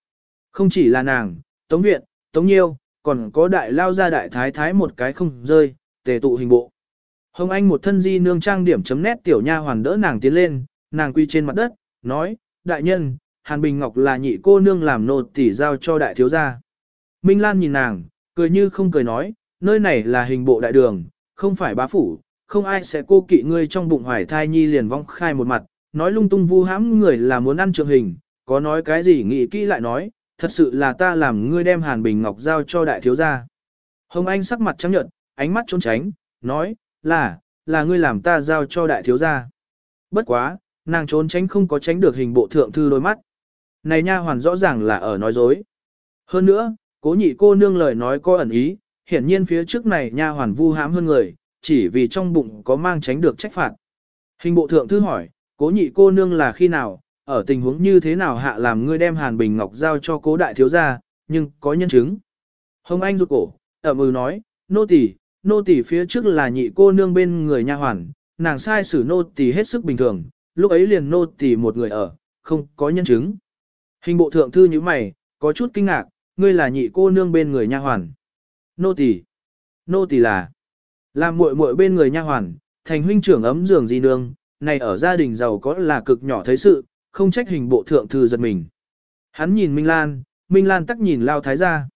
Không chỉ là nàng, Tống Viện, Tống Nhiêu, còn có đại lao ra đại thái thái một cái không rơi, tề tụ hình bộ. Hồng Anh một thân di nương trang điểm chấm nét tiểu nha hoàn đỡ nàng tiến lên, nàng quy trên mặt đất, nói, đại nhân, Hàn Bình Ngọc là nhị cô nương làm nô tỉ giao cho đại thiếu gia. Minh Lan nhìn nàng, cười như không cười nói, nơi này là hình bộ đại đường, không phải bá phủ, không ai sẽ cô kỵ ngươi trong bụng hoài thai nhi liền vong khai một mặt, nói lung tung vu hãm người là muốn ăn trượng hình, có nói cái gì nghĩ kỹ lại nói, thật sự là ta làm ngươi đem Hàn Bình Ngọc giao cho đại thiếu gia. Hồng Anh sắc mặt trắng nhợt, ánh mắt trốn tránh, nói, là, là ngươi làm ta giao cho đại thiếu gia. Bất quá, nàng trốn tránh không có tránh được hình bộ thượng thư đôi mắt. Này nha hoàn rõ ràng là ở nói dối. Hơn nữa, cố nhị cô nương lời nói có ẩn ý, hiển nhiên phía trước này nha hoàn vu hãm hơn người, chỉ vì trong bụng có mang tránh được trách phạt. Hình bộ thượng thư hỏi, cố nhị cô nương là khi nào, ở tình huống như thế nào hạ làm ngươi đem Hàn Bình Ngọc giao cho cố đại thiếu gia, nhưng có nhân chứng. Hồng Anh rụt cổ, ẩm ừ nói, nô tỳ, nô tỳ phía trước là nhị cô nương bên người nha hoàn, nàng sai xử nô tỳ hết sức bình thường, lúc ấy liền nô tỳ một người ở, không có nhân chứng. Hình bộ thượng thư như mày, có chút kinh ngạc, ngươi là nhị cô nương bên người nha hoàn. Nô tỳ, nô tỳ là, làm muội muội bên người nha hoàn, thành huynh trưởng ấm giường di nương, này ở gia đình giàu có là cực nhỏ thấy sự, không trách hình bộ thượng thư giật mình. Hắn nhìn Minh Lan, Minh Lan tắc nhìn Lao Thái gia.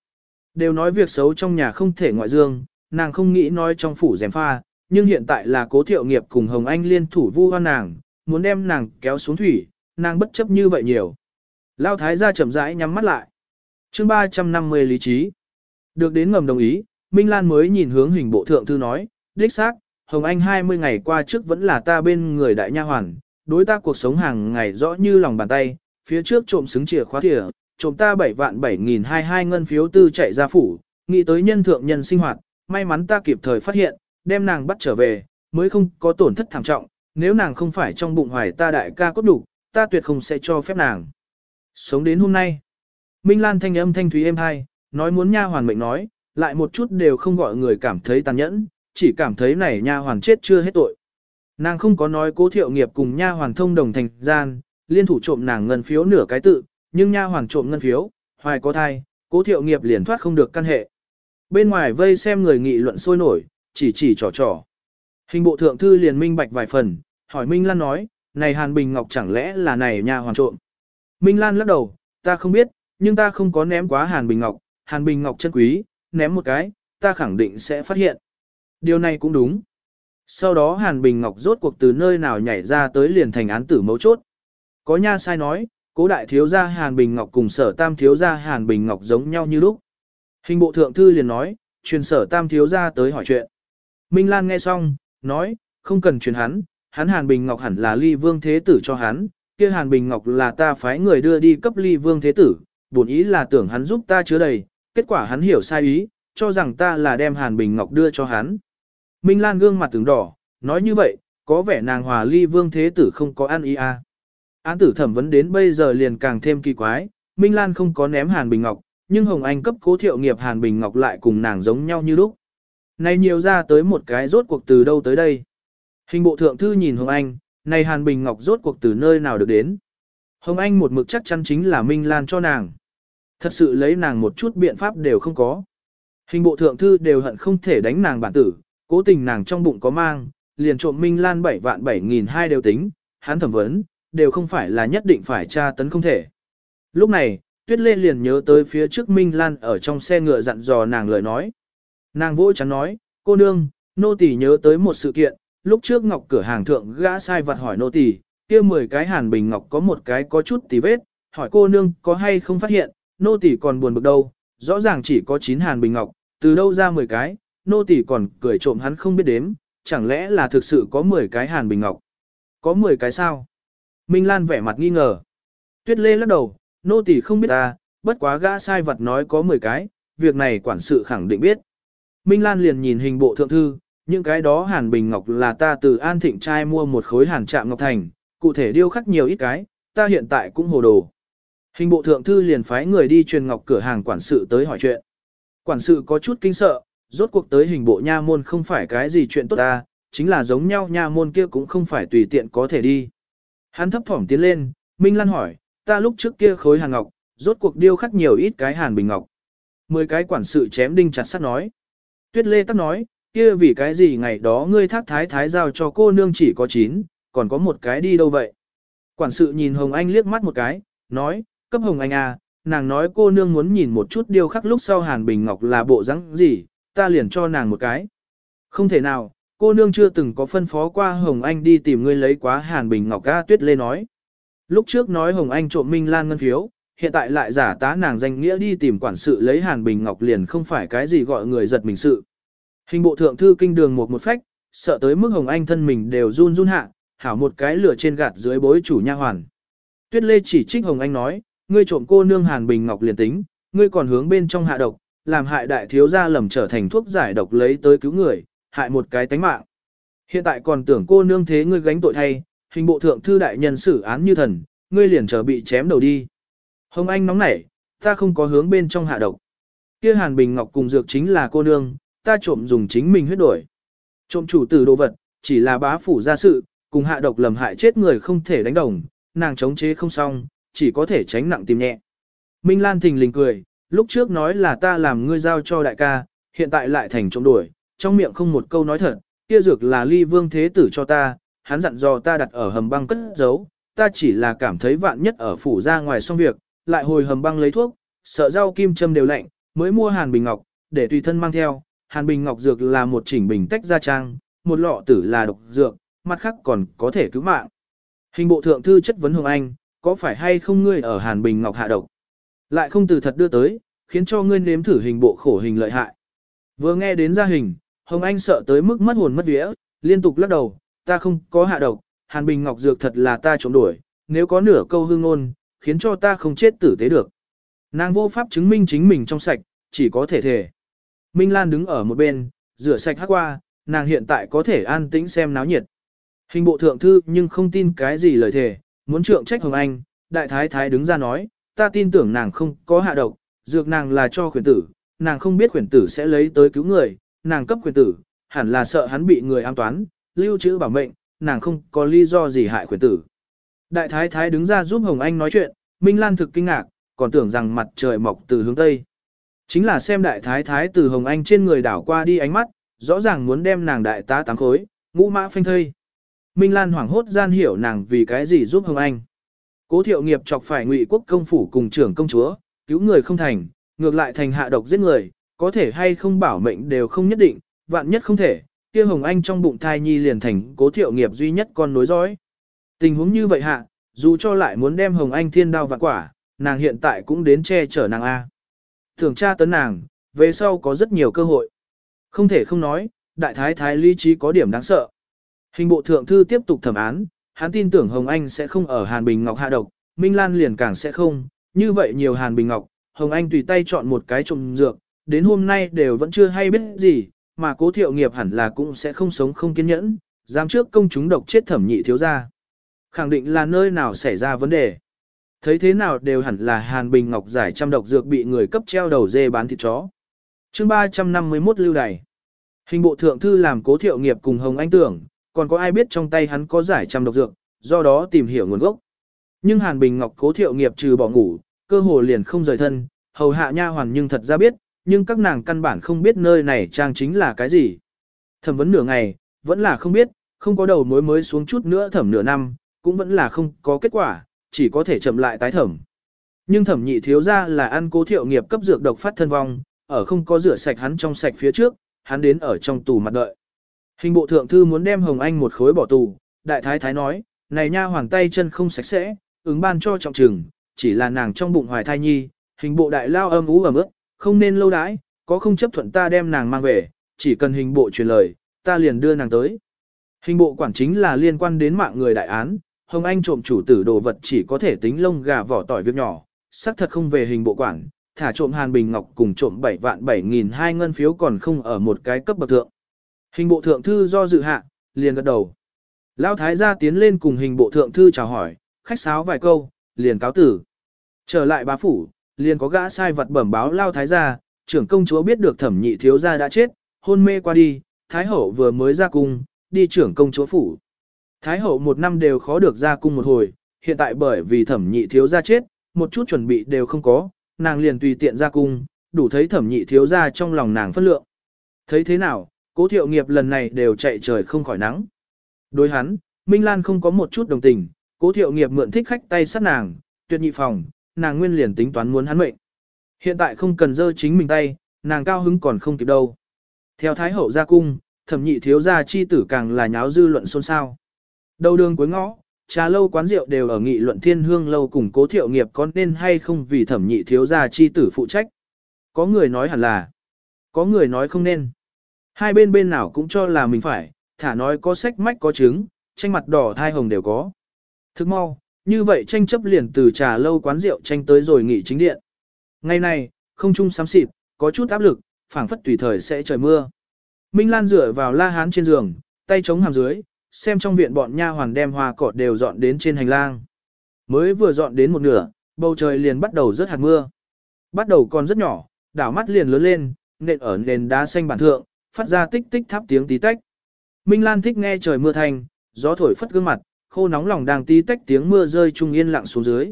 Đều nói việc xấu trong nhà không thể ngoại dương, nàng không nghĩ nói trong phủ dèm pha, nhưng hiện tại là cố thiệu nghiệp cùng Hồng Anh liên thủ vu hoa nàng, muốn đem nàng kéo xuống thủy, nàng bất chấp như vậy nhiều. Lao Thái gia chậm rãi nhắm mắt lại. chương 350 lý trí. Được đến ngầm đồng ý, Minh Lan mới nhìn hướng hình bộ thượng thư nói, đích xác, Hồng Anh 20 ngày qua trước vẫn là ta bên người đại nha hoàn, đối ta cuộc sống hàng ngày rõ như lòng bàn tay, phía trước trộm xứng chìa khóa thìa, trộm ta 7 vạn 7.022 ngân phiếu tư chạy ra phủ, nghĩ tới nhân thượng nhân sinh hoạt, may mắn ta kịp thời phát hiện, đem nàng bắt trở về, mới không có tổn thất thảm trọng, nếu nàng không phải trong bụng hoài ta đại ca cốt đủ, ta tuyệt không sẽ cho phép nàng. Sống đến hôm nay, Minh Lan thanh âm thanh thúy êm hai, nói muốn nha hoàn mệnh nói, lại một chút đều không gọi người cảm thấy tàn nhẫn, chỉ cảm thấy này nha hoàn chết chưa hết tội. Nàng không có nói cố thiệu nghiệp cùng nha hoàn thông đồng thành gian, liên thủ trộm nàng ngân phiếu nửa cái tự, nhưng nha hoàn trộm ngân phiếu, hoài có thai, cố thiệu nghiệp liền thoát không được căn hệ. Bên ngoài vây xem người nghị luận sôi nổi, chỉ chỉ trò trò. Hình bộ thượng thư liền minh bạch vài phần, hỏi Minh Lan nói, này Hàn Bình Ngọc chẳng lẽ là này nha hoàn trộm. Minh Lan lắc đầu, ta không biết, nhưng ta không có ném quá Hàn Bình Ngọc, Hàn Bình Ngọc chân quý, ném một cái, ta khẳng định sẽ phát hiện. Điều này cũng đúng. Sau đó Hàn Bình Ngọc rốt cuộc từ nơi nào nhảy ra tới liền thành án tử mấu chốt. Có nha sai nói, cố đại thiếu gia Hàn Bình Ngọc cùng sở tam thiếu gia Hàn Bình Ngọc giống nhau như lúc. Hình bộ thượng thư liền nói, truyền sở tam thiếu gia tới hỏi chuyện. Minh Lan nghe xong, nói, không cần truyền hắn, hắn Hàn Bình Ngọc hẳn là ly vương thế tử cho hắn, kia Hàn Bình Ngọc là ta phái người đưa đi cấp ly vương thế tử, bổn ý là tưởng hắn giúp ta chứa đầy, kết quả hắn hiểu sai ý, cho rằng ta là đem Hàn Bình Ngọc đưa cho hắn. Minh Lan gương mặt tướng đỏ, nói như vậy, có vẻ nàng hòa ly vương thế tử không có ăn ý à. Án tử thẩm vấn đến bây giờ liền càng thêm kỳ quái, Minh Lan không có ném Hàn Bình Ngọc, nhưng Hồng Anh cấp cố thiệu nghiệp Hàn Bình Ngọc lại cùng nàng giống nhau như lúc. Này nhiều ra tới một cái rốt cuộc từ đâu tới đây. Hình bộ thượng thư nhìn Hồng Anh, này Hàn Bình Ngọc rốt cuộc từ nơi nào được đến. Hồng Anh một mực chắc chắn chính là Minh Lan cho nàng. Thật sự lấy nàng một chút biện pháp đều không có. Hình bộ thượng thư đều hận không thể đánh nàng bản tử, cố tình nàng trong bụng có mang, liền trộm Minh Lan 7 vạn 7 nghìn hai đều tính, hắn thẩm vấn, đều không phải là nhất định phải tra tấn không thể. Lúc này, Tuyết Lê liền nhớ tới phía trước Minh Lan ở trong xe ngựa dặn dò nàng lời nói. Nàng vỗ chắn nói, cô nương, nô tỷ nhớ tới một sự kiện, lúc trước ngọc cửa hàng thượng gã sai vặt hỏi nô tỷ, kia 10 cái hàn bình ngọc có một cái có chút tì vết, hỏi cô nương có hay không phát hiện, nô tỷ còn buồn bực đâu, rõ ràng chỉ có 9 hàn bình ngọc, từ đâu ra 10 cái, nô tỳ còn cười trộm hắn không biết đếm, chẳng lẽ là thực sự có 10 cái hàn bình ngọc. Có 10 cái sao? Minh Lan vẻ mặt nghi ngờ. Tuyết Lê lắc đầu, nô tỳ không biết ta, bất quá gã sai vật nói có 10 cái, việc này quản sự khẳng định biết. Minh Lan liền nhìn hình bộ thượng thư, những cái đó hàn bình ngọc là ta từ An Thịnh trai mua một khối hàn trạm ngọc thành, cụ thể điêu khắc nhiều ít cái, ta hiện tại cũng hồ đồ. Hình bộ thượng thư liền phái người đi truyền ngọc cửa hàng quản sự tới hỏi chuyện. Quản sự có chút kinh sợ, rốt cuộc tới hình bộ nha môn không phải cái gì chuyện tốt ta, chính là giống nhau nha môn kia cũng không phải tùy tiện có thể đi. Hắn thấp thỏm tiến lên, Minh Lan hỏi, ta lúc trước kia khối hàn ngọc, rốt cuộc điêu khắc nhiều ít cái hàn bình ngọc. Mười cái quản sự chém đinh chặt sắt nói. Tuyết Lê tắc nói, kia vì cái gì ngày đó ngươi thác thái thái giao cho cô nương chỉ có chín, còn có một cái đi đâu vậy? Quản sự nhìn Hồng Anh liếc mắt một cái, nói, cấp Hồng Anh à, nàng nói cô nương muốn nhìn một chút điêu khắc lúc sau Hàn Bình Ngọc là bộ rắn gì, ta liền cho nàng một cái. Không thể nào, cô nương chưa từng có phân phó qua Hồng Anh đi tìm ngươi lấy quá Hàn Bình Ngọc A tuyết lê nói. Lúc trước nói Hồng Anh trộm Minh Lan ngân phiếu, hiện tại lại giả tá nàng danh nghĩa đi tìm quản sự lấy Hàn Bình Ngọc liền không phải cái gì gọi người giật mình sự. Hình bộ thượng thư kinh đường một một phách, sợ tới mức Hồng Anh thân mình đều run run hạ, hảo một cái lửa trên gạt dưới bối chủ nha hoàn. Tuyết Lê chỉ trích Hồng Anh nói, ngươi trộm cô nương Hàn Bình Ngọc liền tính, ngươi còn hướng bên trong hạ độc, làm hại đại thiếu gia lầm trở thành thuốc giải độc lấy tới cứu người, hại một cái tánh mạng. Hiện tại còn tưởng cô nương thế ngươi gánh tội thay, hình bộ thượng thư đại nhân xử án như thần, ngươi liền trở bị chém đầu đi. Hồng Anh nóng nảy, ta không có hướng bên trong hạ độc. Kia Hàn Bình Ngọc cùng dược chính là cô nương, ta trộm dùng chính mình huyết đổi. Trộm chủ tử đồ vật, chỉ là bá phủ gia sự, cùng hạ độc lầm hại chết người không thể đánh đồng, nàng chống chế không xong, chỉ có thể tránh nặng tìm nhẹ. Minh Lan thình lình cười, lúc trước nói là ta làm ngươi giao cho đại ca, hiện tại lại thành trộm đuổi, trong miệng không một câu nói thật, kia dược là ly vương thế tử cho ta, hắn dặn dò ta đặt ở hầm băng cất giấu, ta chỉ là cảm thấy vạn nhất ở phủ ra ngoài xong việc, lại hồi hầm băng lấy thuốc, sợ rau kim châm đều lạnh, mới mua hàn bình ngọc, để tùy thân mang theo, hàn bình ngọc dược là một chỉnh bình tách ra trang, một lọ tử là độc dược, mặt khác còn có thể cứu mạng. Hình bộ thượng thư chất vấn Hồng Anh, có phải hay không ngươi ở Hàn Bình Ngọc hạ độc? Lại không từ thật đưa tới, khiến cho ngươi nếm thử hình bộ khổ hình lợi hại. Vừa nghe đến ra hình, Hồng Anh sợ tới mức mất hồn mất vía, liên tục lắc đầu, ta không có hạ độc, Hàn Bình Ngọc dược thật là ta trộm đuổi, nếu có nửa câu hương ngôn, khiến cho ta không chết tử tế được. Nàng vô pháp chứng minh chính mình trong sạch, chỉ có thể thể. Minh Lan đứng ở một bên, rửa sạch hát qua, nàng hiện tại có thể an tĩnh xem náo nhiệt. Hình bộ thượng thư nhưng không tin cái gì lời thề, muốn trượng trách Hồng Anh, đại thái thái đứng ra nói, ta tin tưởng nàng không có hạ độc, dược nàng là cho khuyển tử, nàng không biết khuyển tử sẽ lấy tới cứu người, nàng cấp khuyển tử, hẳn là sợ hắn bị người an toán, lưu trữ bảo mệnh, nàng không có lý do gì hại khuyển tử. Đại thái thái đứng ra giúp Hồng Anh nói chuyện, Minh Lan thực kinh ngạc, còn tưởng rằng mặt trời mọc từ hướng Tây. Chính là xem đại thái thái từ Hồng Anh trên người đảo qua đi ánh mắt, rõ ràng muốn đem nàng đại tá tám khối, ngũ mã phanh thây. Minh Lan hoảng hốt gian hiểu nàng vì cái gì giúp Hồng Anh. Cố thiệu nghiệp chọc phải ngụy quốc công phủ cùng trưởng công chúa, cứu người không thành, ngược lại thành hạ độc giết người, có thể hay không bảo mệnh đều không nhất định, vạn nhất không thể, kia Hồng Anh trong bụng thai nhi liền thành cố thiệu nghiệp duy nhất con nối dõi. Tình huống như vậy hạ, dù cho lại muốn đem Hồng Anh thiên đao vạn quả, nàng hiện tại cũng đến che chở nàng A. Thường tra tấn nàng, về sau có rất nhiều cơ hội. Không thể không nói, đại thái thái lý trí có điểm đáng sợ. Hình bộ thượng thư tiếp tục thẩm án, hắn tin tưởng Hồng Anh sẽ không ở Hàn Bình Ngọc hạ độc, Minh Lan liền càng sẽ không, như vậy nhiều Hàn Bình Ngọc, Hồng Anh tùy tay chọn một cái trộm dược, đến hôm nay đều vẫn chưa hay biết gì, mà cố thiệu nghiệp hẳn là cũng sẽ không sống không kiên nhẫn, dám trước công chúng độc chết thẩm nhị thiếu gia. Khẳng định là nơi nào xảy ra vấn đề. Thấy thế nào đều hẳn là Hàn Bình Ngọc giải trăm độc dược bị người cấp treo đầu dê bán thịt chó. chương 351 lưu đày. Hình bộ thượng thư làm cố thiệu nghiệp cùng Hồng Anh tưởng, còn có ai biết trong tay hắn có giải trăm độc dược, do đó tìm hiểu nguồn gốc. Nhưng Hàn Bình Ngọc cố thiệu nghiệp trừ bỏ ngủ, cơ hồ liền không rời thân, hầu hạ nha hoàn nhưng thật ra biết, nhưng các nàng căn bản không biết nơi này trang chính là cái gì. Thẩm vấn nửa ngày, vẫn là không biết, không có đầu mối mới xuống chút nữa thẩm nửa năm, cũng vẫn là không có kết quả, chỉ có thể chậm lại tái thẩm. Nhưng thẩm nhị thiếu ra là ăn cố thiệu nghiệp cấp dược độc phát thân vong, ở không có rửa sạch hắn trong sạch phía trước, hắn đến ở trong tù mặt đợi. Hình bộ thượng thư muốn đem Hồng Anh một khối bỏ tù, đại thái thái nói, này nha hoàng tay chân không sạch sẽ, ứng ban cho trọng trừng, chỉ là nàng trong bụng hoài thai nhi, hình bộ đại lao âm ú ẩm ướt, không nên lâu đãi, có không chấp thuận ta đem nàng mang về, chỉ cần hình bộ truyền lời, ta liền đưa nàng tới. Hình bộ quản chính là liên quan đến mạng người đại án, Hồng Anh trộm chủ tử đồ vật chỉ có thể tính lông gà vỏ tỏi việc nhỏ, xác thật không về hình bộ quản, thả trộm Hàn Bình Ngọc cùng trộm 7 vạn 7 nghìn hai ngân phiếu còn không ở một cái cấp bậc thượng. Hình bộ thượng thư do dự hạ, liền gật đầu. Lão thái gia tiến lên cùng hình bộ thượng thư chào hỏi, khách sáo vài câu, liền cáo tử. Trở lại bá phủ, liền có gã sai vật bẩm báo Lão thái gia, trưởng công chúa biết được thẩm nhị thiếu gia đã chết, hôn mê qua đi, thái hậu vừa mới ra cung, đi trưởng công chúa phủ. Thái hậu một năm đều khó được ra cung một hồi, hiện tại bởi vì thẩm nhị thiếu gia chết, một chút chuẩn bị đều không có, nàng liền tùy tiện ra cung, đủ thấy thẩm nhị thiếu gia trong lòng nàng phân lượng. Thấy thế nào, Cố thiệu nghiệp lần này đều chạy trời không khỏi nắng. Đối hắn, Minh Lan không có một chút đồng tình, cố thiệu nghiệp mượn thích khách tay sát nàng, tuyệt nhị phòng, nàng nguyên liền tính toán muốn hắn mệnh. Hiện tại không cần dơ chính mình tay, nàng cao hứng còn không kịp đâu. Theo Thái Hậu ra cung, thẩm nhị thiếu gia chi tử càng là nháo dư luận xôn xao. Đầu đường cuối ngõ, trà lâu quán rượu đều ở nghị luận thiên hương lâu cùng cố thiệu nghiệp có nên hay không vì thẩm nhị thiếu gia chi tử phụ trách. Có người nói hẳn là, có người nói không nên. Hai bên bên nào cũng cho là mình phải, thả nói có sách mách có trứng, tranh mặt đỏ thai hồng đều có. Thức mau, như vậy tranh chấp liền từ trà lâu quán rượu tranh tới rồi nghỉ chính điện. Ngày này, không trung sám xịt, có chút áp lực, phảng phất tùy thời sẽ trời mưa. Minh Lan dựa vào la hán trên giường, tay chống hàm dưới, xem trong viện bọn nha hoàn đem hoa cỏ đều dọn đến trên hành lang. Mới vừa dọn đến một nửa, bầu trời liền bắt đầu rớt hạt mưa. Bắt đầu còn rất nhỏ, đảo mắt liền lớn lên, nện ở nền đá xanh bản thượng, phát ra tích tích tháp tiếng tí tách. Minh Lan thích nghe trời mưa thành, gió thổi phất gương mặt, khô nóng lòng đang tí tách tiếng mưa rơi trung yên lặng xuống dưới.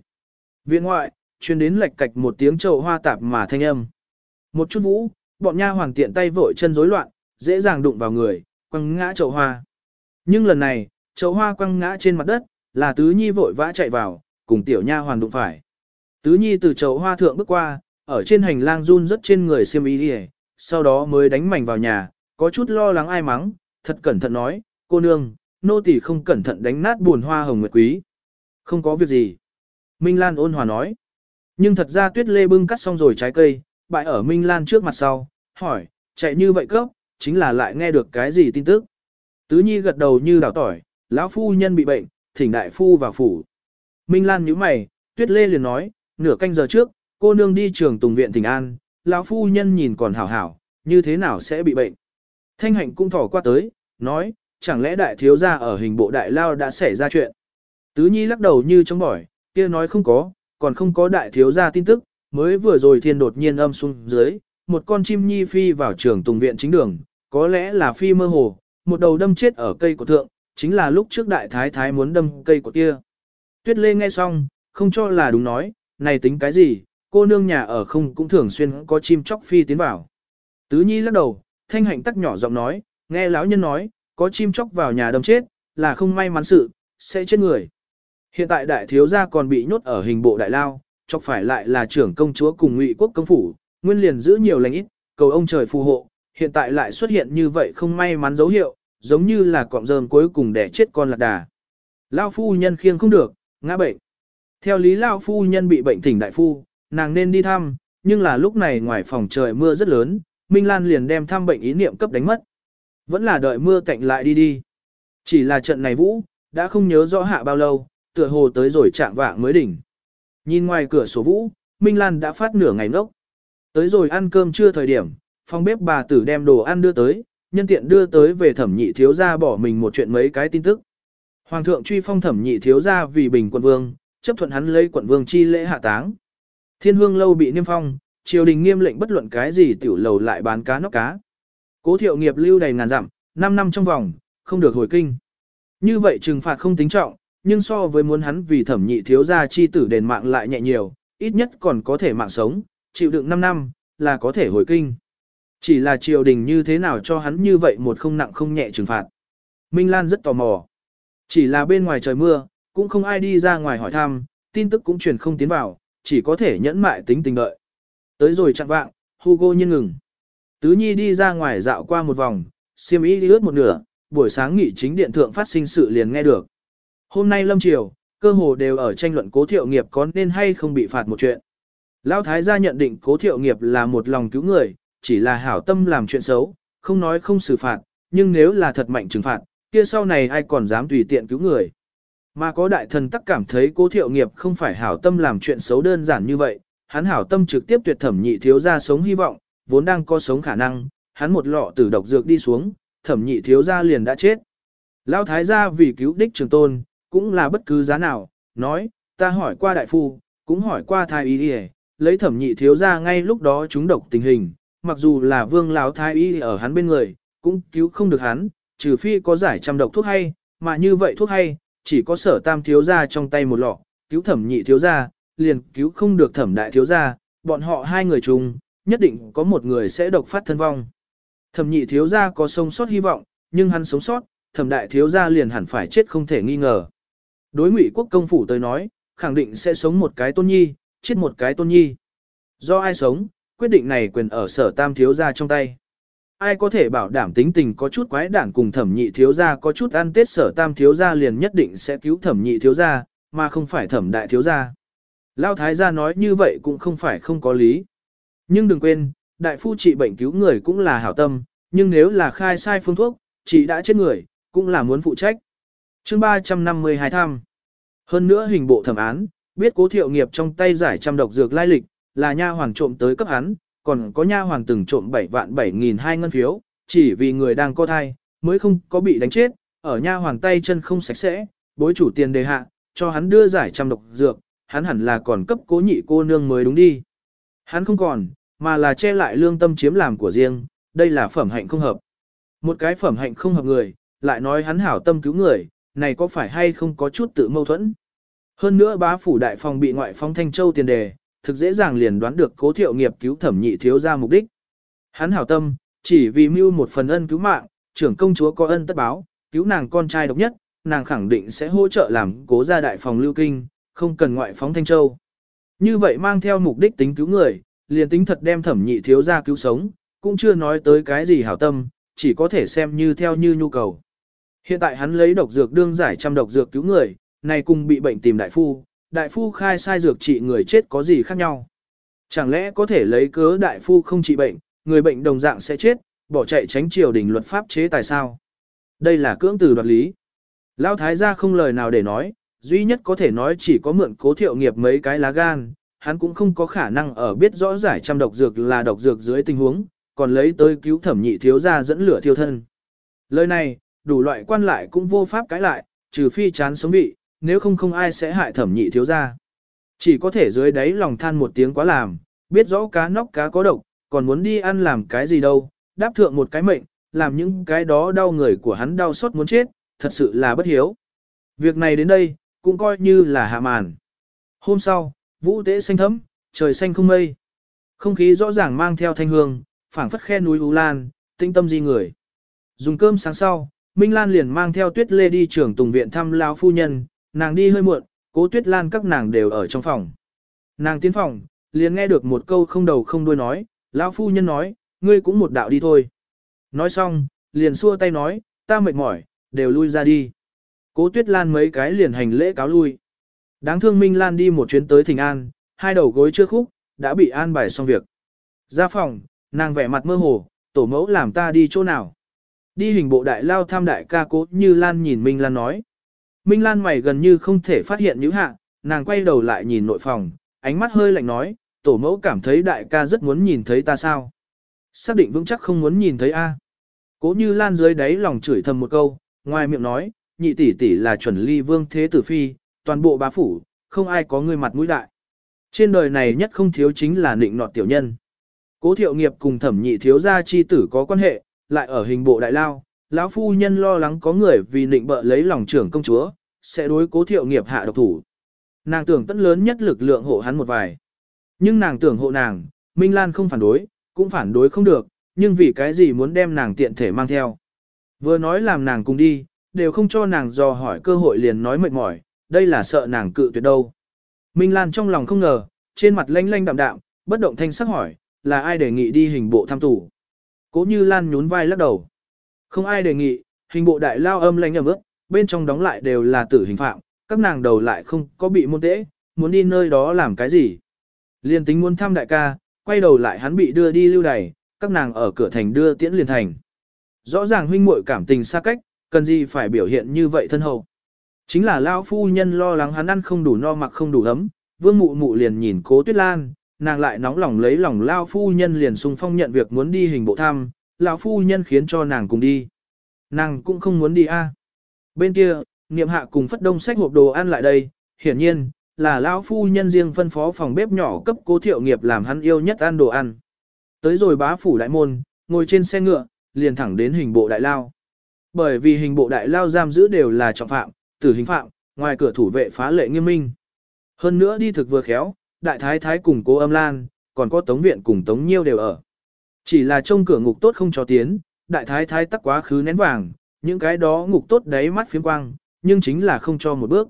Viện ngoại, truyền đến lệch cạch một tiếng trầu hoa tạp mà thanh âm. Một chút vũ, bọn nha hoàng tiện tay vội chân rối loạn, dễ dàng đụng vào người, quăng ngã trầu hoa. Nhưng lần này, trầu hoa quăng ngã trên mặt đất, là tứ nhi vội vã chạy vào, cùng tiểu nha hoàng đụng phải. Tứ nhi từ trầu hoa thượng bước qua, ở trên hành lang run rất trên người xiêm y đi sau đó mới đánh mảnh vào nhà, có chút lo lắng ai mắng, thật cẩn thận nói, cô nương, nô tỳ không cẩn thận đánh nát buồn hoa hồng nguyệt quý. Không có việc gì. Minh Lan ôn hòa nói. Nhưng thật ra tuyết lê bưng cắt xong rồi trái cây, bại ở Minh Lan trước mặt sau, hỏi, chạy như vậy cấp, chính là lại nghe được cái gì tin tức. Tứ Nhi gật đầu như đảo tỏi, lão phu nhân bị bệnh, thỉnh đại phu vào phủ. Minh Lan nhíu mày, tuyết lê liền nói, nửa canh giờ trước, cô nương đi trường tùng viện thỉnh an, lão phu nhân nhìn còn hảo hảo, như thế nào sẽ bị bệnh. Thanh hạnh cũng thỏ qua tới, nói, chẳng lẽ đại thiếu gia ở hình bộ đại lao đã xảy ra chuyện. Tứ Nhi lắc đầu như chống bỏi, kia nói không có, còn không có đại thiếu gia tin tức, mới vừa rồi thiên đột nhiên âm xuống dưới, một con chim nhi phi vào trường tùng viện chính đường, có lẽ là phi mơ hồ, một đầu đâm chết ở cây của thượng, chính là lúc trước đại thái thái muốn đâm cây của kia. Tuyết Lê nghe xong, không cho là đúng nói, này tính cái gì, cô nương nhà ở không cũng thường xuyên có chim chóc phi tiến vào. Tứ Nhi lắc đầu, thanh hạnh tắc nhỏ giọng nói, nghe lão nhân nói, có chim chóc vào nhà đâm chết, là không may mắn sự, sẽ chết người. Hiện tại đại thiếu gia còn bị nhốt ở hình bộ đại lao, chọc phải lại là trưởng công chúa cùng ngụy quốc công phủ, nguyên liền giữ nhiều lành ít, cầu ông trời phù hộ, hiện tại lại xuất hiện như vậy không may mắn dấu hiệu, giống như là cọng rơm cuối cùng để chết con lạc đà. Lao phu nhân khiêng không được, ngã bệnh. Theo lý Lao phu nhân bị bệnh thỉnh đại phu, nàng nên đi thăm, nhưng là lúc này ngoài phòng trời mưa rất lớn, Minh Lan liền đem thăm bệnh ý niệm cấp đánh mất. Vẫn là đợi mưa cạnh lại đi đi. Chỉ là trận này vũ, đã không nhớ rõ hạ bao lâu, tựa hồ tới rồi chạm vạng mới đỉnh. Nhìn ngoài cửa sổ vũ, Minh Lan đã phát nửa ngày ngốc. Tới rồi ăn cơm trưa thời điểm, phòng bếp bà tử đem đồ ăn đưa tới, nhân tiện đưa tới về thẩm nhị thiếu gia bỏ mình một chuyện mấy cái tin tức. Hoàng thượng truy phong thẩm nhị thiếu gia vì bình quận vương, chấp thuận hắn lấy quận vương chi lễ hạ táng. Thiên hương lâu bị niêm phong, triều đình nghiêm lệnh bất luận cái gì tiểu lầu lại bán cá nóc cá. Cố thiệu nghiệp lưu đầy ngàn dặm, 5 năm trong vòng, không được hồi kinh. Như vậy trừng phạt không tính trọng, nhưng so với muốn hắn vì thẩm nhị thiếu gia chi tử đền mạng lại nhẹ nhiều, ít nhất còn có thể mạng sống, chịu đựng 5 năm, là có thể hồi kinh. Chỉ là triều đình như thế nào cho hắn như vậy một không nặng không nhẹ trừng phạt. Minh Lan rất tò mò. Chỉ là bên ngoài trời mưa, cũng không ai đi ra ngoài hỏi thăm, tin tức cũng truyền không tiến vào, chỉ có thể nhẫn mại tính tình đợi. Tới rồi chặn vạng, Hugo nhiên ngừng. Tứ Nhi đi ra ngoài dạo qua một vòng, siêm ý đi ướt một nửa, buổi sáng nghỉ chính điện thượng phát sinh sự liền nghe được. Hôm nay lâm triều, cơ hồ đều ở tranh luận cố thiệu nghiệp có nên hay không bị phạt một chuyện. Lão Thái gia nhận định cố thiệu nghiệp là một lòng cứu người, chỉ là hảo tâm làm chuyện xấu, không nói không xử phạt, nhưng nếu là thật mạnh trừng phạt, kia sau này ai còn dám tùy tiện cứu người. Mà có đại thần tắc cảm thấy cố thiệu nghiệp không phải hảo tâm làm chuyện xấu đơn giản như vậy, hắn hảo tâm trực tiếp tuyệt thẩm nhị thiếu ra sống hy vọng, vốn đang có sống khả năng, hắn một lọ tử độc dược đi xuống, thẩm nhị thiếu ra liền đã chết. Lão thái gia vì cứu đích trường tôn, cũng là bất cứ giá nào, nói, ta hỏi qua đại phu, cũng hỏi qua thái y đi lấy thẩm nhị thiếu ra ngay lúc đó chúng độc tình hình, mặc dù là vương lão thái y ở hắn bên người, cũng cứu không được hắn, trừ phi có giải trăm độc thuốc hay, mà như vậy thuốc hay, chỉ có sở tam thiếu gia trong tay một lọ, cứu thẩm nhị thiếu gia liền cứu không được thẩm đại thiếu gia bọn họ hai người chung, nhất định có một người sẽ độc phát thân vong. Thẩm nhị thiếu gia có sống sót hy vọng, nhưng hắn sống sót, thẩm đại thiếu gia liền hẳn phải chết không thể nghi ngờ. Đối ngụy quốc công phủ tới nói, khẳng định sẽ sống một cái tôn nhi, chết một cái tôn nhi. Do ai sống, quyết định này quyền ở sở tam thiếu gia trong tay. Ai có thể bảo đảm tính tình có chút quái đản cùng thẩm nhị thiếu gia có chút ăn tết sở tam thiếu gia liền nhất định sẽ cứu thẩm nhị thiếu gia, mà không phải thẩm đại thiếu gia. Lao thái gia nói như vậy cũng không phải không có lý. Nhưng đừng quên, đại phu trị bệnh cứu người cũng là hảo tâm, nhưng nếu là khai sai phương thuốc, chị đã chết người, cũng là muốn phụ trách. chương 352 thăm. Hơn nữa hình bộ thẩm án, biết cố thiệu nghiệp trong tay giải trăm độc dược lai lịch, là nha hoàng trộm tới cấp hắn, còn có nha hoàng từng trộm 7 vạn 7 nghìn hai ngân phiếu, chỉ vì người đang co thai, mới không có bị đánh chết, ở nha hoàng tay chân không sạch sẽ, bối chủ tiền đề hạ, cho hắn đưa giải trăm độc dược, hắn hẳn là còn cấp cố nhị cô nương mới đúng đi. Hắn không còn, mà là che lại lương tâm chiếm làm của riêng, đây là phẩm hạnh không hợp. Một cái phẩm hạnh không hợp người, lại nói hắn hảo tâm cứu người, này có phải hay không có chút tự mâu thuẫn. Hơn nữa bá phủ đại phòng bị ngoại phong Thanh Châu tiền đề, thực dễ dàng liền đoán được cố thiệu nghiệp cứu thẩm nhị thiếu ra mục đích. Hắn hảo tâm, chỉ vì mưu một phần ân cứu mạng, trưởng công chúa có ân tất báo, cứu nàng con trai độc nhất, nàng khẳng định sẽ hỗ trợ làm cố gia đại phòng lưu kinh, không cần ngoại phóng Thanh Châu. Như vậy mang theo mục đích tính cứu người, liền tính thật đem thẩm nhị thiếu ra cứu sống, cũng chưa nói tới cái gì hảo tâm, chỉ có thể xem như theo như nhu cầu. Hiện tại hắn lấy độc dược đương giải trăm độc dược cứu người, này cùng bị bệnh tìm đại phu, đại phu khai sai dược trị người chết có gì khác nhau. Chẳng lẽ có thể lấy cớ đại phu không trị bệnh, người bệnh đồng dạng sẽ chết, bỏ chạy tránh triều đình luật pháp chế tài sao? Đây là cưỡng từ đoạt lý. Lão thái gia không lời nào để nói, duy nhất có thể nói chỉ có mượn cố thiệu nghiệp mấy cái lá gan, hắn cũng không có khả năng ở biết rõ giải trăm độc dược là độc dược dưới tình huống, còn lấy tới cứu thẩm nhị thiếu gia dẫn lửa thiêu thân. Lời này, đủ loại quan lại cũng vô pháp cãi lại, trừ phi chán sống vị, nếu không không ai sẽ hại thẩm nhị thiếu gia. Chỉ có thể dưới đáy lòng than một tiếng quá làm, biết rõ cá nóc cá có độc, còn muốn đi ăn làm cái gì đâu, đáp thượng một cái mệnh, làm những cái đó đau người của hắn đau xót muốn chết, thật sự là bất hiếu. Việc này đến đây, cũng coi như là hạ màn. Hôm sau, vũ tế xanh thấm, trời xanh không mây. Không khí rõ ràng mang theo thanh hương, phảng phất khe núi U Lan, tinh tâm di người. Dùng cơm sáng sau, Minh Lan liền mang theo Tuyết Lê đi trưởng tùng viện thăm lão phu nhân, nàng đi hơi muộn, cố Tuyết Lan các nàng đều ở trong phòng. Nàng tiến phòng, liền nghe được một câu không đầu không đuôi nói, lão phu nhân nói, ngươi cũng một đạo đi thôi. Nói xong, liền xua tay nói, ta mệt mỏi, đều lui ra đi. Cố Tuyết Lan mấy cái liền hành lễ cáo lui. Đáng thương Minh Lan đi một chuyến tới Thịnh An, hai đầu gối chưa khúc, đã bị an bài xong việc. Ra phòng, nàng vẻ mặt mơ hồ, tổ mẫu làm ta đi chỗ nào. Đi hình bộ đại lao tham đại ca cố như Lan nhìn Minh Lan nói. Minh Lan mày gần như không thể phát hiện những hạ, nàng quay đầu lại nhìn nội phòng, ánh mắt hơi lạnh nói, tổ mẫu cảm thấy đại ca rất muốn nhìn thấy ta sao. Xác định vững chắc không muốn nhìn thấy A. Cố như Lan dưới đáy lòng chửi thầm một câu, ngoài miệng nói, nhị tỷ tỷ là chuẩn ly vương thế tử phi, toàn bộ bá phủ, không ai có người mặt mũi đại. Trên đời này nhất không thiếu chính là nịnh nọt tiểu nhân. Cố thiệu nghiệp cùng thẩm nhị thiếu gia chi tử có quan hệ, lại ở hình bộ đại lao, lão phu nhân lo lắng có người vì nịnh bợ lấy lòng trưởng công chúa, sẽ đối cố thiệu nghiệp hạ độc thủ. Nàng tưởng tất lớn nhất lực lượng hộ hắn một vài. Nhưng nàng tưởng hộ nàng, Minh Lan không phản đối, cũng phản đối không được, nhưng vì cái gì muốn đem nàng tiện thể mang theo. Vừa nói làm nàng cùng đi, đều không cho nàng dò hỏi cơ hội liền nói mệt mỏi, đây là sợ nàng cự tuyệt đâu. Minh Lan trong lòng không ngờ, trên mặt lanh lanh đạm đạm, bất động thanh sắc hỏi, là ai đề nghị đi hình bộ tham tù. Cố như Lan nhún vai lắc đầu. Không ai đề nghị, hình bộ đại lao âm lanh ẩm ướt, bên trong đóng lại đều là tử hình phạm, các nàng đầu lại không có bị môn tễ, muốn đi nơi đó làm cái gì. Liên tính muốn thăm đại ca, quay đầu lại hắn bị đưa đi lưu đày, các nàng ở cửa thành đưa tiễn liền thành. Rõ ràng huynh muội cảm tình xa cách, cần gì phải biểu hiện như vậy thân hậu. Chính là lao phu nhân lo lắng hắn ăn không đủ no mặc không đủ ấm, vương mụ mụ liền nhìn cố tuyết lan, nàng lại nóng lòng lấy lòng lao phu nhân liền sung phong nhận việc muốn đi hình bộ thăm, lão phu nhân khiến cho nàng cùng đi. Nàng cũng không muốn đi a. Bên kia, niệm hạ cùng phất đông sách hộp đồ ăn lại đây, hiển nhiên, là lão phu nhân riêng phân phó phòng bếp nhỏ cấp cố thiệu nghiệp làm hắn yêu nhất ăn đồ ăn. Tới rồi bá phủ đại môn, ngồi trên xe ngựa, liền thẳng đến hình bộ đại lao. Bởi vì hình bộ đại lao giam giữ đều là trọng phạm, tử hình phạm, ngoài cửa thủ vệ phá lệ nghiêm minh. Hơn nữa đi thực vừa khéo, đại thái thái cùng cố âm lan, còn có tống viện cùng tống nhiêu đều ở. Chỉ là trông cửa ngục tốt không cho tiến, đại thái thái tắc quá khứ nén vàng, những cái đó ngục tốt đáy mắt phiếm quang, nhưng chính là không cho một bước.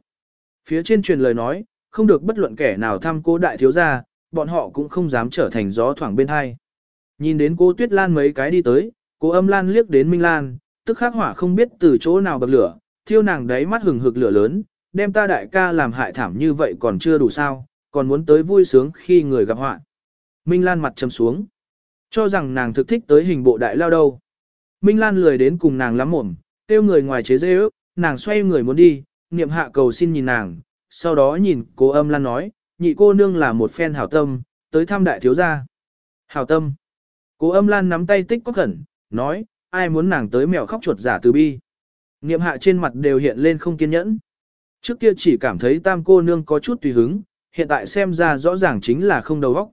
Phía trên truyền lời nói, không được bất luận kẻ nào thăm cố đại thiếu gia, bọn họ cũng không dám trở thành gió thoảng bên hai. Nhìn đến cô Tuyết Lan mấy cái đi tới, cô âm Lan liếc đến Minh Lan, tức khắc hỏa không biết từ chỗ nào bật lửa, thiêu nàng đáy mắt hừng hực lửa lớn, đem ta đại ca làm hại thảm như vậy còn chưa đủ sao, còn muốn tới vui sướng khi người gặp họa. Minh Lan mặt trầm xuống, cho rằng nàng thực thích tới hình bộ đại lao đâu. Minh Lan lười đến cùng nàng lắm mồm, tiêu người ngoài chế dễ ước, nàng xoay người muốn đi, niệm hạ cầu xin nhìn nàng, sau đó nhìn cô âm Lan nói, nhị cô nương là một phen hảo tâm, tới thăm đại thiếu gia. Hảo tâm. Cô âm Lan nắm tay tích có khẩn, nói, ai muốn nàng tới mèo khóc chuột giả từ bi. Niệm hạ trên mặt đều hiện lên không kiên nhẫn. Trước kia chỉ cảm thấy tam cô nương có chút tùy hứng, hiện tại xem ra rõ ràng chính là không đầu óc.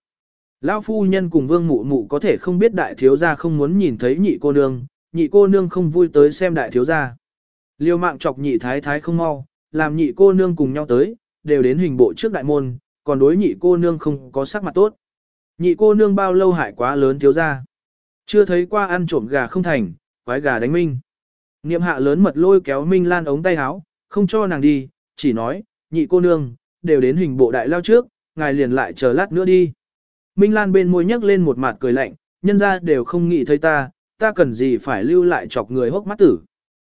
Lão phu nhân cùng vương mụ mụ có thể không biết đại thiếu gia không muốn nhìn thấy nhị cô nương, nhị cô nương không vui tới xem đại thiếu gia. Liêu mạng chọc nhị thái thái không mau, làm nhị cô nương cùng nhau tới, đều đến hình bộ trước đại môn, còn đối nhị cô nương không có sắc mặt tốt. Nhị cô nương bao lâu hại quá lớn thiếu gia. Chưa thấy qua ăn trộm gà không thành, quái gà đánh minh. Niệm hạ lớn mật lôi kéo Minh Lan ống tay áo, không cho nàng đi, chỉ nói, nhị cô nương, đều đến hình bộ đại lao trước, ngài liền lại chờ lát nữa đi. Minh Lan bên môi nhấc lên một mặt cười lạnh, nhân ra đều không nghĩ thấy ta, ta cần gì phải lưu lại chọc người hốc mắt tử.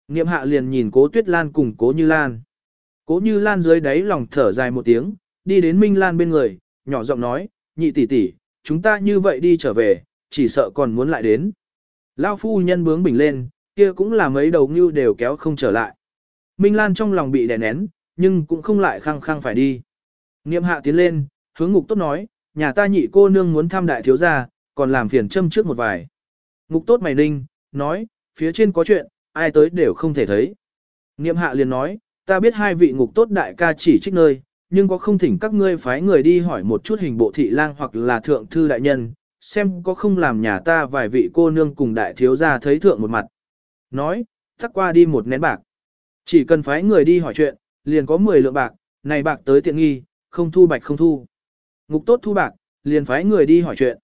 Niệm hạ liền nhìn cố tuyết lan cùng cố như lan. Cố như lan dưới đáy lòng thở dài một tiếng, đi đến Minh Lan bên người, nhỏ giọng nói, nhị tỷ tỷ, chúng ta như vậy đi trở về, chỉ sợ còn muốn lại đến. Lao phu nhân bướng bình lên, kia cũng là mấy đầu ngưu đều kéo không trở lại. Minh Lan trong lòng bị đè nén, nhưng cũng không lại khăng khăng phải đi. Niệm hạ tiến lên, hướng ngục tốt nói, nhà ta nhị cô nương muốn thăm đại thiếu gia, còn làm phiền châm trước một vài. Ngục tốt mày ninh, nói, phía trên có chuyện, ai tới đều không thể thấy. Niệm hạ liền nói, ta biết hai vị ngục tốt đại ca chỉ trích nơi, nhưng có không thỉnh các ngươi phái người đi hỏi một chút hình bộ thị lang hoặc là thượng thư đại nhân, xem có không làm nhà ta vài vị cô nương cùng đại thiếu gia thấy thượng một mặt. Nói, thắc qua đi một nén bạc. Chỉ cần phái người đi hỏi chuyện, liền có 10 lượng bạc, này bạc tới tiện nghi, không thu bạch không thu. Ngục tốt thu bạc, liền phái người đi hỏi chuyện.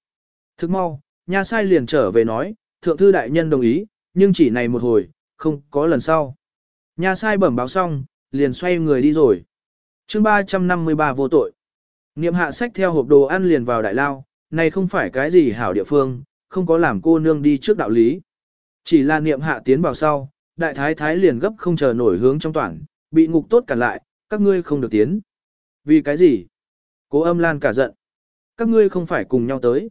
Thức mau, nhà sai liền trở về nói, thượng thư đại nhân đồng ý, nhưng chỉ này một hồi, không có lần sau. Nhà sai bẩm báo xong, liền xoay người đi rồi. chương 353 vô tội. Niệm hạ sách theo hộp đồ ăn liền vào đại lao, này không phải cái gì hảo địa phương, không có làm cô nương đi trước đạo lý. Chỉ là niệm hạ tiến vào sau, đại thái thái liền gấp không chờ nổi hướng trong toàn, bị ngục tốt cản lại, các ngươi không được tiến. Vì cái gì? Cố âm lan cả giận. Các ngươi không phải cùng nhau tới.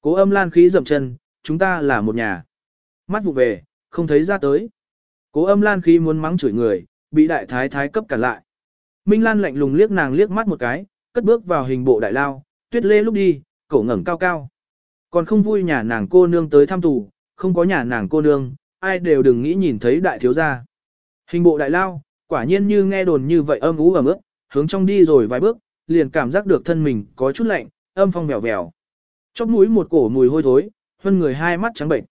Cố âm lan khí dậm chân, chúng ta là một nhà. Mắt vụ về, không thấy ra tới. Cố âm lan khí muốn mắng chửi người, bị đại thái thái cấp cản lại. Minh Lan lạnh lùng liếc nàng liếc mắt một cái, cất bước vào hình bộ đại lao, tuyết lê lúc đi, cổ ngẩng cao cao. Còn không vui nhà nàng cô nương tới thăm tù, không có nhà nàng cô nương, ai đều đừng nghĩ nhìn thấy đại thiếu gia. Hình bộ đại lao, quả nhiên như nghe đồn như vậy âm ú ẩm ướp, hướng trong đi rồi vài bước, liền cảm giác được thân mình có chút lạnh, âm phong vèo vèo. Chóp mũi một cổ mùi hôi thối, hơn người hai mắt trắng bệnh.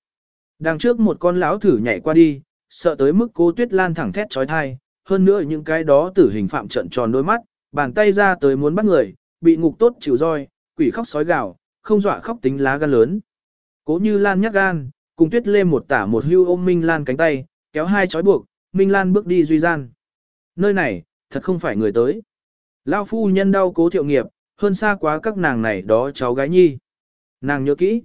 Đằng trước một con lão thử nhảy qua đi, sợ tới mức cô Tuyết Lan thẳng thét chói tai, hơn nữa những cái đó tử hình phạm trận tròn đôi mắt, bàn tay ra tới muốn bắt người, bị ngục tốt chịu roi, quỷ khóc sói gào, không dọa khóc tính lá gan lớn. Cố như Lan nhắc gan, cùng Tuyết Lê một tả một hưu ôm Minh Lan cánh tay, kéo hai chói buộc, Minh Lan bước đi duy gian. Nơi này, thật không phải người tới. Lao phu nhân đau cố thiệu nghiệp, hơn xa quá các nàng này đó cháu gái nhi. Nàng nhớ kỹ.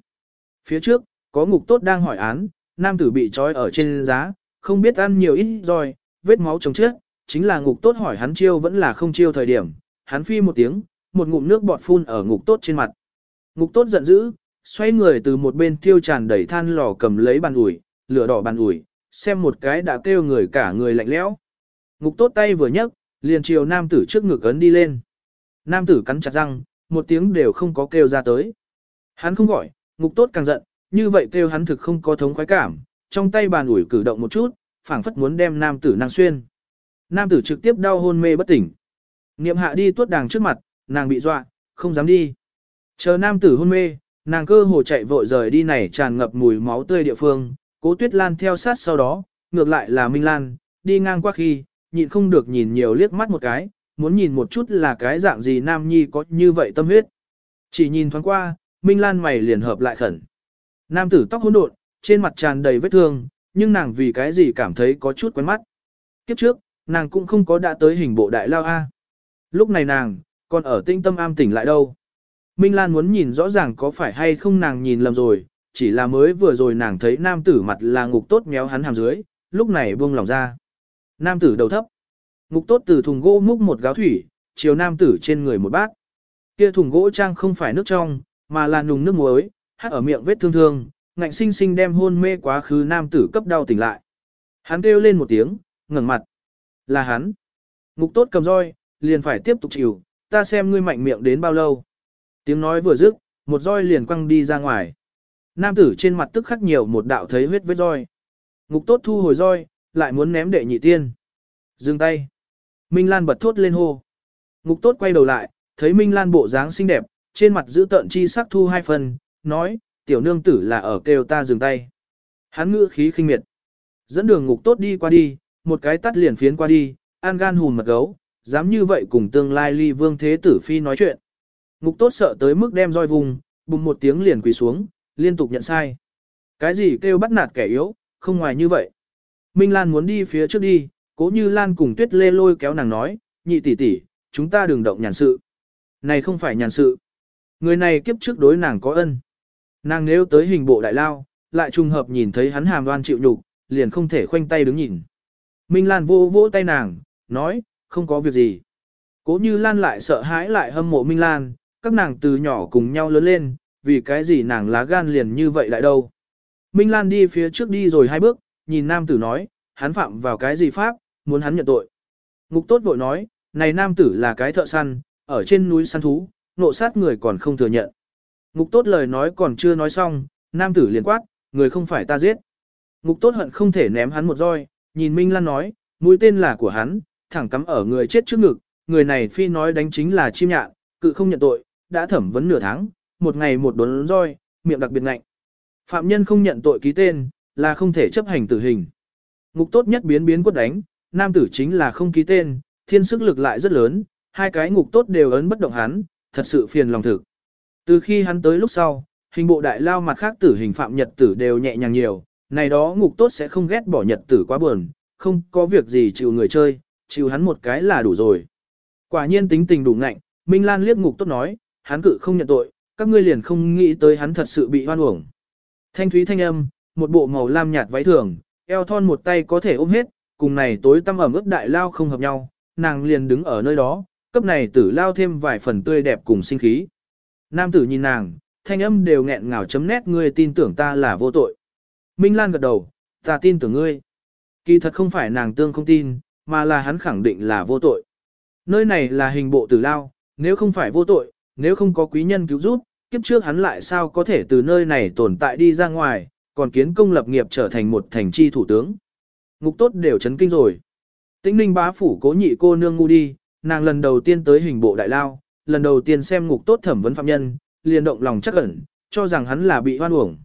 Phía trước, có ngục tốt đang hỏi án, nam tử bị trói ở trên giá, không biết ăn nhiều ít rồi, vết máu chồng chết, chính là ngục tốt hỏi hắn chiêu vẫn là không chiêu thời điểm, hắn phi một tiếng, một ngụm nước bọt phun ở ngục tốt trên mặt. Ngục tốt giận dữ, xoay người từ một bên tiêu tràn đẩy than lò cầm lấy bàn ủi, lửa đỏ bàn ủi, xem một cái đã kêu người cả người lạnh lẽo. Ngục tốt tay vừa nhấc, liền chiều nam tử trước ngực ấn đi lên. Nam tử cắn chặt răng, một tiếng đều không có kêu ra tới. Hắn không gọi, ngục tốt càng giận, như vậy kêu hắn thực không có thống khoái cảm, trong tay bàn ủi cử động một chút, phảng phất muốn đem nam tử năng xuyên. Nam tử trực tiếp đau hôn mê bất tỉnh. Niệm hạ đi tuốt đàng trước mặt, nàng bị dọa, không dám đi. Chờ nam tử hôn mê, nàng cơ hồ chạy vội rời đi này tràn ngập mùi máu tươi địa phương, cố tuyết lan theo sát sau đó, ngược lại là Minh Lan, đi ngang qua khi, nhịn không được nhìn nhiều liếc mắt một cái, muốn nhìn một chút là cái dạng gì nam nhi có như vậy tâm huyết. Chỉ nhìn thoáng qua, Minh Lan mày liền hợp lại khẩn. Nam tử tóc hỗn độn, trên mặt tràn đầy vết thương, nhưng nàng vì cái gì cảm thấy có chút quen mắt. Kiếp trước, nàng cũng không có đã tới hình bộ đại lao A. Lúc này nàng, còn ở tinh tâm am tỉnh lại đâu. Minh Lan muốn nhìn rõ ràng có phải hay không nàng nhìn lầm rồi, chỉ là mới vừa rồi nàng thấy nam tử mặt là ngục tốt méo hắn hàm dưới, lúc này buông lòng ra. Nam tử đầu thấp. Ngục tốt từ thùng gỗ múc một gáo thủy, chiều nam tử trên người một bát. Kia thùng gỗ trang không phải nước trong, mà là nùng nước muối, hát ở miệng vết thương thương, ngạnh sinh sinh đem hôn mê quá khứ nam tử cấp đau tỉnh lại. Hắn kêu lên một tiếng, ngẩng mặt. Là hắn. Ngục tốt cầm roi, liền phải tiếp tục chịu, ta xem ngươi mạnh miệng đến bao lâu. Tiếng nói vừa dứt, một roi liền quăng đi ra ngoài. Nam tử trên mặt tức khắc nhiều một đạo thấy huyết vết roi. Ngục tốt thu hồi roi, lại muốn ném đệ nhị tiên. Dừng tay. Minh Lan bật thốt lên hô. Ngục tốt quay đầu lại, thấy Minh Lan bộ dáng xinh đẹp, trên mặt giữ tợn chi sắc thu hai phần, nói, tiểu nương tử là ở kêu ta dừng tay. Hắn ngữ khí khinh miệt. Dẫn đường ngục tốt đi qua đi, một cái tắt liền phiến qua đi, an gan hùn mật gấu, dám như vậy cùng tương lai ly vương thế tử phi nói chuyện. Ngục tốt sợ tới mức đem roi vùng, bùng một tiếng liền quỳ xuống, liên tục nhận sai. Cái gì kêu bắt nạt kẻ yếu, không ngoài như vậy. Minh Lan muốn đi phía trước đi, cố như Lan cùng tuyết lê lôi kéo nàng nói, nhị tỷ tỷ, chúng ta đừng động nhàn sự. Này không phải nhàn sự. Người này kiếp trước đối nàng có ân. Nàng nếu tới hình bộ đại lao, lại trùng hợp nhìn thấy hắn hàm đoan chịu nhục, liền không thể khoanh tay đứng nhìn. Minh Lan vô vỗ tay nàng, nói, không có việc gì. Cố như Lan lại sợ hãi lại hâm mộ Minh Lan, các nàng từ nhỏ cùng nhau lớn lên, vì cái gì nàng lá gan liền như vậy lại đâu. Minh Lan đi phía trước đi rồi hai bước, nhìn nam tử nói, hắn phạm vào cái gì pháp, muốn hắn nhận tội. Ngục tốt vội nói, này nam tử là cái thợ săn, ở trên núi săn thú, nộ sát người còn không thừa nhận. Ngục tốt lời nói còn chưa nói xong, nam tử liền quát, người không phải ta giết. Ngục tốt hận không thể ném hắn một roi, nhìn Minh Lan nói, mũi tên là của hắn, thẳng cắm ở người chết trước ngực, người này phi nói đánh chính là chim nhạn, cự không nhận tội, đã thẩm vấn nửa tháng, một ngày một đốn roi, miệng đặc biệt ngạnh. Phạm nhân không nhận tội ký tên, là không thể chấp hành tử hình. Ngục tốt nhất biến biến quất đánh, nam tử chính là không ký tên, thiên sức lực lại rất lớn, hai cái ngục tốt đều ấn bất động hắn, thật sự phiền lòng thực. Từ khi hắn tới lúc sau, hình bộ đại lao mặt khác tử hình phạm nhật tử đều nhẹ nhàng nhiều, này đó ngục tốt sẽ không ghét bỏ nhật tử quá buồn, không có việc gì chịu người chơi, chịu hắn một cái là đủ rồi. Quả nhiên tính tình đủ ngạnh, Minh Lan liếc ngục tốt nói, hắn cự không nhận tội, các ngươi liền không nghĩ tới hắn thật sự bị hoan uổng. Thanh thúy thanh âm, một bộ màu lam nhạt váy thường, eo thon một tay có thể ôm hết, cùng này tối tăm ẩm ướt đại lao không hợp nhau, nàng liền đứng ở nơi đó, cấp này tử lao thêm vài phần tươi đẹp cùng sinh khí. Nam tử nhìn nàng, thanh âm đều nghẹn ngào chấm nét ngươi tin tưởng ta là vô tội. Minh Lan gật đầu, ta tin tưởng ngươi. Kỳ thật không phải nàng tương không tin, mà là hắn khẳng định là vô tội. Nơi này là hình bộ tử lao, nếu không phải vô tội, nếu không có quý nhân cứu giúp, kiếp trước hắn lại sao có thể từ nơi này tồn tại đi ra ngoài, còn kiến công lập nghiệp trở thành một thành chi thủ tướng. Ngục tốt đều chấn kinh rồi. Tĩnh ninh bá phủ cố nhị cô nương ngu đi, nàng lần đầu tiên tới hình bộ đại lao, lần đầu tiên xem ngục tốt thẩm vấn phạm nhân, liền động lòng chắc ẩn, cho rằng hắn là bị hoan uổng.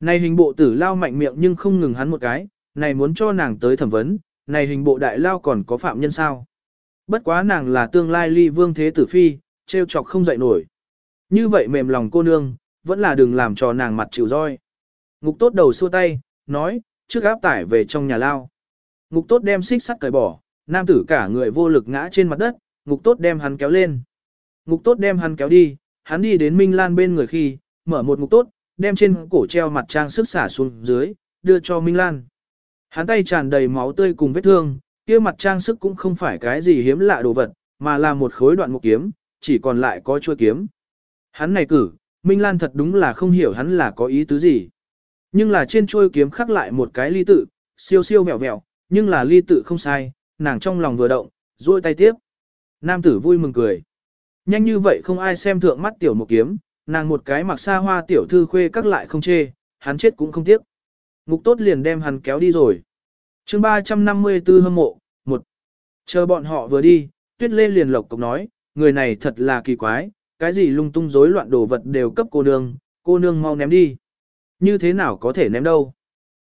Này hình bộ tử lao mạnh miệng nhưng không ngừng hắn một cái, này muốn cho nàng tới thẩm vấn, này hình bộ đại lao còn có phạm nhân sao. Bất quá nàng là tương lai ly vương thế tử phi, trêu chọc không dậy nổi. Như vậy mềm lòng cô nương, vẫn là đừng làm cho nàng mặt chịu roi. Ngục tốt đầu xua tay, nói, trước áp tải về trong nhà lao. Ngục tốt đem xích sắt cởi bỏ, nam tử cả người vô lực ngã trên mặt đất, ngục tốt đem hắn kéo lên. Ngục tốt đem hắn kéo đi, hắn đi đến Minh Lan bên người khi, mở một ngục tốt, đem trên cổ treo mặt trang sức xả xuống dưới, đưa cho Minh Lan. Hắn tay tràn đầy máu tươi cùng vết thương, kia mặt trang sức cũng không phải cái gì hiếm lạ đồ vật, mà là một khối đoạn mục kiếm, chỉ còn lại có chuôi kiếm. Hắn này cử, Minh Lan thật đúng là không hiểu hắn là có ý tứ gì. Nhưng là trên chuôi kiếm khắc lại một cái ly tự, siêu siêu vẹo vẹo, nhưng là ly tự không sai, nàng trong lòng vừa động, duỗi tay tiếp. Nam tử vui mừng cười. Nhanh như vậy không ai xem thượng mắt tiểu một kiếm, nàng một cái mặc xa hoa tiểu thư khuê các lại không chê, hắn chết cũng không tiếc. Ngục tốt liền đem hắn kéo đi rồi. chương 354 hâm mộ, một Chờ bọn họ vừa đi, tuyết lê liền lộc cục nói, người này thật là kỳ quái, cái gì lung tung rối loạn đồ vật đều cấp cô nương, cô nương mau ném đi. Như thế nào có thể ném đâu?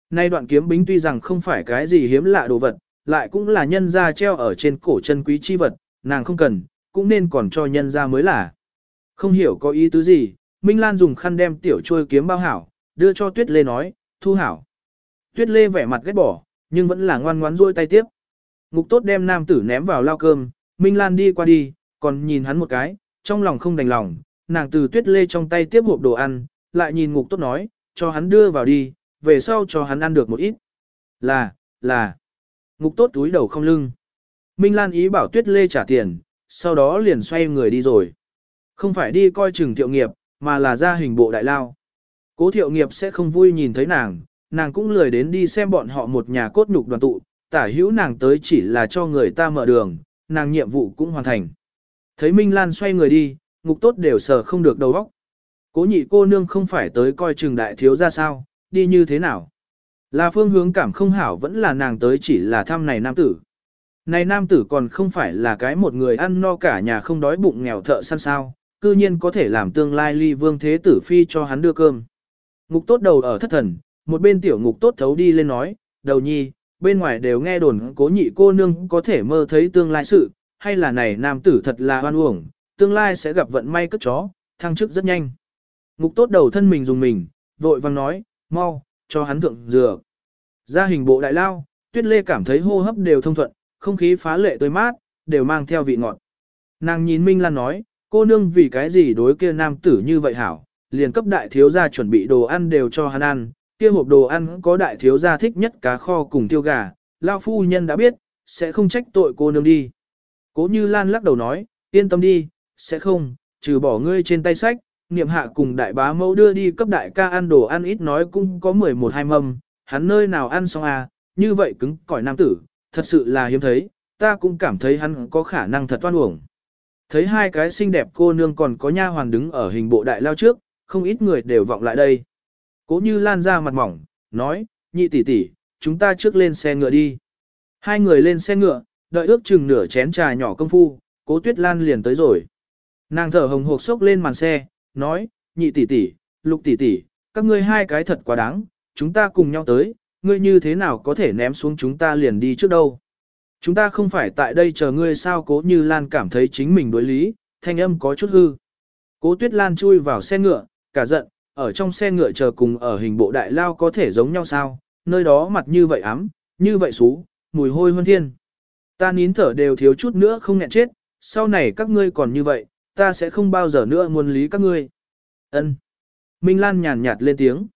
Nay đoạn kiếm bính tuy rằng không phải cái gì hiếm lạ đồ vật, lại cũng là nhân gia treo ở trên cổ chân quý chi vật, nàng không cần, cũng nên còn cho nhân gia mới là. Không hiểu có ý tứ gì, Minh Lan dùng khăn đem tiểu trôi kiếm bao hảo, đưa cho Tuyết Lê nói, thu hảo. Tuyết Lê vẻ mặt ghét bỏ, nhưng vẫn là ngoan ngoãn rôi tay tiếp. Ngục tốt đem nam tử ném vào lao cơm, Minh Lan đi qua đi, còn nhìn hắn một cái, trong lòng không đành lòng, nàng từ tuyết lê trong tay tiếp hộp đồ ăn, lại nhìn ngục tốt nói, cho hắn đưa vào đi, về sau cho hắn ăn được một ít. Là, là, ngục tốt túi đầu không lưng. Minh Lan ý bảo tuyết lê trả tiền, sau đó liền xoay người đi rồi. Không phải đi coi chừng thiệu nghiệp, mà là ra hình bộ đại lao. Cố thiệu nghiệp sẽ không vui nhìn thấy nàng, nàng cũng lười đến đi xem bọn họ một nhà cốt nhục đoàn tụ, tả hữu nàng tới chỉ là cho người ta mở đường, nàng nhiệm vụ cũng hoàn thành. Thấy Minh Lan xoay người đi, ngục tốt đều sờ không được đầu óc. Cố nhị cô nương không phải tới coi trường đại thiếu ra sao, đi như thế nào. Là phương hướng cảm không hảo vẫn là nàng tới chỉ là thăm này nam tử. Này nam tử còn không phải là cái một người ăn no cả nhà không đói bụng nghèo thợ săn sao, cư nhiên có thể làm tương lai ly vương thế tử phi cho hắn đưa cơm. Ngục tốt đầu ở thất thần, một bên tiểu ngục tốt thấu đi lên nói, đầu nhi, bên ngoài đều nghe đồn cố nhị cô nương có thể mơ thấy tương lai sự, hay là này nam tử thật là hoan uổng, tương lai sẽ gặp vận may cất chó, thăng chức rất nhanh. Ngục tốt đầu thân mình dùng mình, vội vang nói, mau, cho hắn thượng dừa. Ra hình bộ đại lao, tuyết lê cảm thấy hô hấp đều thông thuận, không khí phá lệ tươi mát, đều mang theo vị ngọt. Nàng nhìn Minh Lan nói, cô nương vì cái gì đối kia nam tử như vậy hảo, liền cấp đại thiếu gia chuẩn bị đồ ăn đều cho hắn ăn, kia hộp đồ ăn có đại thiếu gia thích nhất cá kho cùng tiêu gà, lao phu nhân đã biết, sẽ không trách tội cô nương đi. Cố như Lan lắc đầu nói, yên tâm đi, sẽ không, trừ bỏ ngươi trên tay sách, niệm hạ cùng đại bá mẫu đưa đi cấp đại ca ăn đồ ăn ít nói cũng có 11 hai mâm, hắn nơi nào ăn xong à, như vậy cứng cỏi nam tử, thật sự là hiếm thấy, ta cũng cảm thấy hắn có khả năng thật toan uổng. Thấy hai cái xinh đẹp cô nương còn có nha hoàn đứng ở hình bộ đại lao trước, không ít người đều vọng lại đây. Cố như lan ra mặt mỏng, nói, nhị tỷ tỷ, chúng ta trước lên xe ngựa đi. Hai người lên xe ngựa, đợi ước chừng nửa chén trà nhỏ công phu, cố tuyết lan liền tới rồi. Nàng thở hồng hộc sốc lên màn xe, nói, nhị tỷ tỷ, lục tỷ tỷ, các ngươi hai cái thật quá đáng, chúng ta cùng nhau tới, ngươi như thế nào có thể ném xuống chúng ta liền đi trước đâu. Chúng ta không phải tại đây chờ ngươi sao cố như Lan cảm thấy chính mình đối lý, thanh âm có chút hư. Cố tuyết Lan chui vào xe ngựa, cả giận, ở trong xe ngựa chờ cùng ở hình bộ đại lao có thể giống nhau sao, nơi đó mặt như vậy ám như vậy xú, mùi hôi hơn thiên. Ta nín thở đều thiếu chút nữa không nghẹn chết, sau này các ngươi còn như vậy, ta sẽ không bao giờ nữa muốn lý các ngươi. Ân. Minh Lan nhàn nhạt lên tiếng.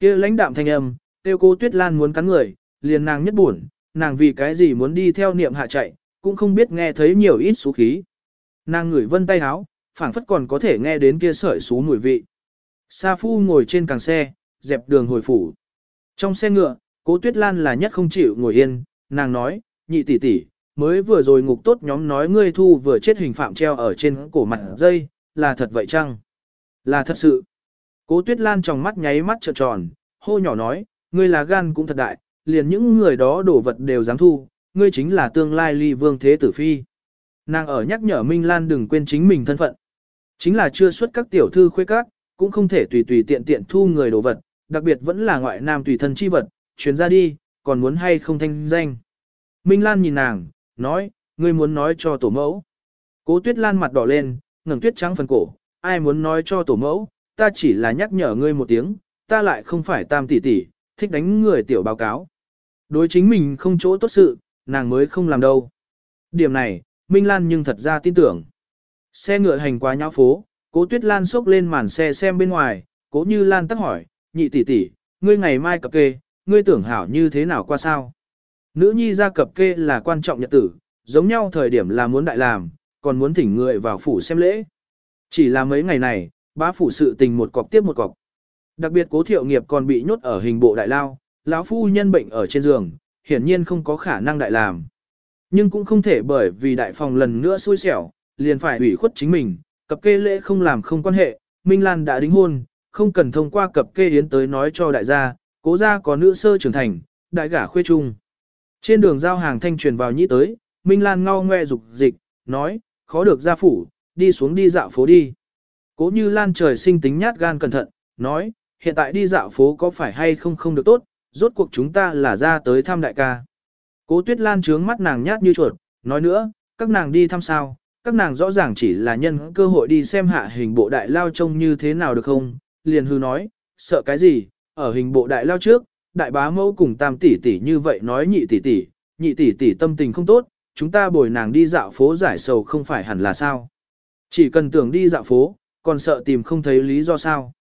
kia lãnh đạm thanh âm, tiêu cô Tuyết Lan muốn cắn người, liền nàng nhất buồn, nàng vì cái gì muốn đi theo niệm hạ chạy, cũng không biết nghe thấy nhiều ít số khí. Nàng ngửi vân tay háo, phảng phất còn có thể nghe đến kia sợi xú mùi vị. Sa Phu ngồi trên càng xe, dẹp đường hồi phủ. Trong xe ngựa, cố Tuyết Lan là nhất không chịu ngồi yên, nàng nói, nhị tỷ tỷ, mới vừa rồi ngục tốt nhóm nói ngươi thu vừa chết hình phạm treo ở trên cổ mặt dây, là thật vậy chăng? Là thật sự. Cố Tuyết Lan trong mắt nháy mắt trợn tròn, hô nhỏ nói, ngươi là gan cũng thật đại, liền những người đó đổ vật đều dám thu, ngươi chính là tương lai ly vương thế tử phi. Nàng ở nhắc nhở Minh Lan đừng quên chính mình thân phận. Chính là chưa xuất các tiểu thư khuê các, cũng không thể tùy tùy tiện tiện thu người đồ vật, đặc biệt vẫn là ngoại nam tùy thân chi vật, chuyến ra đi, còn muốn hay không thanh danh. Minh Lan nhìn nàng, nói, ngươi muốn nói cho tổ mẫu. Cố tuyết lan mặt đỏ lên, ngẩng tuyết trắng phần cổ, ai muốn nói cho tổ mẫu, ta chỉ là nhắc nhở ngươi một tiếng, ta lại không phải tam tỷ tỷ, thích đánh người tiểu báo cáo. Đối chính mình không chỗ tốt sự, nàng mới không làm đâu. Điểm này, Minh Lan nhưng thật ra tin tưởng. Xe ngựa hành qua nhão phố, cố tuyết lan xốc lên màn xe xem bên ngoài, cố như lan tắc hỏi, nhị tỷ tỷ, ngươi ngày mai cập kê, ngươi tưởng hảo như thế nào qua sao? Nữ nhi ra cập kê là quan trọng nhật tử, giống nhau thời điểm là muốn đại làm, còn muốn thỉnh người vào phủ xem lễ. Chỉ là mấy ngày này, bá phủ sự tình một cọc tiếp một cọc. Đặc biệt cố thiệu nghiệp còn bị nhốt ở hình bộ đại lao, lão phu nhân bệnh ở trên giường, hiển nhiên không có khả năng đại làm. Nhưng cũng không thể bởi vì đại phòng lần nữa xui xẻo, liền phải ủy khuất chính mình, cập kê lễ không làm không quan hệ, Minh Lan đã đính hôn, không cần thông qua cập kê yến tới nói cho đại gia, cố gia có nữ sơ trưởng thành, đại gả khuê trung. Trên đường giao hàng thanh truyền vào nhĩ tới, Minh Lan ngao ngoe dục dịch, nói, khó được gia phủ, đi xuống đi dạo phố đi. Cố như Lan trời sinh tính nhát gan cẩn thận, nói, hiện tại đi dạo phố có phải hay không không được tốt, rốt cuộc chúng ta là ra tới thăm đại ca. Cố tuyết lan trướng mắt nàng nhát như chuột, nói nữa, các nàng đi thăm sao, các nàng rõ ràng chỉ là nhân cơ hội đi xem hạ hình bộ đại lao trông như thế nào được không, liền hư nói, sợ cái gì, ở hình bộ đại lao trước, đại bá mẫu cùng tam tỷ tỷ như vậy nói nhị tỷ tỷ, nhị tỷ tỷ tâm tình không tốt, chúng ta bồi nàng đi dạo phố giải sầu không phải hẳn là sao. Chỉ cần tưởng đi dạo phố, còn sợ tìm không thấy lý do sao.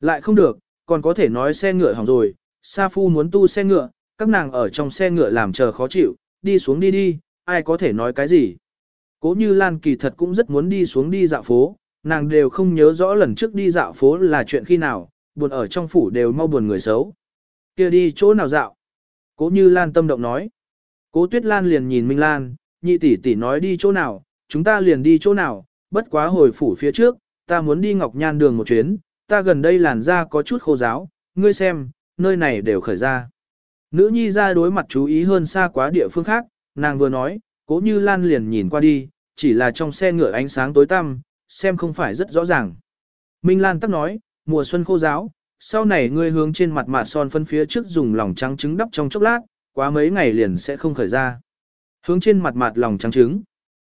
Lại không được, còn có thể nói xe ngựa hỏng rồi, Sa Phu muốn tu xe ngựa, các nàng ở trong xe ngựa làm chờ khó chịu, đi xuống đi đi, ai có thể nói cái gì. Cố như Lan kỳ thật cũng rất muốn đi xuống đi dạo phố, nàng đều không nhớ rõ lần trước đi dạo phố là chuyện khi nào, buồn ở trong phủ đều mau buồn người xấu kia đi chỗ nào dạo? Cố như Lan tâm động nói. Cố Tuyết Lan liền nhìn Minh Lan, nhị tỷ tỷ nói đi chỗ nào, chúng ta liền đi chỗ nào, bất quá hồi phủ phía trước, ta muốn đi Ngọc Nhan đường một chuyến, ta gần đây làn da có chút khô giáo, ngươi xem, nơi này đều khởi ra. Nữ nhi ra đối mặt chú ý hơn xa quá địa phương khác, nàng vừa nói, cố như Lan liền nhìn qua đi, chỉ là trong xe ngựa ánh sáng tối tăm, xem không phải rất rõ ràng. Minh Lan tắc nói, mùa xuân khô giáo, sau này ngươi hướng trên mặt mạ son phân phía trước dùng lòng trắng trứng đắp trong chốc lát, quá mấy ngày liền sẽ không khởi ra. Hướng trên mặt mặt lòng trắng trứng.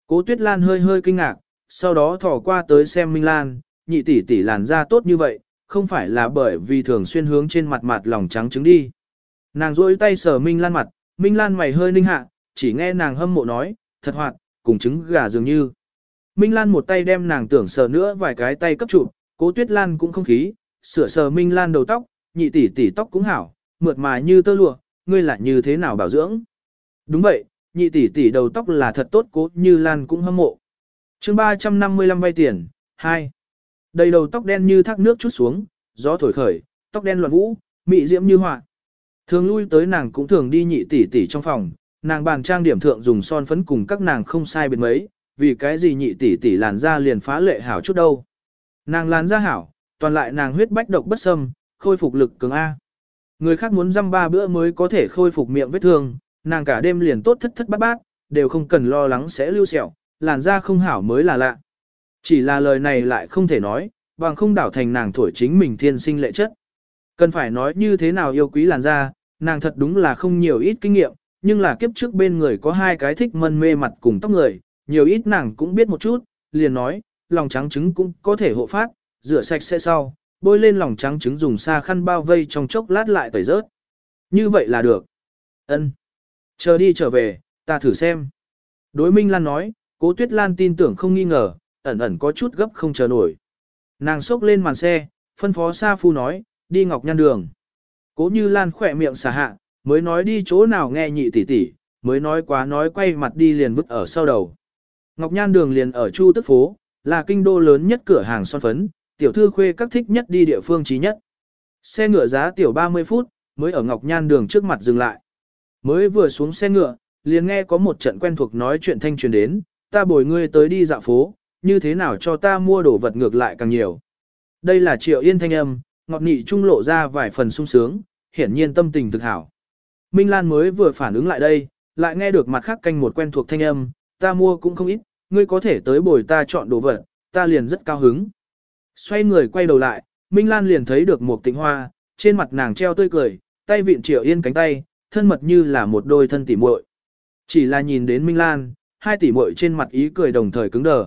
Cố Tuyết Lan hơi hơi kinh ngạc, sau đó thỏ qua tới xem Minh Lan, nhị tỷ tỷ làn da tốt như vậy, không phải là bởi vì thường xuyên hướng trên mặt mặt lòng trắng trứng đi. Nàng rôi tay sờ Minh Lan mặt, Minh Lan mày hơi ninh hạ, chỉ nghe nàng hâm mộ nói, thật hoạt, cùng trứng gà dường như. Minh Lan một tay đem nàng tưởng sờ nữa vài cái tay cấp trụ, cố tuyết Lan cũng không khí, sửa sờ Minh Lan đầu tóc, nhị tỷ tỷ tóc cũng hảo, mượt mà như tơ lụa, ngươi lại như thế nào bảo dưỡng. Đúng vậy, nhị tỷ tỷ đầu tóc là thật tốt cố như Lan cũng hâm mộ. chương 355 vay tiền, 2. Đầy đầu tóc đen như thác nước chút xuống, gió thổi khởi, tóc đen loạn vũ, mị diễm như họa. Thường lui tới nàng cũng thường đi nhị tỷ tỷ trong phòng, nàng bàn trang điểm thượng dùng son phấn cùng các nàng không sai biệt mấy, vì cái gì nhị tỷ tỷ làn da liền phá lệ hảo chút đâu. Nàng làn da hảo, toàn lại nàng huyết bách độc bất xâm, khôi phục lực cường A. Người khác muốn dăm ba bữa mới có thể khôi phục miệng vết thương, nàng cả đêm liền tốt thất thất bát bát, đều không cần lo lắng sẽ lưu sẹo, làn da không hảo mới là lạ. Chỉ là lời này lại không thể nói, bằng không đảo thành nàng thổi chính mình thiên sinh lệ chất. Cần phải nói như thế nào yêu quý làn da, nàng thật đúng là không nhiều ít kinh nghiệm, nhưng là kiếp trước bên người có hai cái thích mân mê mặt cùng tóc người, nhiều ít nàng cũng biết một chút, liền nói, lòng trắng trứng cũng có thể hộ phát, rửa sạch sẽ sau, bôi lên lòng trắng trứng dùng xa khăn bao vây trong chốc lát lại tẩy rớt. Như vậy là được. Ân. Chờ đi trở về, ta thử xem. Đối Minh Lan nói, cố Tuyết Lan tin tưởng không nghi ngờ, ẩn ẩn có chút gấp không chờ nổi. Nàng xốc lên màn xe, phân phó Sa Phu nói, đi Ngọc Nhan đường. Cố như Lan khỏe miệng xả hạ, mới nói đi chỗ nào nghe nhị tỷ tỷ, mới nói quá nói quay mặt đi liền vứt ở sau đầu. Ngọc Nhan đường liền ở Chu Tức Phố, là kinh đô lớn nhất cửa hàng son phấn, tiểu thư khuê các thích nhất đi địa phương trí nhất. Xe ngựa giá tiểu 30 phút, mới ở Ngọc Nhan đường trước mặt dừng lại. Mới vừa xuống xe ngựa, liền nghe có một trận quen thuộc nói chuyện thanh truyền đến, ta bồi ngươi tới đi dạo phố, như thế nào cho ta mua đồ vật ngược lại càng nhiều. Đây là triệu yên thanh âm, ngọt nị trung lộ ra vài phần sung sướng, hiển nhiên tâm tình thực hảo. Minh Lan mới vừa phản ứng lại đây, lại nghe được mặt khác canh một quen thuộc thanh âm, ta mua cũng không ít, ngươi có thể tới bồi ta chọn đồ vật, ta liền rất cao hứng. Xoay người quay đầu lại, Minh Lan liền thấy được một tịnh hoa, trên mặt nàng treo tươi cười, tay vịn triệu yên cánh tay, thân mật như là một đôi thân tỉ muội. Chỉ là nhìn đến Minh Lan, hai tỉ muội trên mặt ý cười đồng thời cứng đờ.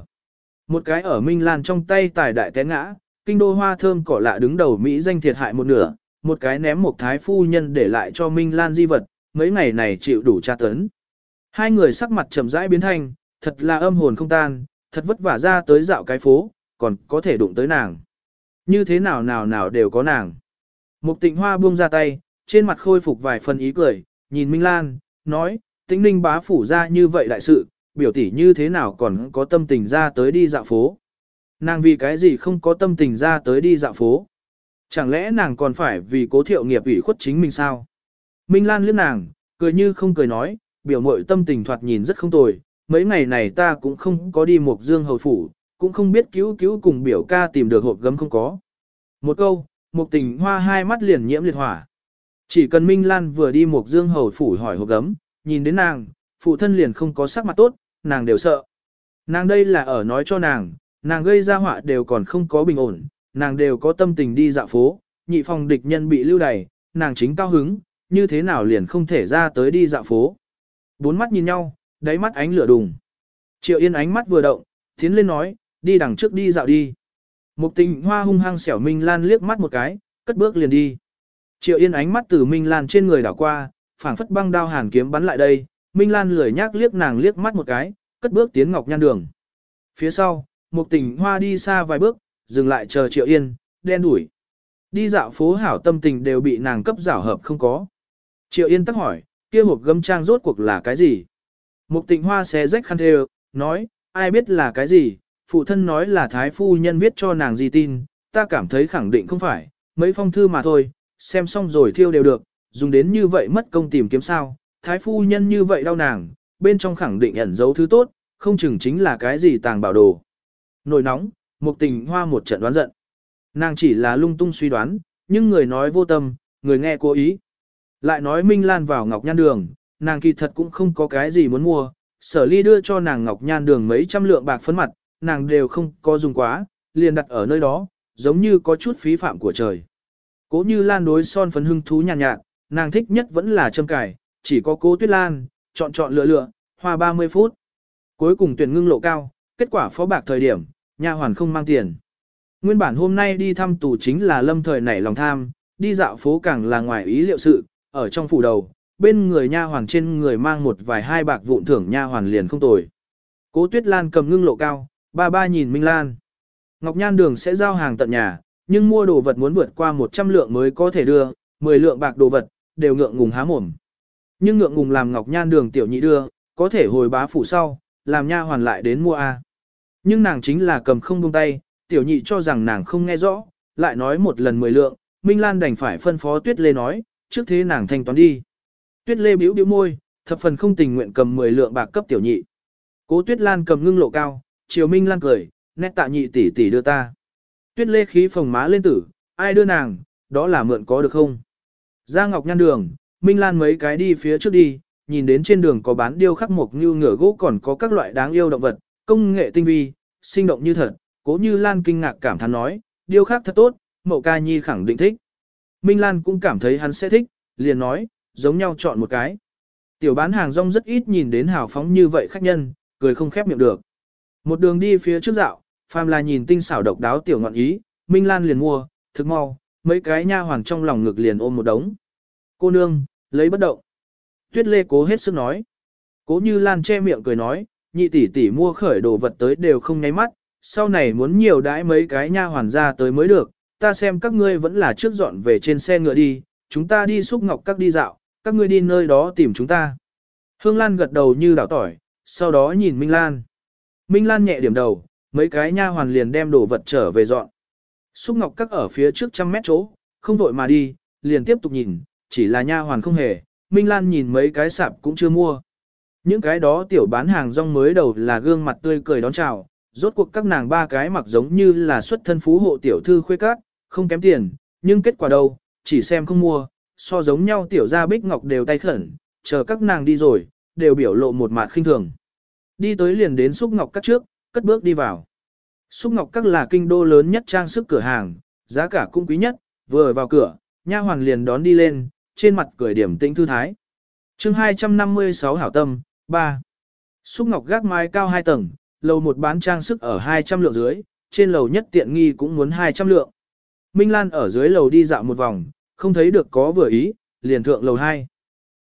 Một cái ở Minh Lan trong tay tài đại té ngã, kinh đô hoa thơm cỏ lạ đứng đầu Mỹ danh thiệt hại một nửa, một cái ném một thái phu nhân để lại cho Minh Lan di vật, mấy ngày này chịu đủ tra tấn. Hai người sắc mặt trầm rãi biến thành, thật là âm hồn không tan, thật vất vả ra tới dạo cái phố, còn có thể đụng tới nàng. Như thế nào nào nào đều có nàng. Mục tịnh hoa buông ra tay, trên mặt khôi phục vài phần ý cười, nhìn Minh Lan, nói, tĩnh ninh bá phủ ra như vậy đại sự, biểu tỷ như thế nào còn có tâm tình ra tới đi dạo phố. Nàng vì cái gì không có tâm tình ra tới đi dạo phố. Chẳng lẽ nàng còn phải vì cố thiệu nghiệp ủy khuất chính mình sao? Minh Lan liếc nàng, cười như không cười nói, biểu mội tâm tình thoạt nhìn rất không tồi, mấy ngày này ta cũng không có đi một dương hầu phủ, cũng không biết cứu cứu cùng biểu ca tìm được hộp gấm không có. Một câu, một tình hoa hai mắt liền nhiễm liệt hỏa. Chỉ cần Minh Lan vừa đi một dương hầu phủ hỏi hộp gấm, nhìn đến nàng, phụ thân liền không có sắc mặt tốt, nàng đều sợ. Nàng đây là ở nói cho nàng, nàng gây ra họa đều còn không có bình ổn, nàng đều có tâm tình đi dạo phố, nhị phòng địch nhân bị lưu đày, nàng chính cao hứng, như thế nào liền không thể ra tới đi dạo phố. Bốn mắt nhìn nhau, đáy mắt ánh lửa đùng. Triệu Yên ánh mắt vừa động, tiến lên nói, đi đằng trước đi dạo đi. Mục tình hoa hung hăng xẻo Minh Lan liếc mắt một cái, cất bước liền đi. Triệu Yên ánh mắt từ Minh Lan trên người đảo qua, phảng phất băng đao hàn kiếm bắn lại đây, Minh Lan lười nhác liếc nàng liếc mắt một cái, cất bước tiến ngọc nhan đường. Phía sau, Mục Tình hoa đi xa vài bước, dừng lại chờ Triệu Yên, đen đuổi. Đi dạo phố hảo tâm tình đều bị nàng cấp giảo hợp không có. Triệu Yên tắc hỏi, kia hộp gấm trang rốt cuộc là cái gì? Mục Tình hoa xé rách khăn thề, nói, ai biết là cái gì, phụ thân nói là thái phu nhân viết cho nàng gì tin, ta cảm thấy khẳng định không phải, mấy phong thư mà thôi, xem xong rồi thiêu đều được, dùng đến như vậy mất công tìm kiếm sao, thái phu nhân như vậy đau nàng, bên trong khẳng định ẩn giấu thứ tốt, không chừng chính là cái gì tàng bảo đồ. Nổi nóng, một tình hoa một trận đoán giận. Nàng chỉ là lung tung suy đoán, nhưng người nói vô tâm, người nghe cố ý. Lại nói Minh Lan vào Ngọc Nhan Đường, nàng kỳ thật cũng không có cái gì muốn mua, sở ly đưa cho nàng Ngọc Nhan Đường mấy trăm lượng bạc phấn mặt, nàng đều không có dùng quá, liền đặt ở nơi đó, giống như có chút phí phạm của trời. Cố như Lan đối son phấn hưng thú nhàn nhạt, nhạt, nàng thích nhất vẫn là châm cải, chỉ có cố tuyết Lan, chọn chọn lựa lựa, hoa 30 phút. Cuối cùng tuyển ngưng lộ cao, kết quả phó bạc thời điểm, nha hoàn không mang tiền. Nguyên bản hôm nay đi thăm tù chính là lâm thời nảy lòng tham, đi dạo phố càng là ngoài ý liệu sự, ở trong phủ đầu, bên người nha hoàn trên người mang một vài hai bạc vụn thưởng nha hoàn liền không tồi. Cố Tuyết Lan cầm ngưng lộ cao, ba ba nhìn Minh Lan. Ngọc Nhan Đường sẽ giao hàng tận nhà, nhưng mua đồ vật muốn vượt qua 100 lượng mới có thể đưa, 10 lượng bạc đồ vật, đều ngượng ngùng há mồm. Nhưng ngượng ngùng làm Ngọc Nhan Đường tiểu nhị đưa, có thể hồi bá phủ sau, làm nha hoàn lại đến mua A. Nhưng nàng chính là cầm không buông tay, tiểu nhị cho rằng nàng không nghe rõ, lại nói một lần 10 lượng, Minh Lan đành phải phân phó Tuyết Lê nói, trước thế nàng thanh toán đi. Tuyết Lê bĩu bĩu môi, thập phần không tình nguyện cầm 10 lượng bạc cấp tiểu nhị. Cố Tuyết Lan cầm ngưng lộ cao, Triều Minh Lan cười, nét tạ nhị tỷ tỷ đưa ta. Tuyết Lê khí phồng má lên tử, ai đưa nàng, đó là mượn có được không? Ra Ngọc Nhan đường, Minh Lan mấy cái đi phía trước đi, nhìn đến trên đường có bán điêu khắc mộc như ngựa gỗ còn có các loại đáng yêu động vật, công nghệ tinh vi, sinh động như thật, cố như Lan kinh ngạc cảm thán nói, điêu khắc thật tốt, mậu ca nhi khẳng định thích. Minh Lan cũng cảm thấy hắn sẽ thích, liền nói, giống nhau chọn một cái. Tiểu bán hàng rong rất ít nhìn đến hào phóng như vậy khách nhân, cười không khép miệng được. Một đường đi phía trước dạo, phàm là nhìn tinh xảo độc đáo tiểu ngọn ý, Minh Lan liền mua, thực mau, mấy cái nha hoàn trong lòng ngực liền ôm một đống. Cô nương, lấy bất động. Tuyết Lê cố hết sức nói. Cố như Lan che miệng cười nói, nhị tỷ tỷ mua khởi đồ vật tới đều không nháy mắt, sau này muốn nhiều đãi mấy cái nha hoàn ra tới mới được, ta xem các ngươi vẫn là trước dọn về trên xe ngựa đi, chúng ta đi xúc ngọc các đi dạo, các ngươi đi nơi đó tìm chúng ta. Hương Lan gật đầu như đảo tỏi, sau đó nhìn Minh Lan. Minh Lan nhẹ điểm đầu, mấy cái nha hoàn liền đem đồ vật trở về dọn. Xúc ngọc các ở phía trước trăm mét chỗ, không vội mà đi, liền tiếp tục nhìn, chỉ là nha hoàn không hề, Minh Lan nhìn mấy cái sạp cũng chưa mua. Những cái đó tiểu bán hàng rong mới đầu là gương mặt tươi cười đón chào, rốt cuộc các nàng ba cái mặc giống như là xuất thân phú hộ tiểu thư khuê các, không kém tiền, nhưng kết quả đâu, chỉ xem không mua, so giống nhau tiểu gia bích ngọc đều tay khẩn, chờ các nàng đi rồi, đều biểu lộ một mặt khinh thường. Đi tới liền đến xúc ngọc các trước, cất bước đi vào. Xúc ngọc các là kinh đô lớn nhất trang sức cửa hàng, giá cả cũng quý nhất, vừa vào cửa, nha hoàn liền đón đi lên, trên mặt cười điểm tĩnh thư thái. chương 256 hảo tâm, 3. Xúc ngọc gác mái cao 2 tầng, lầu một bán trang sức ở 200 lượng dưới, trên lầu nhất tiện nghi cũng muốn 200 lượng. Minh Lan ở dưới lầu đi dạo một vòng, không thấy được có vừa ý, liền thượng lầu 2.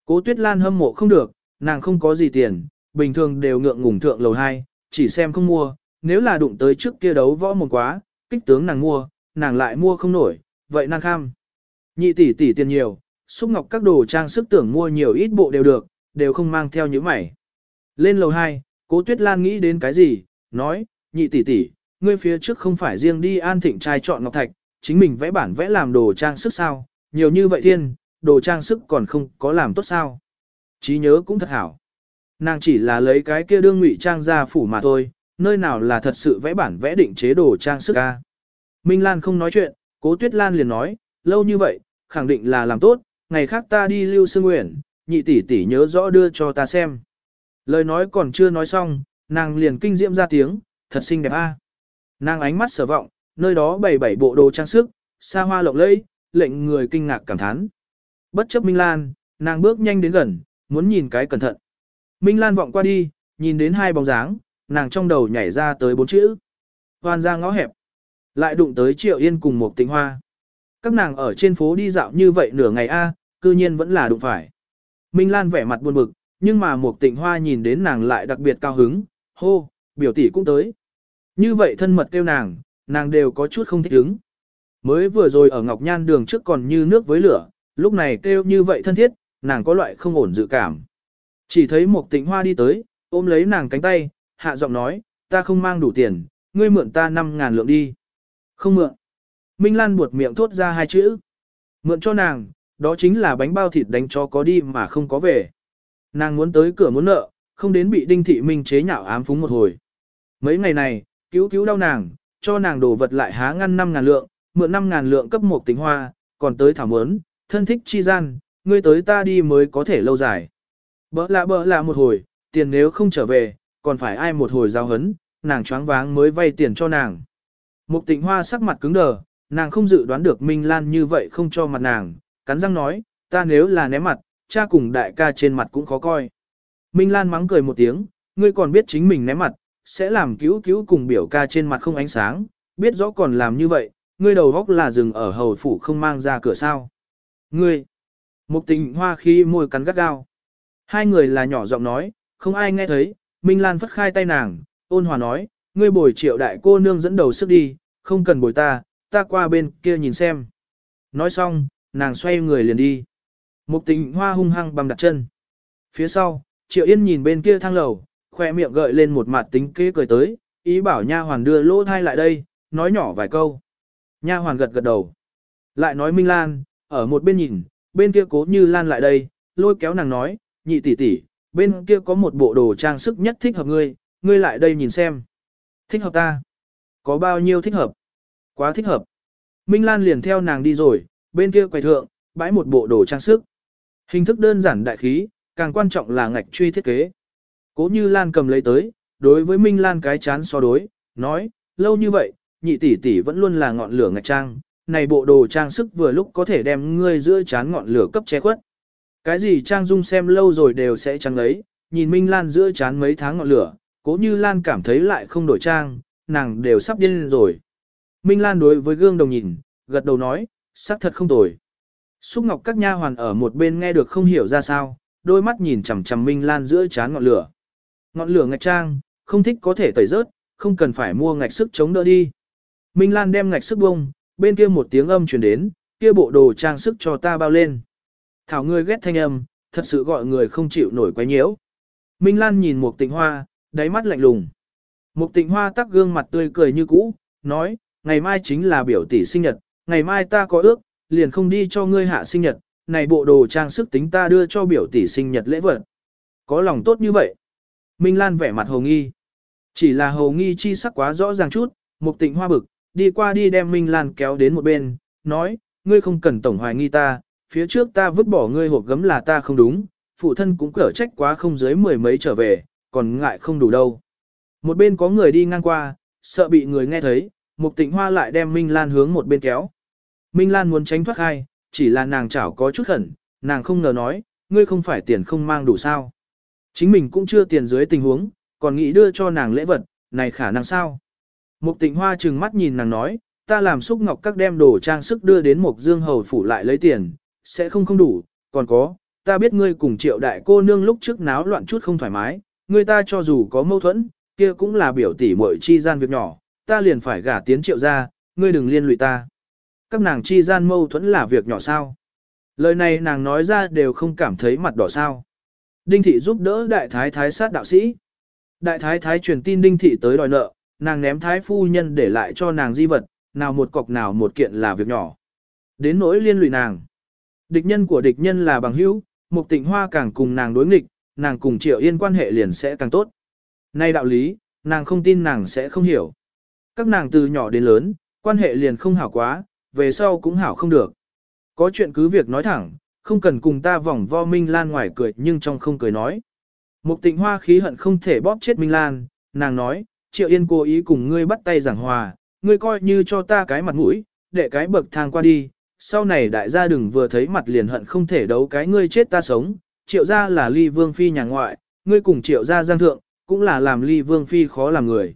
Cố Tuyết Lan hâm mộ không được, nàng không có gì tiền, bình thường đều ngượng ngùng thượng lầu 2, chỉ xem không mua, nếu là đụng tới trước kia đấu võ một quá, kích tướng nàng mua, nàng lại mua không nổi, vậy nàng kham. Nhị tỷ tỷ tiền nhiều, xúc ngọc các đồ trang sức tưởng mua nhiều ít bộ đều được, đều không mang theo những mảy. Lên lầu 2, cố Tuyết Lan nghĩ đến cái gì, nói, nhị tỷ tỷ, ngươi phía trước không phải riêng đi an thịnh trai chọn ngọc thạch, chính mình vẽ bản vẽ làm đồ trang sức sao, nhiều như vậy thiên, đồ trang sức còn không có làm tốt sao. Chí nhớ cũng thật hảo. Nàng chỉ là lấy cái kia đương ngụy trang ra phủ mà thôi, nơi nào là thật sự vẽ bản vẽ định chế đồ trang sức ca. Minh Lan không nói chuyện, cố Tuyết Lan liền nói, lâu như vậy, khẳng định là làm tốt, ngày khác ta đi lưu sư nguyện, nhị tỷ tỷ nhớ rõ đưa cho ta xem. Lời nói còn chưa nói xong, nàng liền kinh diễm ra tiếng, thật xinh đẹp a. Nàng ánh mắt sở vọng, nơi đó bày bảy bộ đồ trang sức, xa hoa lộng lẫy, lệnh người kinh ngạc cảm thán. Bất chấp Minh Lan, nàng bước nhanh đến gần, muốn nhìn cái cẩn thận. Minh Lan vọng qua đi, nhìn đến hai bóng dáng, nàng trong đầu nhảy ra tới bốn chữ. Hoan ra ngõ hẹp. Lại đụng tới Triệu Yên cùng một tịnh hoa. Các nàng ở trên phố đi dạo như vậy nửa ngày a, cư nhiên vẫn là đụng phải. Minh Lan vẻ mặt buồn bực, nhưng mà một tịnh hoa nhìn đến nàng lại đặc biệt cao hứng, hô, biểu tỷ cũng tới. Như vậy thân mật kêu nàng, nàng đều có chút không thích ứng. Mới vừa rồi ở Ngọc Nhan đường trước còn như nước với lửa, lúc này kêu như vậy thân thiết, nàng có loại không ổn dự cảm. Chỉ thấy một tịnh hoa đi tới, ôm lấy nàng cánh tay, hạ giọng nói, ta không mang đủ tiền, ngươi mượn ta 5 ngàn lượng đi. Không mượn. Minh Lan buột miệng thốt ra hai chữ. Mượn cho nàng, đó chính là bánh bao thịt đánh cho có đi mà không có về. Nàng muốn tới cửa muốn nợ, không đến bị đinh thị minh chế nhạo ám phúng một hồi. Mấy ngày này, cứu cứu đau nàng, cho nàng đồ vật lại há ngăn 5 ngàn lượng, mượn 5 ngàn lượng cấp một tính hoa, còn tới thảo mướn, thân thích chi gian, ngươi tới ta đi mới có thể lâu dài. Bỡ lạ bỡ lạ một hồi, tiền nếu không trở về, còn phải ai một hồi giao hấn, nàng choáng váng mới vay tiền cho nàng. Mục tịnh hoa sắc mặt cứng đờ, nàng không dự đoán được Minh Lan như vậy không cho mặt nàng, cắn răng nói, ta nếu là ném mặt, cha cùng đại ca trên mặt cũng khó coi. Minh Lan mắng cười một tiếng, ngươi còn biết chính mình ném mặt, sẽ làm cứu cứu cùng biểu ca trên mặt không ánh sáng, biết rõ còn làm như vậy, ngươi đầu góc là rừng ở hầu phủ không mang ra cửa sao. Ngươi, mục tình hoa khi môi cắn gắt gao. Hai người là nhỏ giọng nói, không ai nghe thấy, Minh Lan phất khai tay nàng, ôn hòa nói, ngươi bồi triệu đại cô nương dẫn đầu sức đi, không cần bồi ta, ta qua bên kia nhìn xem. Nói xong, nàng xoay người liền đi. Mục tình hoa hung hăng bằng đặt chân. Phía sau, triệu yên nhìn bên kia thang lầu, khoe miệng gợi lên một mặt tính kế cười tới, ý bảo nha hoàn đưa lỗ thai lại đây, nói nhỏ vài câu. Nha hoàn gật gật đầu. Lại nói Minh Lan, ở một bên nhìn, bên kia cố như Lan lại đây, lôi kéo nàng nói, nhị tỷ tỷ, bên kia có một bộ đồ trang sức nhất thích hợp ngươi, ngươi lại đây nhìn xem. Thích hợp ta? Có bao nhiêu thích hợp? Quá thích hợp. Minh Lan liền theo nàng đi rồi, bên kia quầy thượng, bãi một bộ đồ trang sức. Hình thức đơn giản đại khí, càng quan trọng là ngạch truy thiết kế. Cố như Lan cầm lấy tới, đối với Minh Lan cái chán so đối, nói, lâu như vậy, nhị tỷ tỷ vẫn luôn là ngọn lửa ngạch trang, này bộ đồ trang sức vừa lúc có thể đem ngươi giữa chán ngọn lửa cấp che khuất. Cái gì trang dung xem lâu rồi đều sẽ trắng lấy, nhìn Minh Lan giữa chán mấy tháng ngọn lửa, cố như Lan cảm thấy lại không đổi trang, nàng đều sắp điên rồi. Minh Lan đối với gương đồng nhìn, gật đầu nói, xác thật không tồi. Xúc Ngọc các nha hoàn ở một bên nghe được không hiểu ra sao, đôi mắt nhìn chằm chằm Minh Lan giữa chán ngọn lửa. Ngọn lửa ngạch trang, không thích có thể tẩy rớt, không cần phải mua ngạch sức chống đỡ đi. Minh Lan đem ngạch sức bông, bên kia một tiếng âm truyền đến, kia bộ đồ trang sức cho ta bao lên. Thảo ngươi ghét thanh âm, thật sự gọi người không chịu nổi quấy nhiễu. Minh Lan nhìn Mục tịnh hoa, đáy mắt lạnh lùng. Mục tịnh hoa tắc gương mặt tươi cười như cũ, nói, ngày mai chính là biểu tỷ sinh nhật, ngày mai ta có ước, liền không đi cho ngươi hạ sinh nhật, này bộ đồ trang sức tính ta đưa cho biểu tỷ sinh nhật lễ vật. Có lòng tốt như vậy. Minh Lan vẻ mặt hồ nghi. Chỉ là hồ nghi chi sắc quá rõ ràng chút, Mục tịnh hoa bực, đi qua đi đem Minh Lan kéo đến một bên, nói, ngươi không cần tổng hoài nghi ta, phía trước ta vứt bỏ ngươi hộp gấm là ta không đúng, phụ thân cũng cở trách quá không dưới mười mấy trở về, còn ngại không đủ đâu. Một bên có người đi ngang qua, sợ bị người nghe thấy, Mục Tịnh Hoa lại đem Minh Lan hướng một bên kéo. Minh Lan muốn tránh thoát hai, chỉ là nàng chảo có chút khẩn, nàng không ngờ nói, ngươi không phải tiền không mang đủ sao. Chính mình cũng chưa tiền dưới tình huống, còn nghĩ đưa cho nàng lễ vật, này khả năng sao. Mục Tịnh Hoa trừng mắt nhìn nàng nói, ta làm xúc ngọc các đem đồ trang sức đưa đến Mục Dương Hầu phủ lại lấy tiền, sẽ không không đủ, còn có, ta biết ngươi cùng triệu đại cô nương lúc trước náo loạn chút không thoải mái, ngươi ta cho dù có mâu thuẫn, kia cũng là biểu tỷ muội chi gian việc nhỏ, ta liền phải gả tiến triệu ra, ngươi đừng liên lụy ta. Các nàng chi gian mâu thuẫn là việc nhỏ sao? Lời này nàng nói ra đều không cảm thấy mặt đỏ sao. Đinh thị giúp đỡ đại thái thái sát đạo sĩ. Đại thái thái truyền tin đinh thị tới đòi nợ, nàng ném thái phu nhân để lại cho nàng di vật, nào một cọc nào một kiện là việc nhỏ. Đến nỗi liên lụy nàng. Địch nhân của địch nhân là bằng hữu, Mục Tịnh Hoa càng cùng nàng đối nghịch, nàng cùng Triệu Yên quan hệ liền sẽ càng tốt. Nay đạo lý, nàng không tin nàng sẽ không hiểu. Các nàng từ nhỏ đến lớn, quan hệ liền không hảo quá, về sau cũng hảo không được. Có chuyện cứ việc nói thẳng, không cần cùng ta vòng vo Minh Lan ngoài cười nhưng trong không cười nói. Mục tịnh hoa khí hận không thể bóp chết Minh Lan, nàng nói, Triệu Yên cố ý cùng ngươi bắt tay giảng hòa, ngươi coi như cho ta cái mặt mũi, để cái bậc thang qua đi, sau này đại gia đừng vừa thấy mặt liền hận không thể đấu cái ngươi chết ta sống, triệu gia là ly vương phi nhà ngoại, ngươi cùng triệu gia giang thượng, cũng là làm ly vương phi khó làm người.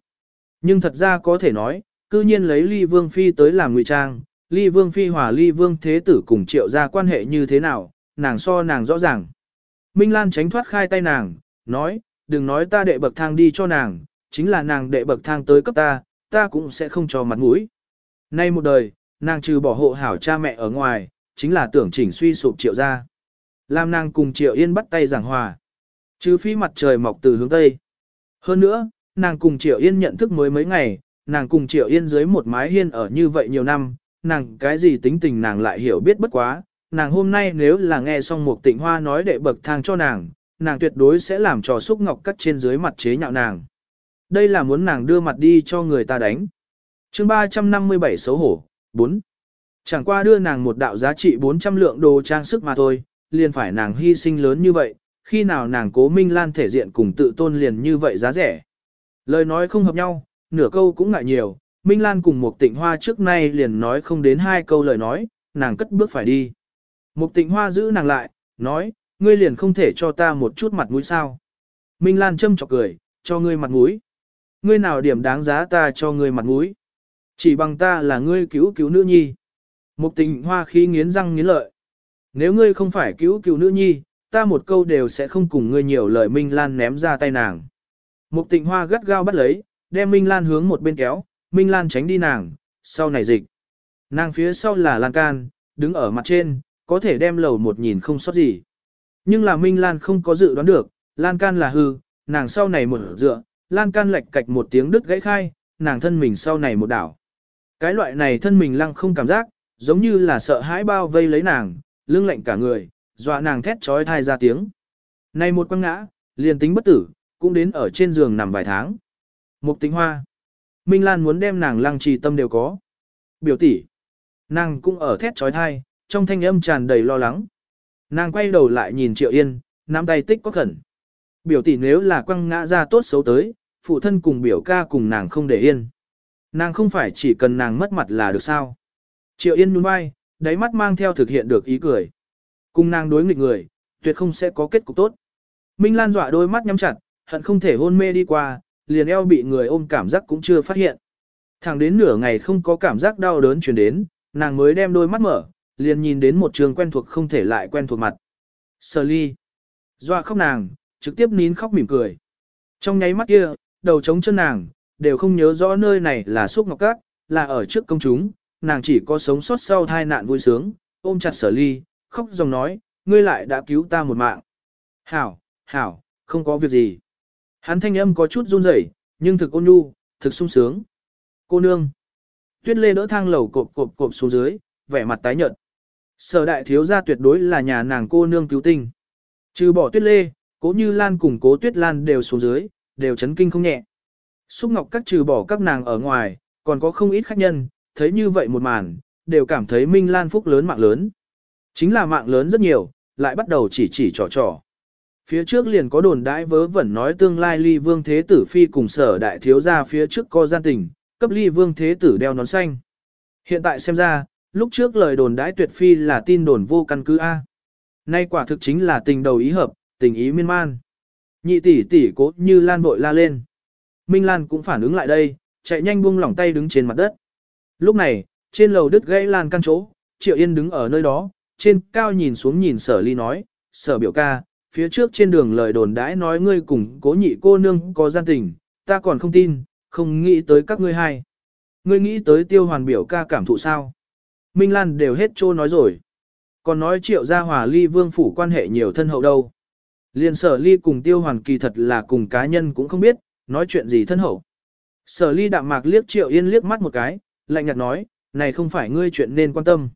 Nhưng thật ra có thể nói, cư nhiên lấy ly vương phi tới làm ngụy trang, ly vương phi hòa ly vương thế tử cùng triệu gia quan hệ như thế nào, nàng so nàng rõ ràng. Minh Lan tránh thoát khai tay nàng, nói, đừng nói ta đệ bậc thang đi cho nàng, chính là nàng đệ bậc thang tới cấp ta, ta cũng sẽ không cho mặt mũi. Nay một đời, nàng trừ bỏ hộ hảo cha mẹ ở ngoài, chính là tưởng chỉnh suy sụp triệu ra. Làm nàng cùng triệu yên bắt tay giảng hòa. Chứ phi mặt trời mọc từ hướng Tây. Hơn nữa, nàng cùng triệu yên nhận thức mới mấy ngày, nàng cùng triệu yên dưới một mái hiên ở như vậy nhiều năm, nàng cái gì tính tình nàng lại hiểu biết bất quá, nàng hôm nay nếu là nghe xong một tịnh hoa nói đệ bậc thang cho nàng, nàng tuyệt đối sẽ làm trò xúc ngọc cắt trên dưới mặt chế nhạo nàng. Đây là muốn nàng đưa mặt đi cho người ta đánh. chương 357 xấu hổ, 4. Chẳng qua đưa nàng một đạo giá trị 400 lượng đồ trang sức mà thôi, liền phải nàng hy sinh lớn như vậy, khi nào nàng cố minh lan thể diện cùng tự tôn liền như vậy giá rẻ. Lời nói không hợp nhau, nửa câu cũng ngại nhiều, Minh Lan cùng một tịnh hoa trước nay liền nói không đến hai câu lời nói, nàng cất bước phải đi. Một tịnh hoa giữ nàng lại, nói, ngươi liền không thể cho ta một chút mặt mũi sao. Minh Lan châm chọc cười, cho ngươi mặt mũi. Ngươi nào điểm đáng giá ta cho ngươi mặt mũi. Chỉ bằng ta là ngươi cứu cứu nữ nhi. Một tình hoa khí nghiến răng nghiến lợi. Nếu ngươi không phải cứu cứu nữ nhi, ta một câu đều sẽ không cùng ngươi nhiều lời Minh Lan ném ra tay nàng. Một tình hoa gắt gao bắt lấy, đem Minh Lan hướng một bên kéo, Minh Lan tránh đi nàng, sau này dịch. Nàng phía sau là Lan Can, đứng ở mặt trên, có thể đem lầu một nhìn không sót gì. Nhưng là Minh Lan không có dự đoán được, Lan Can là hư, nàng sau này một dựa, Lan Can lệch cạch một tiếng đứt gãy khai, nàng thân mình sau này một đảo. Cái loại này thân mình lăng không cảm giác, giống như là sợ hãi bao vây lấy nàng, lưng lạnh cả người, dọa nàng thét trói thai ra tiếng. Này một quăng ngã, liền tính bất tử, cũng đến ở trên giường nằm vài tháng. Mục tính hoa. Minh Lan muốn đem nàng lăng trì tâm đều có. Biểu tỷ, Nàng cũng ở thét trói thai, trong thanh âm tràn đầy lo lắng. Nàng quay đầu lại nhìn Triệu Yên, nắm tay tích có khẩn. Biểu tỷ nếu là quăng ngã ra tốt xấu tới, phụ thân cùng biểu ca cùng nàng không để yên. Nàng không phải chỉ cần nàng mất mặt là được sao. Triệu Yên nhún vai, đáy mắt mang theo thực hiện được ý cười. Cùng nàng đối nghịch người, tuyệt không sẽ có kết cục tốt. Minh Lan dọa đôi mắt nhắm chặt, hận không thể hôn mê đi qua, liền eo bị người ôm cảm giác cũng chưa phát hiện. Thẳng đến nửa ngày không có cảm giác đau đớn truyền đến, nàng mới đem đôi mắt mở, liền nhìn đến một trường quen thuộc không thể lại quen thuộc mặt. Sở ly. Dọa khóc nàng, trực tiếp nín khóc mỉm cười. Trong nháy mắt kia, đầu trống chân nàng, đều không nhớ rõ nơi này là xúc ngọc cát, là ở trước công chúng, nàng chỉ có sống sót sau tai nạn vui sướng, ôm chặt sở ly, khóc dòng nói, ngươi lại đã cứu ta một mạng. Hảo, hảo, không có việc gì. Hắn thanh âm có chút run rẩy, nhưng thực ôn nhu, thực sung sướng. Cô nương. Tuyết lê đỡ thang lầu cộp cộp cộp xuống dưới, vẻ mặt tái nhợt. Sở đại thiếu gia tuyệt đối là nhà nàng cô nương cứu tinh. Trừ bỏ tuyết lê, cố như lan cùng cố tuyết lan đều xuống dưới, đều chấn kinh không nhẹ. Xúc ngọc các trừ bỏ các nàng ở ngoài, còn có không ít khách nhân, thấy như vậy một màn, đều cảm thấy Minh Lan phúc lớn mạng lớn. Chính là mạng lớn rất nhiều, lại bắt đầu chỉ chỉ trò trò. Phía trước liền có đồn đãi vớ vẩn nói tương lai ly vương thế tử phi cùng sở đại thiếu gia phía trước co gian tình, cấp ly vương thế tử đeo nón xanh. Hiện tại xem ra, lúc trước lời đồn đãi tuyệt phi là tin đồn vô căn cứ A. Nay quả thực chính là tình đầu ý hợp, tình ý miên man. Nhị tỷ tỷ cố như lan vội la lên. Minh Lan cũng phản ứng lại đây, chạy nhanh buông lỏng tay đứng trên mặt đất. Lúc này, trên lầu đứt gãy lan căn chỗ, Triệu Yên đứng ở nơi đó, trên cao nhìn xuống nhìn sở ly nói, sở biểu ca, phía trước trên đường lời đồn đãi nói ngươi cùng cố nhị cô nương có gian tình, ta còn không tin, không nghĩ tới các ngươi hai. Ngươi nghĩ tới tiêu hoàn biểu ca cảm thụ sao? Minh Lan đều hết trô nói rồi. Còn nói triệu gia hòa ly vương phủ quan hệ nhiều thân hậu đâu. Liên sở ly cùng tiêu hoàn kỳ thật là cùng cá nhân cũng không biết, nói chuyện gì thân hậu. Sở ly đạm mạc liếc triệu yên liếc mắt một cái, lạnh nhạt nói, này không phải ngươi chuyện nên quan tâm.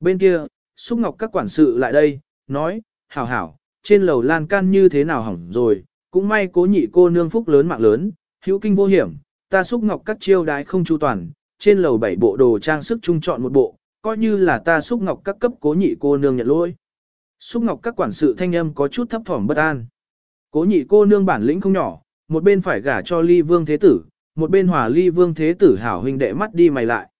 Bên kia, xúc ngọc các quản sự lại đây, nói, hảo hảo, trên lầu lan can như thế nào hỏng rồi, cũng may cố nhị cô nương phúc lớn mạng lớn, hữu kinh vô hiểm, ta xúc ngọc các chiêu đái không chu toàn, trên lầu bảy bộ đồ trang sức trung chọn một bộ, coi như là ta xúc ngọc các cấp cố nhị cô nương nhận lỗi. Xúc ngọc các quản sự thanh âm có chút thấp thỏm bất an. Cố nhị cô nương bản lĩnh không nhỏ, một bên phải gả cho ly vương thế tử, một bên hòa ly vương thế tử hảo huynh đệ mắt đi mày lại.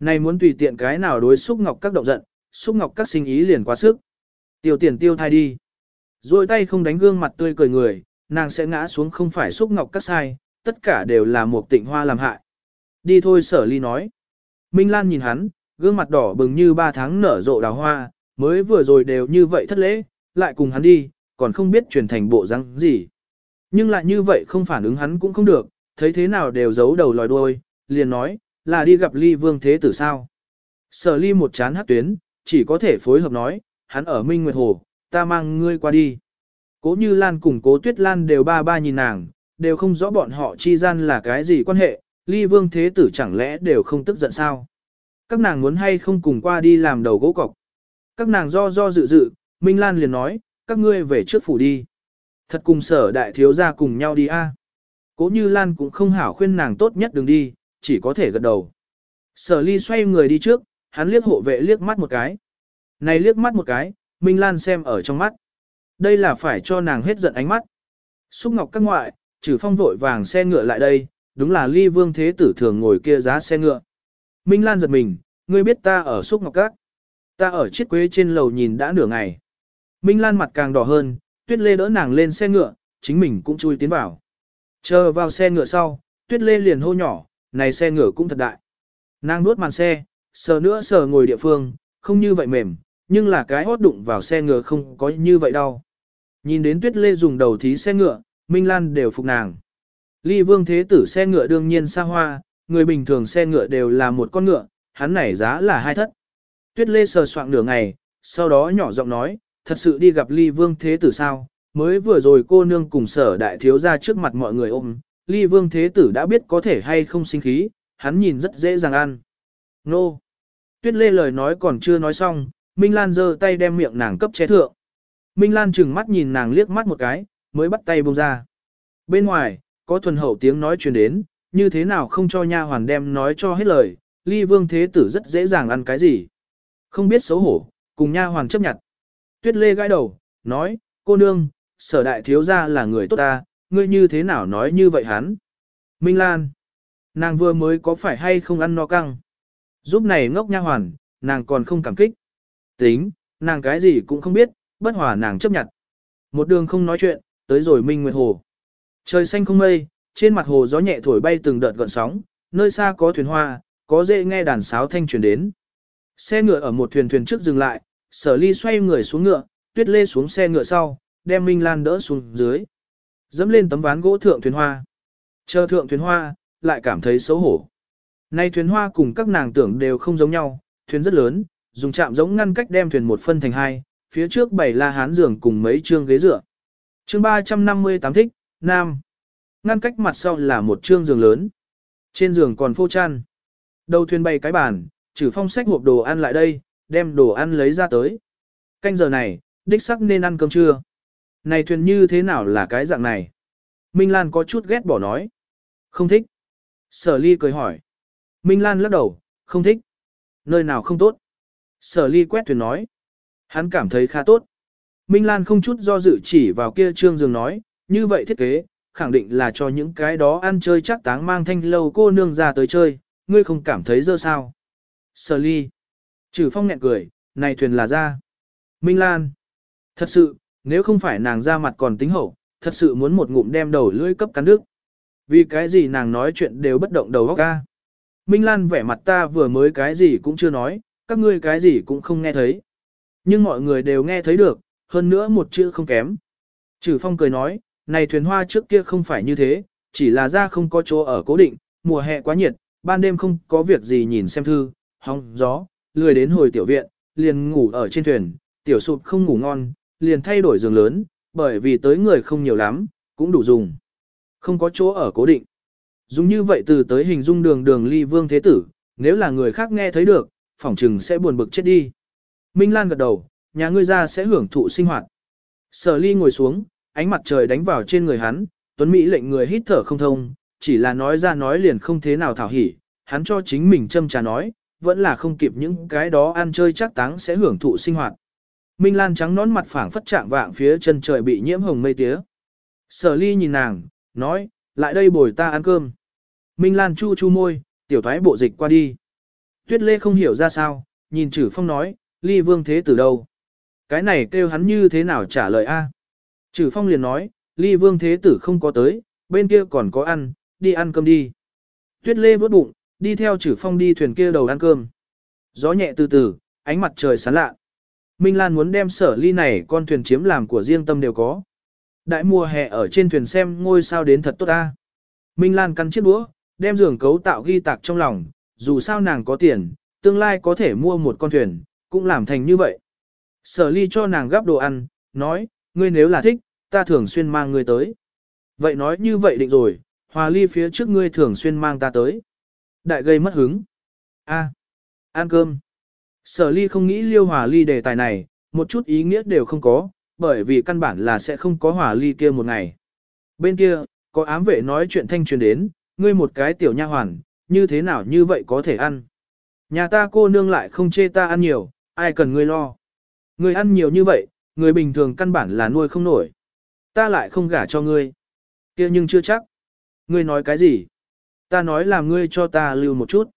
Này muốn tùy tiện cái nào đối xúc ngọc các động giận, xúc ngọc các sinh ý liền quá sức. Tiêu tiền tiêu thai đi. Rồi tay không đánh gương mặt tươi cười người, nàng sẽ ngã xuống không phải xúc ngọc các sai, tất cả đều là một tịnh hoa làm hại. Đi thôi sở ly nói. Minh Lan nhìn hắn, gương mặt đỏ bừng như ba tháng nở rộ đào hoa, mới vừa rồi đều như vậy thất lễ, lại cùng hắn đi, còn không biết truyền thành bộ răng gì. Nhưng lại như vậy không phản ứng hắn cũng không được, thấy thế nào đều giấu đầu lòi đuôi, liền nói, là đi gặp ly vương thế tử sao. Sở ly một chán hát tuyến, chỉ có thể phối hợp nói, hắn ở Minh Nguyệt Hồ, ta mang ngươi qua đi. Cố như Lan cùng cố tuyết Lan đều ba ba nhìn nàng, đều không rõ bọn họ chi gian là cái gì quan hệ, ly vương thế tử chẳng lẽ đều không tức giận sao. Các nàng muốn hay không cùng qua đi làm đầu gỗ cọc. Các nàng do do dự dự, Minh Lan liền nói, các ngươi về trước phủ đi. Thật cùng sở đại thiếu gia cùng nhau đi a. Cố như Lan cũng không hảo khuyên nàng tốt nhất đừng đi, chỉ có thể gật đầu. Sở ly xoay người đi trước, hắn liếc hộ vệ liếc mắt một cái. Này liếc mắt một cái, Minh Lan xem ở trong mắt. Đây là phải cho nàng hết giận ánh mắt. Xúc ngọc các ngoại, trừ phong vội vàng xe ngựa lại đây, đúng là ly vương thế tử thường ngồi kia giá xe ngựa. Minh Lan giật mình, ngươi biết ta ở xúc ngọc các. Ta ở chiếc quế trên lầu nhìn đã nửa ngày. Minh Lan mặt càng đỏ hơn, tuyết lê đỡ nàng lên xe ngựa, chính mình cũng chui tiến vào. Chờ vào xe ngựa sau, tuyết lê liền hô nhỏ, này xe ngựa cũng thật đại. Nàng nuốt màn xe, sờ nữa sờ ngồi địa phương, không như vậy mềm, nhưng là cái hót đụng vào xe ngựa không có như vậy đâu. Nhìn đến tuyết lê dùng đầu thí xe ngựa, Minh Lan đều phục nàng. Ly vương thế tử xe ngựa đương nhiên xa hoa, người bình thường xe ngựa đều là một con ngựa, hắn này giá là hai thất. Tuyết lê sờ soạn nửa ngày, sau đó nhỏ giọng nói, thật sự đi gặp ly vương thế tử sao, mới vừa rồi cô nương cùng sở đại thiếu ra trước mặt mọi người ôm, ly vương thế tử đã biết có thể hay không sinh khí, hắn nhìn rất dễ dàng ăn. Nô! Tuyết lê lời nói còn chưa nói xong, Minh Lan giơ tay đem miệng nàng cấp chế thượng. Minh Lan chừng mắt nhìn nàng liếc mắt một cái, mới bắt tay buông ra. Bên ngoài, có thuần hậu tiếng nói truyền đến, như thế nào không cho nha hoàn đem nói cho hết lời, ly vương thế tử rất dễ dàng ăn cái gì. Không biết xấu hổ, cùng nha hoàn chấp nhận. Tuyết lê gãi đầu, nói, cô nương, sở đại thiếu gia là người tốt ta, ngươi như thế nào nói như vậy hắn. Minh Lan, nàng vừa mới có phải hay không ăn no căng. Giúp này ngốc nha hoàn, nàng còn không cảm kích. Tính, nàng cái gì cũng không biết, bất hòa nàng chấp nhận. Một đường không nói chuyện, tới rồi Minh Nguyệt Hồ. Trời xanh không mây, trên mặt hồ gió nhẹ thổi bay từng đợt gợn sóng, nơi xa có thuyền hoa, có dễ nghe đàn sáo thanh truyền đến. Xe ngựa ở một thuyền thuyền trước dừng lại, sở ly xoay người xuống ngựa, tuyết lê xuống xe ngựa sau, đem Minh Lan đỡ xuống dưới. Dẫm lên tấm ván gỗ thượng thuyền hoa. Chờ thượng thuyền hoa, lại cảm thấy xấu hổ. Nay thuyền hoa cùng các nàng tưởng đều không giống nhau, thuyền rất lớn, dùng chạm giống ngăn cách đem thuyền một phân thành hai, phía trước bảy la hán giường cùng mấy chương ghế dựa. Chương 358 thích, Nam. Ngăn cách mặt sau là một chương giường lớn. Trên giường còn phô chăn. Đầu thuyền bày cái bàn, trừ phong sách hộp đồ ăn lại đây, đem đồ ăn lấy ra tới. Canh giờ này, đích sắc nên ăn cơm trưa. Này thuyền như thế nào là cái dạng này? Minh Lan có chút ghét bỏ nói. Không thích. Sở ly cười hỏi. Minh Lan lắc đầu, không thích. Nơi nào không tốt? Sở ly quét thuyền nói. Hắn cảm thấy khá tốt. Minh Lan không chút do dự chỉ vào kia trương giường nói, như vậy thiết kế, khẳng định là cho những cái đó ăn chơi chắc táng mang thanh lâu cô nương ra tới chơi, ngươi không cảm thấy dơ sao. Sở ly. Trừ phong nghẹn cười, này thuyền là ra. Minh Lan. Thật sự, nếu không phải nàng ra mặt còn tính hậu, thật sự muốn một ngụm đem đầu lưỡi cấp cắn nước. Vì cái gì nàng nói chuyện đều bất động đầu óc ca. Minh Lan vẻ mặt ta vừa mới cái gì cũng chưa nói, các ngươi cái gì cũng không nghe thấy. Nhưng mọi người đều nghe thấy được, hơn nữa một chữ không kém. Trừ phong cười nói, này thuyền hoa trước kia không phải như thế, chỉ là ra không có chỗ ở cố định, mùa hè quá nhiệt, ban đêm không có việc gì nhìn xem thư, hóng, gió, lười đến hồi tiểu viện, liền ngủ ở trên thuyền, tiểu sụp không ngủ ngon, liền thay đổi giường lớn, bởi vì tới người không nhiều lắm, cũng đủ dùng. Không có chỗ ở cố định. Dùng như vậy từ tới hình dung đường đường ly vương thế tử, nếu là người khác nghe thấy được, phỏng trừng sẽ buồn bực chết đi. Minh Lan gật đầu, nhà ngươi ra sẽ hưởng thụ sinh hoạt. Sở ly ngồi xuống, ánh mặt trời đánh vào trên người hắn, tuấn Mỹ lệnh người hít thở không thông, chỉ là nói ra nói liền không thế nào thảo hỉ, hắn cho chính mình châm trà nói, vẫn là không kịp những cái đó ăn chơi chắc táng sẽ hưởng thụ sinh hoạt. Minh Lan trắng nón mặt phẳng phất trạng vạng phía chân trời bị nhiễm hồng mây tía. Sở ly nhìn nàng, nói, lại đây bồi ta ăn cơm. Minh Lan chu chu môi, tiểu thoái bộ dịch qua đi. Tuyết Lê không hiểu ra sao, nhìn chử Phong nói, ly vương thế từ đâu? Cái này kêu hắn như thế nào trả lời a? À? Phong liền nói, ly vương thế tử không có tới, bên kia còn có ăn, đi ăn cơm đi. Tuyết Lê vớt bụng, đi theo chử Phong đi thuyền kia đầu ăn cơm. Gió nhẹ từ từ, ánh mặt trời sáng lạ. Minh Lan muốn đem sở ly này con thuyền chiếm làm của riêng tâm đều có. Đại mùa hè ở trên thuyền xem ngôi sao đến thật tốt ta. Minh Lan căn chiếc đũa, đem giường cấu tạo ghi tạc trong lòng, dù sao nàng có tiền, tương lai có thể mua một con thuyền, cũng làm thành như vậy. Sở ly cho nàng gắp đồ ăn, nói, ngươi nếu là thích, ta thường xuyên mang ngươi tới. Vậy nói như vậy định rồi, hòa ly phía trước ngươi thường xuyên mang ta tới. Đại gây mất hứng. A, ăn cơm. Sở ly không nghĩ liêu hòa ly đề tài này, một chút ý nghĩa đều không có, bởi vì căn bản là sẽ không có hòa ly kia một ngày. Bên kia, có ám vệ nói chuyện thanh truyền đến, ngươi một cái tiểu nha hoàn, như thế nào như vậy có thể ăn. Nhà ta cô nương lại không chê ta ăn nhiều, ai cần ngươi lo. Ngươi ăn nhiều như vậy, người bình thường căn bản là nuôi không nổi. Ta lại không gả cho ngươi. kia nhưng chưa chắc. Ngươi nói cái gì? Ta nói là ngươi cho ta lưu một chút.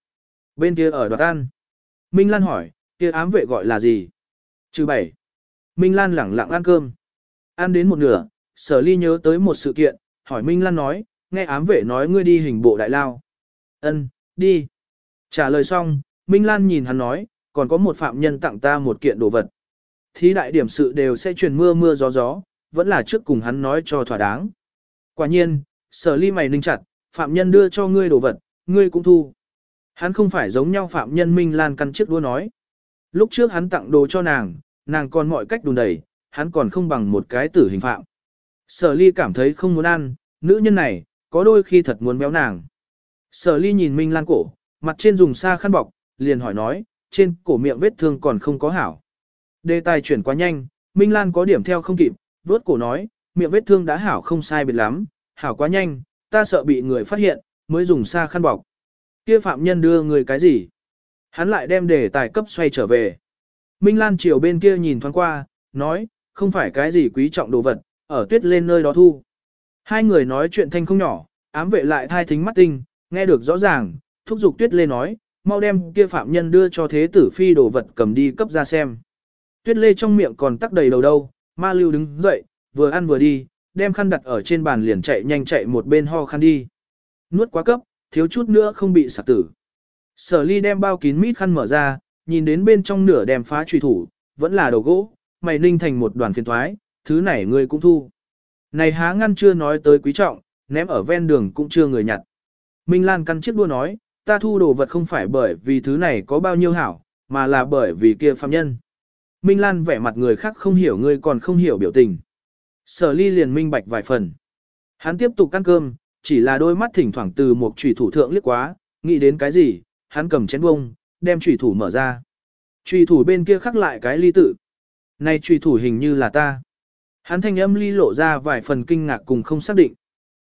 Bên kia ở đoạt An, Minh Lan hỏi, kia ám vệ gọi là gì? Chứ bảy. Minh Lan lẳng lặng ăn cơm. Ăn đến một nửa, sở ly nhớ tới một sự kiện, hỏi Minh Lan nói, nghe ám vệ nói ngươi đi hình bộ đại lao. Ân, đi. Trả lời xong, Minh Lan nhìn hắn nói, còn có một phạm nhân tặng ta một kiện đồ vật. Thí đại điểm sự đều sẽ truyền mưa mưa gió gió, vẫn là trước cùng hắn nói cho thỏa đáng. Quả nhiên, sở ly mày ninh chặt, phạm nhân đưa cho ngươi đồ vật, ngươi cũng thu. Hắn không phải giống nhau phạm nhân Minh Lan căn chiếc đua nói. Lúc trước hắn tặng đồ cho nàng, nàng còn mọi cách đùn đẩy, hắn còn không bằng một cái tử hình phạm. Sở ly cảm thấy không muốn ăn, nữ nhân này, có đôi khi thật muốn béo nàng. Sở ly nhìn Minh Lan cổ, mặt trên dùng xa khăn bọc, liền hỏi nói, trên cổ miệng vết thương còn không có hảo. Đề tài chuyển quá nhanh, Minh Lan có điểm theo không kịp, vớt cổ nói, miệng vết thương đã hảo không sai biệt lắm, hảo quá nhanh, ta sợ bị người phát hiện, mới dùng xa khăn bọc. Kia phạm nhân đưa người cái gì? Hắn lại đem đề tài cấp xoay trở về. Minh Lan chiều bên kia nhìn thoáng qua, nói, không phải cái gì quý trọng đồ vật, ở tuyết lên nơi đó thu. Hai người nói chuyện thanh không nhỏ, ám vệ lại thai thính mắt tinh, nghe được rõ ràng, thúc giục tuyết lê nói, mau đem kia phạm nhân đưa cho thế tử phi đồ vật cầm đi cấp ra xem. Tuyết lê trong miệng còn tắc đầy đầu đâu, ma lưu đứng dậy, vừa ăn vừa đi, đem khăn đặt ở trên bàn liền chạy nhanh chạy một bên ho khăn đi. Nuốt quá cấp, thiếu chút nữa không bị sạc tử. Sở ly đem bao kín mít khăn mở ra, nhìn đến bên trong nửa đem phá truy thủ, vẫn là đầu gỗ, mày ninh thành một đoàn phiền thoái, thứ này ngươi cũng thu. Này há ngăn chưa nói tới quý trọng, ném ở ven đường cũng chưa người nhặt. Minh Lan căn chiếc đua nói, ta thu đồ vật không phải bởi vì thứ này có bao nhiêu hảo, mà là bởi vì kia phạm nhân. Minh Lan vẻ mặt người khác không hiểu ngươi còn không hiểu biểu tình. Sở ly liền minh bạch vài phần. Hắn tiếp tục ăn cơm, chỉ là đôi mắt thỉnh thoảng từ một trùy thủ thượng liếc quá, nghĩ đến cái gì, hắn cầm chén bông, đem trùy thủ mở ra. Trùy thủ bên kia khắc lại cái ly tự. Này trùy thủ hình như là ta. Hắn thanh âm ly lộ ra vài phần kinh ngạc cùng không xác định.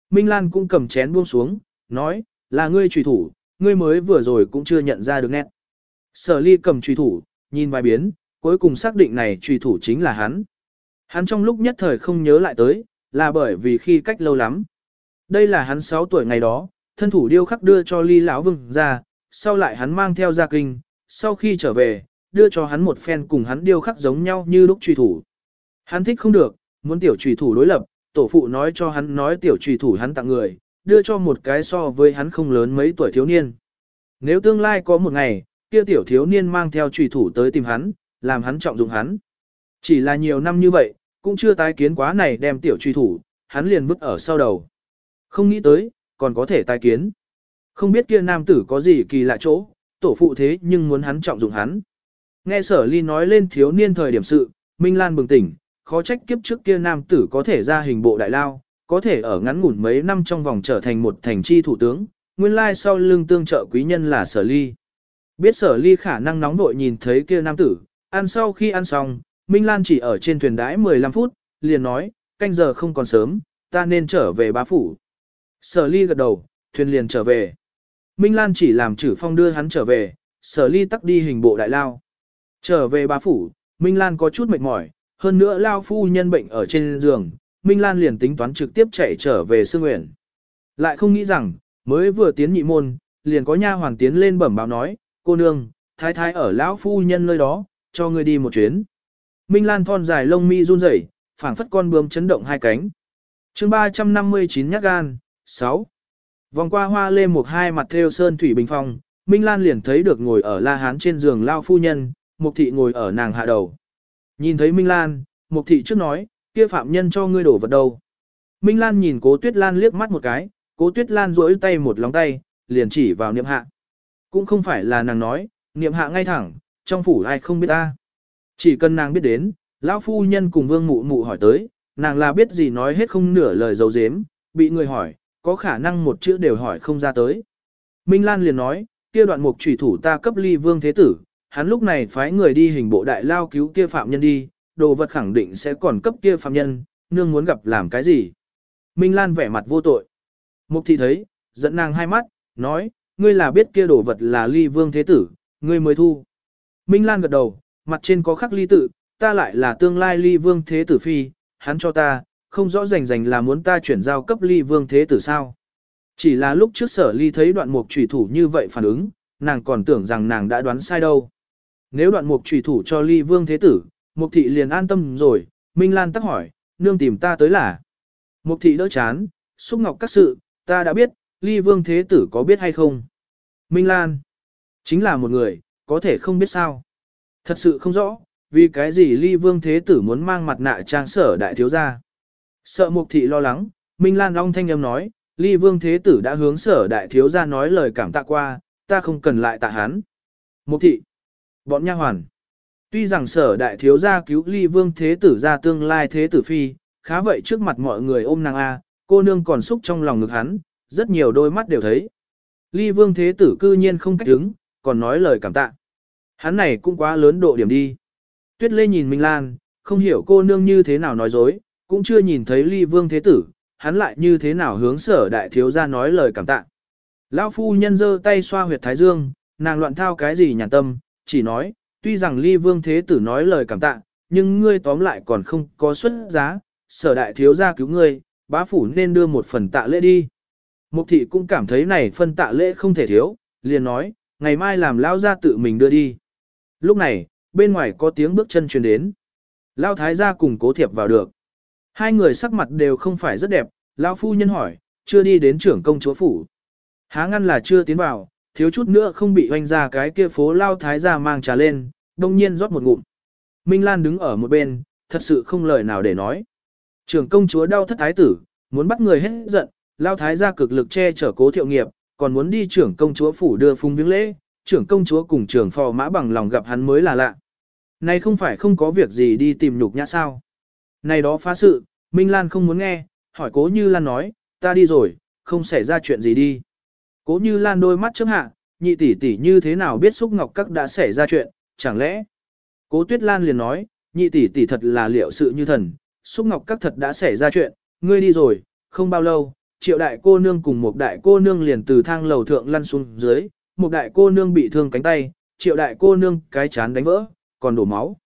Minh Lan cũng cầm chén buông xuống, nói, là ngươi trùy thủ, ngươi mới vừa rồi cũng chưa nhận ra được nét. Sở ly cầm trùy thủ, nhìn vài biến, cuối cùng xác định này trùy thủ chính là hắn. Hắn trong lúc nhất thời không nhớ lại tới, là bởi vì khi cách lâu lắm. Đây là hắn 6 tuổi ngày đó, thân thủ điêu khắc đưa cho ly lão vừng ra, sau lại hắn mang theo ra kinh, sau khi trở về, đưa cho hắn một phen cùng hắn điêu khắc giống nhau như lúc truy thủ. Hắn thích không được, muốn tiểu truy thủ đối lập, tổ phụ nói cho hắn nói tiểu truy thủ hắn tặng người, đưa cho một cái so với hắn không lớn mấy tuổi thiếu niên. Nếu tương lai có một ngày, kia tiểu thiếu niên mang theo truy thủ tới tìm hắn, làm hắn trọng dụng hắn. Chỉ là nhiều năm như vậy, cũng chưa tái kiến quá này đem tiểu truy thủ, hắn liền vứt ở sau đầu. Không nghĩ tới, còn có thể tái kiến. Không biết kia nam tử có gì kỳ lạ chỗ, tổ phụ thế nhưng muốn hắn trọng dụng hắn. Nghe sở ly nói lên thiếu niên thời điểm sự, Minh Lan bừng tỉnh, khó trách kiếp trước kia nam tử có thể ra hình bộ đại lao, có thể ở ngắn ngủn mấy năm trong vòng trở thành một thành chi thủ tướng, nguyên lai sau lưng tương trợ quý nhân là sở ly. Biết sở ly khả năng nóng vội nhìn thấy kia nam tử, ăn sau khi ăn xong, Minh Lan chỉ ở trên thuyền đãi 15 phút, liền nói, canh giờ không còn sớm, ta nên trở về bá phủ. Sở ly gật đầu, thuyền liền trở về. Minh Lan chỉ làm chử phong đưa hắn trở về, sở ly tắc đi hình bộ đại lao. Trở về bá phủ, Minh Lan có chút mệt mỏi, hơn nữa lao phu nhân bệnh ở trên giường, Minh Lan liền tính toán trực tiếp chạy trở về Sương Nguyện. Lại không nghĩ rằng, mới vừa tiến nhị môn, liền có nha hoàng tiến lên bẩm báo nói, cô nương, thái thái ở lão phu nhân nơi đó, cho ngươi đi một chuyến. Minh Lan thon dài lông mi run rẩy, phảng phất con bướm chấn động hai cánh. Chương 359 nhát gan, 6. Vòng qua hoa lê một hai mặt theo sơn thủy bình phong, Minh Lan liền thấy được ngồi ở La Hán trên giường lao phu nhân, Mục thị ngồi ở nàng hạ đầu. Nhìn thấy Minh Lan, Mục thị trước nói, kia phạm nhân cho ngươi đổ vật đâu. Minh Lan nhìn cố tuyết lan liếc mắt một cái, cố tuyết lan duỗi tay một lòng tay, liền chỉ vào niệm hạ. Cũng không phải là nàng nói, niệm hạ ngay thẳng, trong phủ ai không biết ta. Chỉ cần nàng biết đến, lão phu nhân cùng vương mụ mụ hỏi tới, nàng là biết gì nói hết không nửa lời dấu dếm, bị người hỏi, có khả năng một chữ đều hỏi không ra tới. Minh Lan liền nói, kia đoạn mục trùy thủ ta cấp ly vương thế tử, hắn lúc này phái người đi hình bộ đại lao cứu kia phạm nhân đi, đồ vật khẳng định sẽ còn cấp kia phạm nhân, nương muốn gặp làm cái gì. Minh Lan vẻ mặt vô tội. Mục thị thấy, dẫn nàng hai mắt, nói, ngươi là biết kia đồ vật là ly vương thế tử, ngươi mới thu. Minh Lan gật đầu, mặt trên có khắc ly tự, ta lại là tương lai ly vương thế tử phi, hắn cho ta, không rõ rành rành là muốn ta chuyển giao cấp ly vương thế tử sao. Chỉ là lúc trước sở ly thấy đoạn mục trùy thủ như vậy phản ứng, nàng còn tưởng rằng nàng đã đoán sai đâu. Nếu đoạn mục trùy thủ cho ly vương thế tử, mục thị liền an tâm rồi, Minh Lan tắc hỏi, nương tìm ta tới là. Mục thị đỡ chán, xúc ngọc các sự, ta đã biết, ly vương thế tử có biết hay không. Minh Lan, chính là một người, có thể không biết sao. Thật sự không rõ, vì cái gì ly vương thế tử muốn mang mặt nạ trang sở đại thiếu gia. Sợ mục thị lo lắng, Minh Lan Long thanh âm nói, ly vương thế tử đã hướng sở đại thiếu gia nói lời cảm tạ qua, ta không cần lại tạ hắn. Mục thị, bọn nha hoàn. Tuy rằng sở đại thiếu gia cứu ly vương thế tử ra tương lai thế tử phi, khá vậy trước mặt mọi người ôm nàng A, cô nương còn xúc trong lòng ngực hắn, rất nhiều đôi mắt đều thấy. Ly vương thế tử cư nhiên không cách đứng, còn nói lời cảm tạ. Hắn này cũng quá lớn độ điểm đi. Tuyết Lê nhìn Minh Lan, không hiểu cô nương như thế nào nói dối, cũng chưa nhìn thấy ly vương thế tử, hắn lại như thế nào hướng sở đại thiếu ra nói lời cảm tạ. Lão phu nhân giơ tay xoa huyệt thái dương, nàng loạn thao cái gì nhàn tâm, chỉ nói, tuy rằng ly vương thế tử nói lời cảm tạ, nhưng ngươi tóm lại còn không có xuất giá, sở đại thiếu gia cứu ngươi, bá phủ nên đưa một phần tạ lễ đi. Mục thị cũng cảm thấy này phân tạ lễ không thể thiếu, liền nói, ngày mai làm lao ra tự mình đưa đi. Lúc này, bên ngoài có tiếng bước chân truyền đến. Lao thái gia cùng cố thiệp vào được. Hai người sắc mặt đều không phải rất đẹp, Lao phu nhân hỏi, chưa đi đến trưởng công chúa phủ. Há ngăn là chưa tiến vào, thiếu chút nữa không bị hoanh ra cái kia phố Lao thái gia mang trà lên, đông nhiên rót một ngụm. Minh Lan đứng ở một bên, thật sự không lời nào để nói. Trưởng công chúa đau thất thái tử, muốn bắt người hết giận, Lao thái gia cực lực che chở cố thiệu nghiệp, còn muốn đi trưởng công chúa phủ đưa phung viếng lễ, trưởng công chúa cùng trưởng phò mã bằng lòng gặp hắn mới là lạ. Này không phải không có việc gì đi tìm nhục nhã sao. Này đó phá sự, Minh Lan không muốn nghe, hỏi cố như Lan nói, ta đi rồi, không xảy ra chuyện gì đi. Cố như Lan đôi mắt chớp hạ, nhị tỷ tỷ như thế nào biết xúc ngọc các đã xảy ra chuyện, chẳng lẽ. Cố tuyết Lan liền nói, nhị tỷ tỷ thật là liệu sự như thần, xúc ngọc các thật đã xảy ra chuyện, ngươi đi rồi, không bao lâu, triệu đại cô nương cùng một đại cô nương liền từ thang lầu thượng lăn xuống dưới, một đại cô nương bị thương cánh tay, triệu đại cô nương cái chán đánh vỡ, còn đổ máu.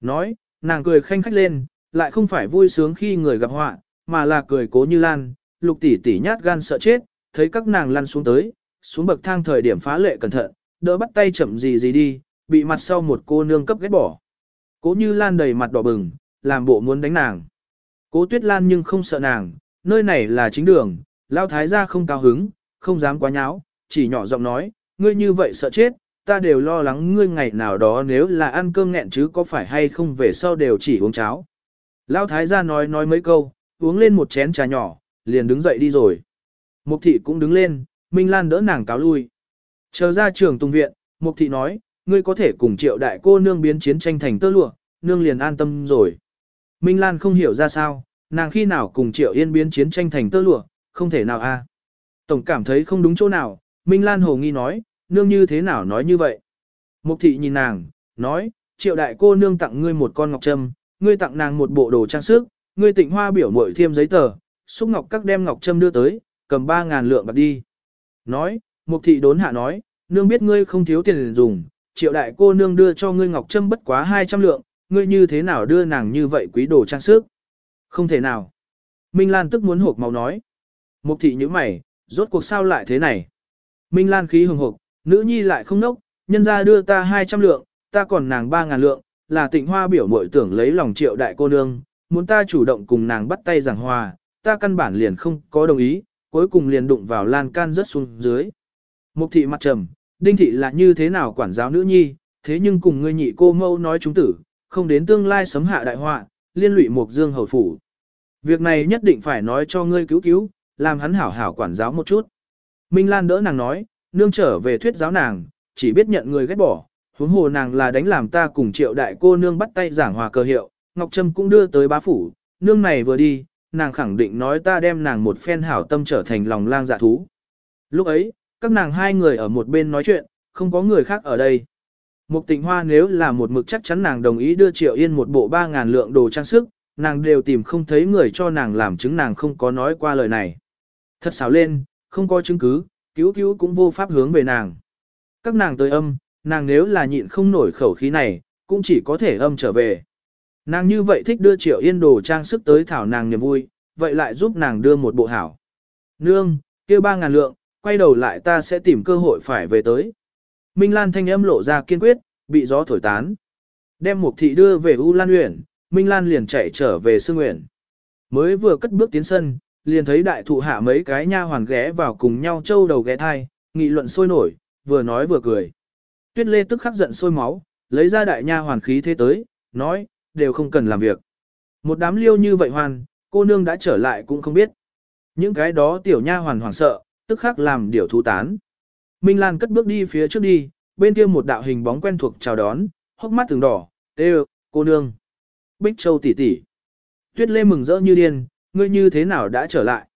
Nói, nàng cười khanh khách lên, lại không phải vui sướng khi người gặp họa, mà là cười cố như lan, lục tỷ tỷ nhát gan sợ chết, thấy các nàng lăn xuống tới, xuống bậc thang thời điểm phá lệ cẩn thận, đỡ bắt tay chậm gì gì đi, bị mặt sau một cô nương cấp ghét bỏ. Cố như lan đầy mặt đỏ bừng, làm bộ muốn đánh nàng. Cố tuyết lan nhưng không sợ nàng, nơi này là chính đường, lao thái gia không cao hứng, không dám quá nháo, chỉ nhỏ giọng nói, ngươi như vậy sợ chết, ta đều lo lắng ngươi ngày nào đó nếu là ăn cơm nghẹn chứ có phải hay không về sau đều chỉ uống cháo. Lão thái gia nói nói mấy câu, uống lên một chén trà nhỏ, liền đứng dậy đi rồi. Mục thị cũng đứng lên, Minh Lan đỡ nàng cáo lui. Chờ ra trường tùng viện, Mục thị nói, ngươi có thể cùng triệu đại cô nương biến chiến tranh thành tơ lụa, nương liền an tâm rồi. Minh Lan không hiểu ra sao, nàng khi nào cùng triệu yên biến chiến tranh thành tơ lụa, không thể nào a. Tổng cảm thấy không đúng chỗ nào, Minh Lan hồ nghi nói, nương như thế nào nói như vậy? Mục thị nhìn nàng, nói, triệu đại cô nương tặng ngươi một con ngọc trâm, ngươi tặng nàng một bộ đồ trang sức, ngươi tịnh hoa biểu mội thêm giấy tờ, xúc ngọc các đem ngọc trâm đưa tới, cầm ba ngàn lượng bạc đi. Nói, mục thị đốn hạ nói, nương biết ngươi không thiếu tiền dùng, triệu đại cô nương đưa cho ngươi ngọc trâm bất quá 200 lượng, ngươi như thế nào đưa nàng như vậy quý đồ trang sức? Không thể nào. Minh Lan tức muốn hộp màu nói. Mục thị như mày, rốt cuộc sao lại thế này? Minh Lan khí hồng hực, nữ nhi lại không nốc, nhân ra đưa ta 200 lượng, ta còn nàng 3.000 lượng, là tịnh hoa biểu mội tưởng lấy lòng triệu đại cô nương, muốn ta chủ động cùng nàng bắt tay giảng hòa, ta căn bản liền không có đồng ý, cuối cùng liền đụng vào lan can rất xuống dưới. Mục thị mặt trầm, đinh thị là như thế nào quản giáo nữ nhi, thế nhưng cùng ngươi nhị cô mâu nói chúng tử, không đến tương lai sấm hạ đại họa, liên lụy Mục Dương hầu phủ. Việc này nhất định phải nói cho ngươi cứu cứu, làm hắn hảo hảo quản giáo một chút. Minh Lan đỡ nàng nói, nương trở về thuyết giáo nàng, chỉ biết nhận người ghét bỏ, huống hồ nàng là đánh làm ta cùng triệu đại cô nương bắt tay giảng hòa cơ hiệu, Ngọc Trâm cũng đưa tới bá phủ, nương này vừa đi, nàng khẳng định nói ta đem nàng một phen hảo tâm trở thành lòng lang dạ thú. Lúc ấy, các nàng hai người ở một bên nói chuyện, không có người khác ở đây. Mục tịnh hoa nếu là một mực chắc chắn nàng đồng ý đưa Triệu Yên một bộ 3.000 lượng đồ trang sức, nàng đều tìm không thấy người cho nàng làm chứng nàng không có nói qua lời này. Thật xáo lên, không có chứng cứ, cứu cứu cũng vô pháp hướng về nàng. Các nàng tới âm, nàng nếu là nhịn không nổi khẩu khí này, cũng chỉ có thể âm trở về. Nàng như vậy thích đưa Triệu Yên đồ trang sức tới thảo nàng niềm vui, vậy lại giúp nàng đưa một bộ hảo. Nương, kia ba ngàn lượng, quay đầu lại ta sẽ tìm cơ hội phải về tới. Minh Lan thanh âm lộ ra kiên quyết, bị gió thổi tán. Đem một thị đưa về U Lan Uyển, Minh Lan liền chạy trở về Sương Uyển. Mới vừa cất bước tiến sân, liền thấy đại thụ hạ mấy cái nha hoàn ghé vào cùng nhau châu đầu ghé thai, nghị luận sôi nổi, vừa nói vừa cười. Tuyết Lê tức khắc giận sôi máu, lấy ra đại nha hoàn khí thế tới, nói, đều không cần làm việc. Một đám liêu như vậy hoàn, cô nương đã trở lại cũng không biết. Những cái đó tiểu nha hoàn hoảng sợ, tức khắc làm điều thú tán. Minh Lan cất bước đi phía trước đi, bên kia một đạo hình bóng quen thuộc chào đón, hốc mắt từng đỏ, tê cô nương. Bích Châu tỷ tỷ. Tuyết Lê mừng rỡ như điên, ngươi như thế nào đã trở lại.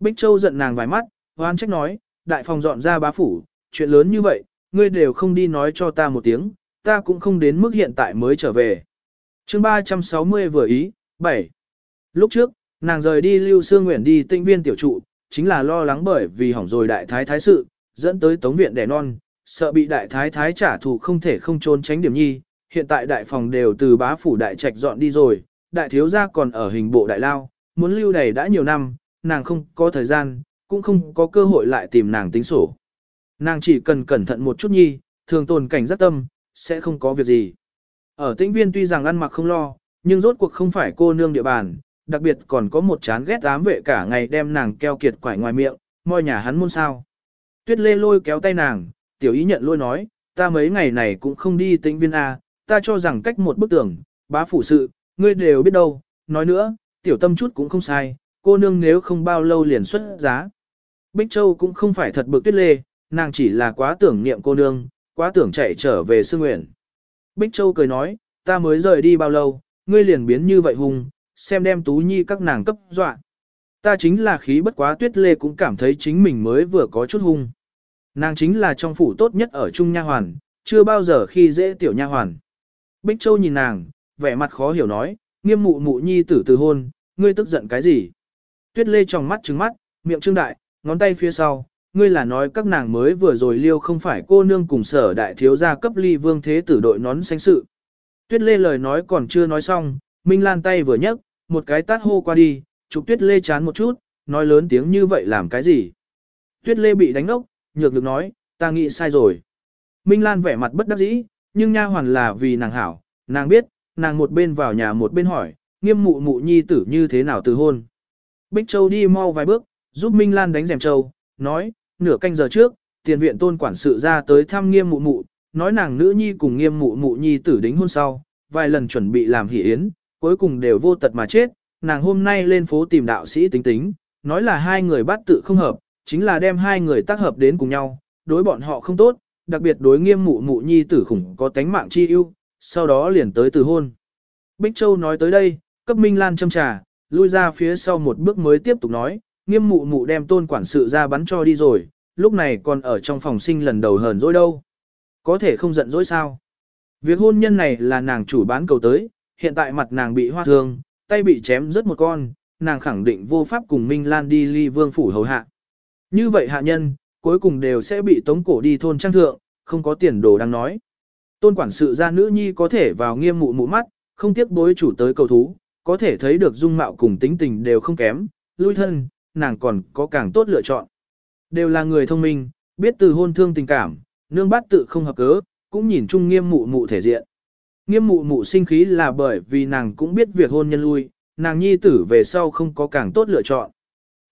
Bích Châu giận nàng vài mắt, hoan trách nói, đại phòng dọn ra bá phủ, chuyện lớn như vậy, ngươi đều không đi nói cho ta một tiếng, ta cũng không đến mức hiện tại mới trở về. chương 360 vừa ý, 7. Lúc trước, nàng rời đi Lưu Sương Nguyện đi tinh viên tiểu trụ, chính là lo lắng bởi vì hỏng rồi đại thái thái sự, dẫn tới tống viện đẻ non, sợ bị đại thái thái trả thù không thể không trốn tránh điểm nhi. Hiện tại đại phòng đều từ bá phủ đại trạch dọn đi rồi, đại thiếu gia còn ở hình bộ đại lao, muốn lưu đầy đã nhiều năm, nàng không có thời gian, cũng không có cơ hội lại tìm nàng tính sổ. Nàng chỉ cần cẩn thận một chút nhi, thường tồn cảnh giác tâm, sẽ không có việc gì. Ở tĩnh viên tuy rằng ăn mặc không lo, nhưng rốt cuộc không phải cô nương địa bàn, đặc biệt còn có một chán ghét ám vệ cả ngày đem nàng keo kiệt quải ngoài miệng, moi nhà hắn môn sao. Tuyết lê lôi kéo tay nàng, tiểu ý nhận lôi nói, ta mấy ngày này cũng không đi tĩnh viên A, ta cho rằng cách một bức tường, bá phủ sự, ngươi đều biết đâu, nói nữa, tiểu tâm chút cũng không sai, cô nương nếu không bao lâu liền xuất giá. Bích Châu cũng không phải thật bực tuyết lê, nàng chỉ là quá tưởng niệm cô nương, quá tưởng chạy trở về sư nguyện. Bích Châu cười nói, ta mới rời đi bao lâu, ngươi liền biến như vậy hùng, xem đem tú nhi các nàng cấp dọa. Ta chính là khí bất quá tuyết lê cũng cảm thấy chính mình mới vừa có chút hung. Nàng chính là trong phủ tốt nhất ở Trung Nha Hoàn, chưa bao giờ khi dễ tiểu Nha Hoàn. Bích Châu nhìn nàng, vẻ mặt khó hiểu nói, nghiêm mụ mụ nhi tử từ hôn, ngươi tức giận cái gì? Tuyết lê trong mắt trứng mắt, miệng trương đại, ngón tay phía sau, ngươi là nói các nàng mới vừa rồi liêu không phải cô nương cùng sở đại thiếu gia cấp ly vương thế tử đội nón xanh sự. Tuyết lê lời nói còn chưa nói xong, Minh Lan tay vừa nhấc, một cái tát hô qua đi, chụp tuyết lê chán một chút, nói lớn tiếng như vậy làm cái gì? Tuyết lê bị đánh ốc, nhược được nói, ta nghĩ sai rồi. Minh Lan vẻ mặt bất đắc dĩ, nhưng nha hoàn là vì nàng hảo, nàng biết, nàng một bên vào nhà một bên hỏi, nghiêm mụ mụ nhi tử như thế nào từ hôn. Bích Châu đi mau vài bước, giúp Minh Lan đánh rèm Châu, nói, nửa canh giờ trước, tiền viện tôn quản sự ra tới thăm nghiêm mụ mụ, nói nàng nữ nhi cùng nghiêm mụ mụ nhi tử đính hôn sau, vài lần chuẩn bị làm hỷ yến, cuối cùng đều vô tật mà chết, nàng hôm nay lên phố tìm đạo sĩ tính tính, nói là hai người bắt tự không hợp, chính là đem hai người tác hợp đến cùng nhau, đối bọn họ không tốt, đặc biệt đối nghiêm mụ mụ nhi tử khủng có tánh mạng chi ưu, sau đó liền tới từ hôn. Bích Châu nói tới đây, cấp Minh Lan châm trà, lui ra phía sau một bước mới tiếp tục nói, nghiêm mụ mụ đem tôn quản sự ra bắn cho đi rồi, lúc này còn ở trong phòng sinh lần đầu hờn dỗi đâu. Có thể không giận dỗi sao? Việc hôn nhân này là nàng chủ bán cầu tới, hiện tại mặt nàng bị hoa thương, tay bị chém rớt một con, nàng khẳng định vô pháp cùng Minh Lan đi ly vương phủ hầu hạ. Như vậy hạ nhân, cuối cùng đều sẽ bị tống cổ đi thôn trang thượng, không có tiền đồ đang nói. Tôn quản sự gia nữ nhi có thể vào nghiêm mụ mụ mắt, không tiếc bối chủ tới cầu thú, có thể thấy được dung mạo cùng tính tình đều không kém, lui thân, nàng còn có càng tốt lựa chọn. Đều là người thông minh, biết từ hôn thương tình cảm, nương bát tự không hợp cớ, cũng nhìn chung nghiêm mụ mụ thể diện. Nghiêm mụ mụ sinh khí là bởi vì nàng cũng biết việc hôn nhân lui, nàng nhi tử về sau không có càng tốt lựa chọn.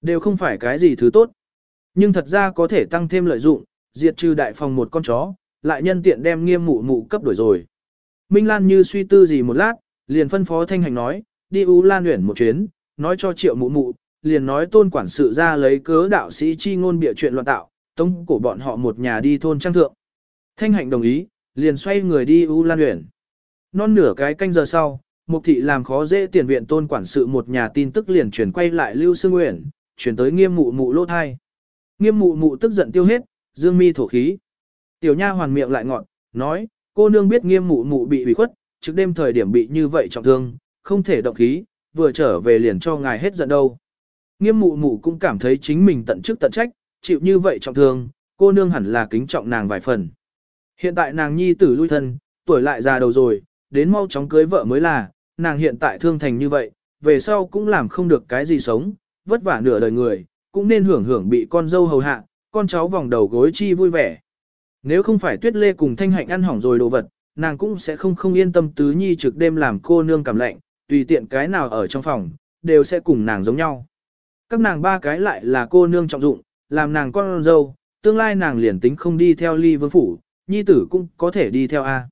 Đều không phải cái gì thứ tốt. Nhưng thật ra có thể tăng thêm lợi dụng, diệt trừ đại phòng một con chó, lại nhân tiện đem nghiêm mụ mụ cấp đổi rồi. Minh Lan như suy tư gì một lát, liền phân phó Thanh Hạnh nói, đi U Lan Uyển một chuyến, nói cho triệu mụ mụ, liền nói tôn quản sự ra lấy cớ đạo sĩ chi ngôn bịa chuyện loạn tạo, tống cổ bọn họ một nhà đi thôn trang thượng. Thanh Hạnh đồng ý, liền xoay người đi U Lan Uyển. Non nửa cái canh giờ sau, Mục thị làm khó dễ tiền viện tôn quản sự một nhà tin tức liền chuyển quay lại Lưu Sương Uyển, chuyển tới nghiêm mụ mụ lỗ thai. Nghiêm mụ mụ tức giận tiêu hết, dương mi thổ khí. Tiểu nha hoàn miệng lại ngọn, nói, cô nương biết nghiêm mụ mụ bị ủy khuất, trước đêm thời điểm bị như vậy trọng thương, không thể động khí, vừa trở về liền cho ngài hết giận đâu. Nghiêm mụ mụ cũng cảm thấy chính mình tận chức tận trách, chịu như vậy trọng thương, cô nương hẳn là kính trọng nàng vài phần. Hiện tại nàng nhi tử lui thân, tuổi lại già đầu rồi, đến mau chóng cưới vợ mới là, nàng hiện tại thương thành như vậy, về sau cũng làm không được cái gì sống, vất vả nửa đời người, cũng nên hưởng hưởng bị con dâu hầu hạ, con cháu vòng đầu gối chi vui vẻ. Nếu không phải tuyết lê cùng thanh hạnh ăn hỏng rồi đồ vật, nàng cũng sẽ không không yên tâm tứ nhi trực đêm làm cô nương cảm lạnh, tùy tiện cái nào ở trong phòng, đều sẽ cùng nàng giống nhau. Các nàng ba cái lại là cô nương trọng dụng, làm nàng con dâu, tương lai nàng liền tính không đi theo ly vương phủ, nhi tử cũng có thể đi theo A.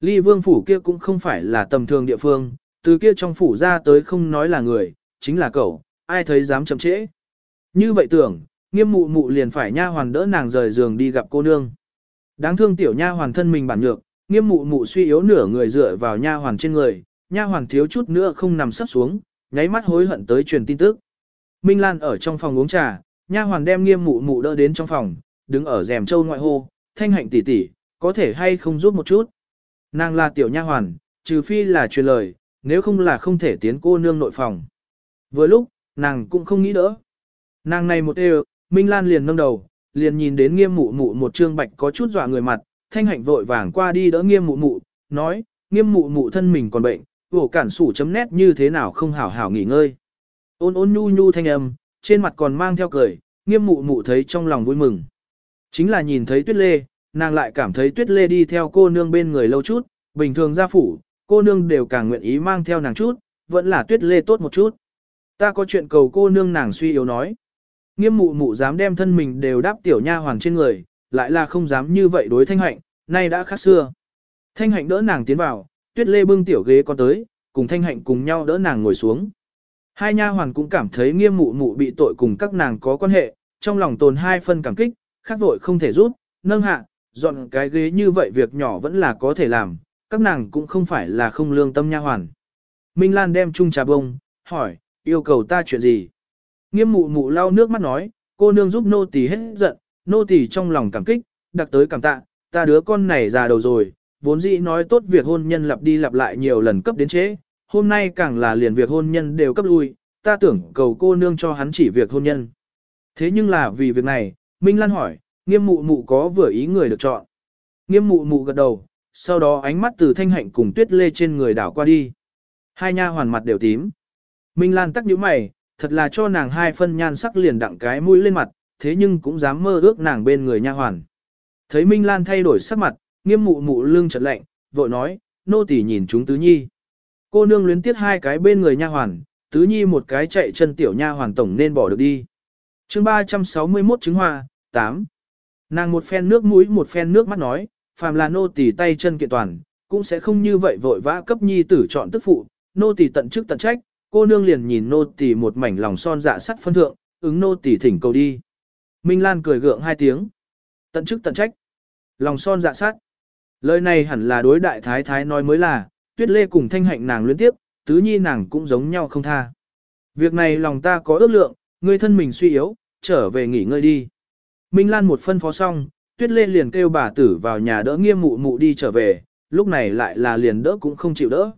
Ly vương phủ kia cũng không phải là tầm thường địa phương, từ kia trong phủ ra tới không nói là người, chính là cậu, ai thấy dám chậm trễ. Như vậy tưởng, nghiêm mụ mụ liền phải nha hoàn đỡ nàng rời giường đi gặp cô nương. Đáng thương tiểu nha hoàn thân mình bản nhược, nghiêm mụ mụ suy yếu nửa người dựa vào nha hoàn trên người, nha hoàn thiếu chút nữa không nằm sắp xuống, nháy mắt hối hận tới truyền tin tức. Minh Lan ở trong phòng uống trà, nha hoàn đem nghiêm mụ mụ đỡ đến trong phòng, đứng ở rèm châu ngoại hô, thanh hạnh tỷ tỷ, có thể hay không giúp một chút. Nàng là tiểu nha hoàn, trừ phi là truyền lời, nếu không là không thể tiến cô nương nội phòng. Vừa lúc, nàng cũng không nghĩ đỡ. Nàng này một đều, Minh Lan liền nâng đầu, liền nhìn đến nghiêm mụ mụ một trương bạch có chút dọa người mặt, thanh hạnh vội vàng qua đi đỡ nghiêm mụ mụ, nói, nghiêm mụ mụ thân mình còn bệnh, ổ cản sủ chấm nét như thế nào không hảo hảo nghỉ ngơi. Ôn ôn nhu nhu thanh âm, trên mặt còn mang theo cười, nghiêm mụ mụ thấy trong lòng vui mừng. Chính là nhìn thấy tuyết lê, nàng lại cảm thấy tuyết lê đi theo cô nương bên người lâu chút, bình thường ra phủ, cô nương đều càng nguyện ý mang theo nàng chút, vẫn là tuyết lê tốt một chút. Ta có chuyện cầu cô nương nàng suy yếu nói. Nghiêm mụ mụ dám đem thân mình đều đáp tiểu nha hoàng trên người, lại là không dám như vậy đối thanh hạnh, nay đã khác xưa. Thanh hạnh đỡ nàng tiến vào, tuyết lê bưng tiểu ghế con tới, cùng thanh hạnh cùng nhau đỡ nàng ngồi xuống. Hai nha hoàn cũng cảm thấy nghiêm mụ mụ bị tội cùng các nàng có quan hệ, trong lòng tồn hai phân cảm kích, khác vội không thể rút, nâng hạ, dọn cái ghế như vậy việc nhỏ vẫn là có thể làm, các nàng cũng không phải là không lương tâm nha hoàn. Minh Lan đem chung trà bông, hỏi, yêu cầu ta chuyện gì? Nghiêm mụ mụ lau nước mắt nói, cô nương giúp nô tỳ hết giận, nô tỳ trong lòng cảm kích, đặc tới cảm tạ, ta đứa con này già đầu rồi, vốn dĩ nói tốt việc hôn nhân lặp đi lặp lại nhiều lần cấp đến chế, hôm nay càng là liền việc hôn nhân đều cấp lui, ta tưởng cầu cô nương cho hắn chỉ việc hôn nhân. Thế nhưng là vì việc này, Minh Lan hỏi, nghiêm mụ mụ có vừa ý người được chọn. Nghiêm mụ mụ gật đầu, sau đó ánh mắt từ thanh hạnh cùng tuyết lê trên người đảo qua đi. Hai nha hoàn mặt đều tím. Minh Lan tắc nhíu mày, thật là cho nàng hai phân nhan sắc liền đặng cái mũi lên mặt, thế nhưng cũng dám mơ ước nàng bên người nha hoàn. Thấy Minh Lan thay đổi sắc mặt, nghiêm mụ mụ lưng chợt lạnh, vội nói, nô tỳ nhìn chúng tứ nhi. Cô nương luyến tiếc hai cái bên người nha hoàn, tứ nhi một cái chạy chân tiểu nha hoàn tổng nên bỏ được đi. chương 361 trứng hoa, 8. Nàng một phen nước mũi một phen nước mắt nói, phàm là nô tỳ tay chân kiện toàn, cũng sẽ không như vậy vội vã cấp nhi tử chọn tức phụ, nô tỳ tận chức tận trách, cô nương liền nhìn nô tỳ một mảnh lòng son dạ sắt phân thượng, ứng nô tỳ thỉnh cầu đi. Minh Lan cười gượng hai tiếng. Tận chức tận trách. Lòng son dạ sắt. Lời này hẳn là đối đại thái thái nói mới là, tuyết lê cùng thanh hạnh nàng luyến tiếp, tứ nhi nàng cũng giống nhau không tha. Việc này lòng ta có ước lượng, ngươi thân mình suy yếu, trở về nghỉ ngơi đi. Minh Lan một phân phó xong, tuyết lê liền kêu bà tử vào nhà đỡ nghiêm mụ mụ đi trở về, lúc này lại là liền đỡ cũng không chịu đỡ.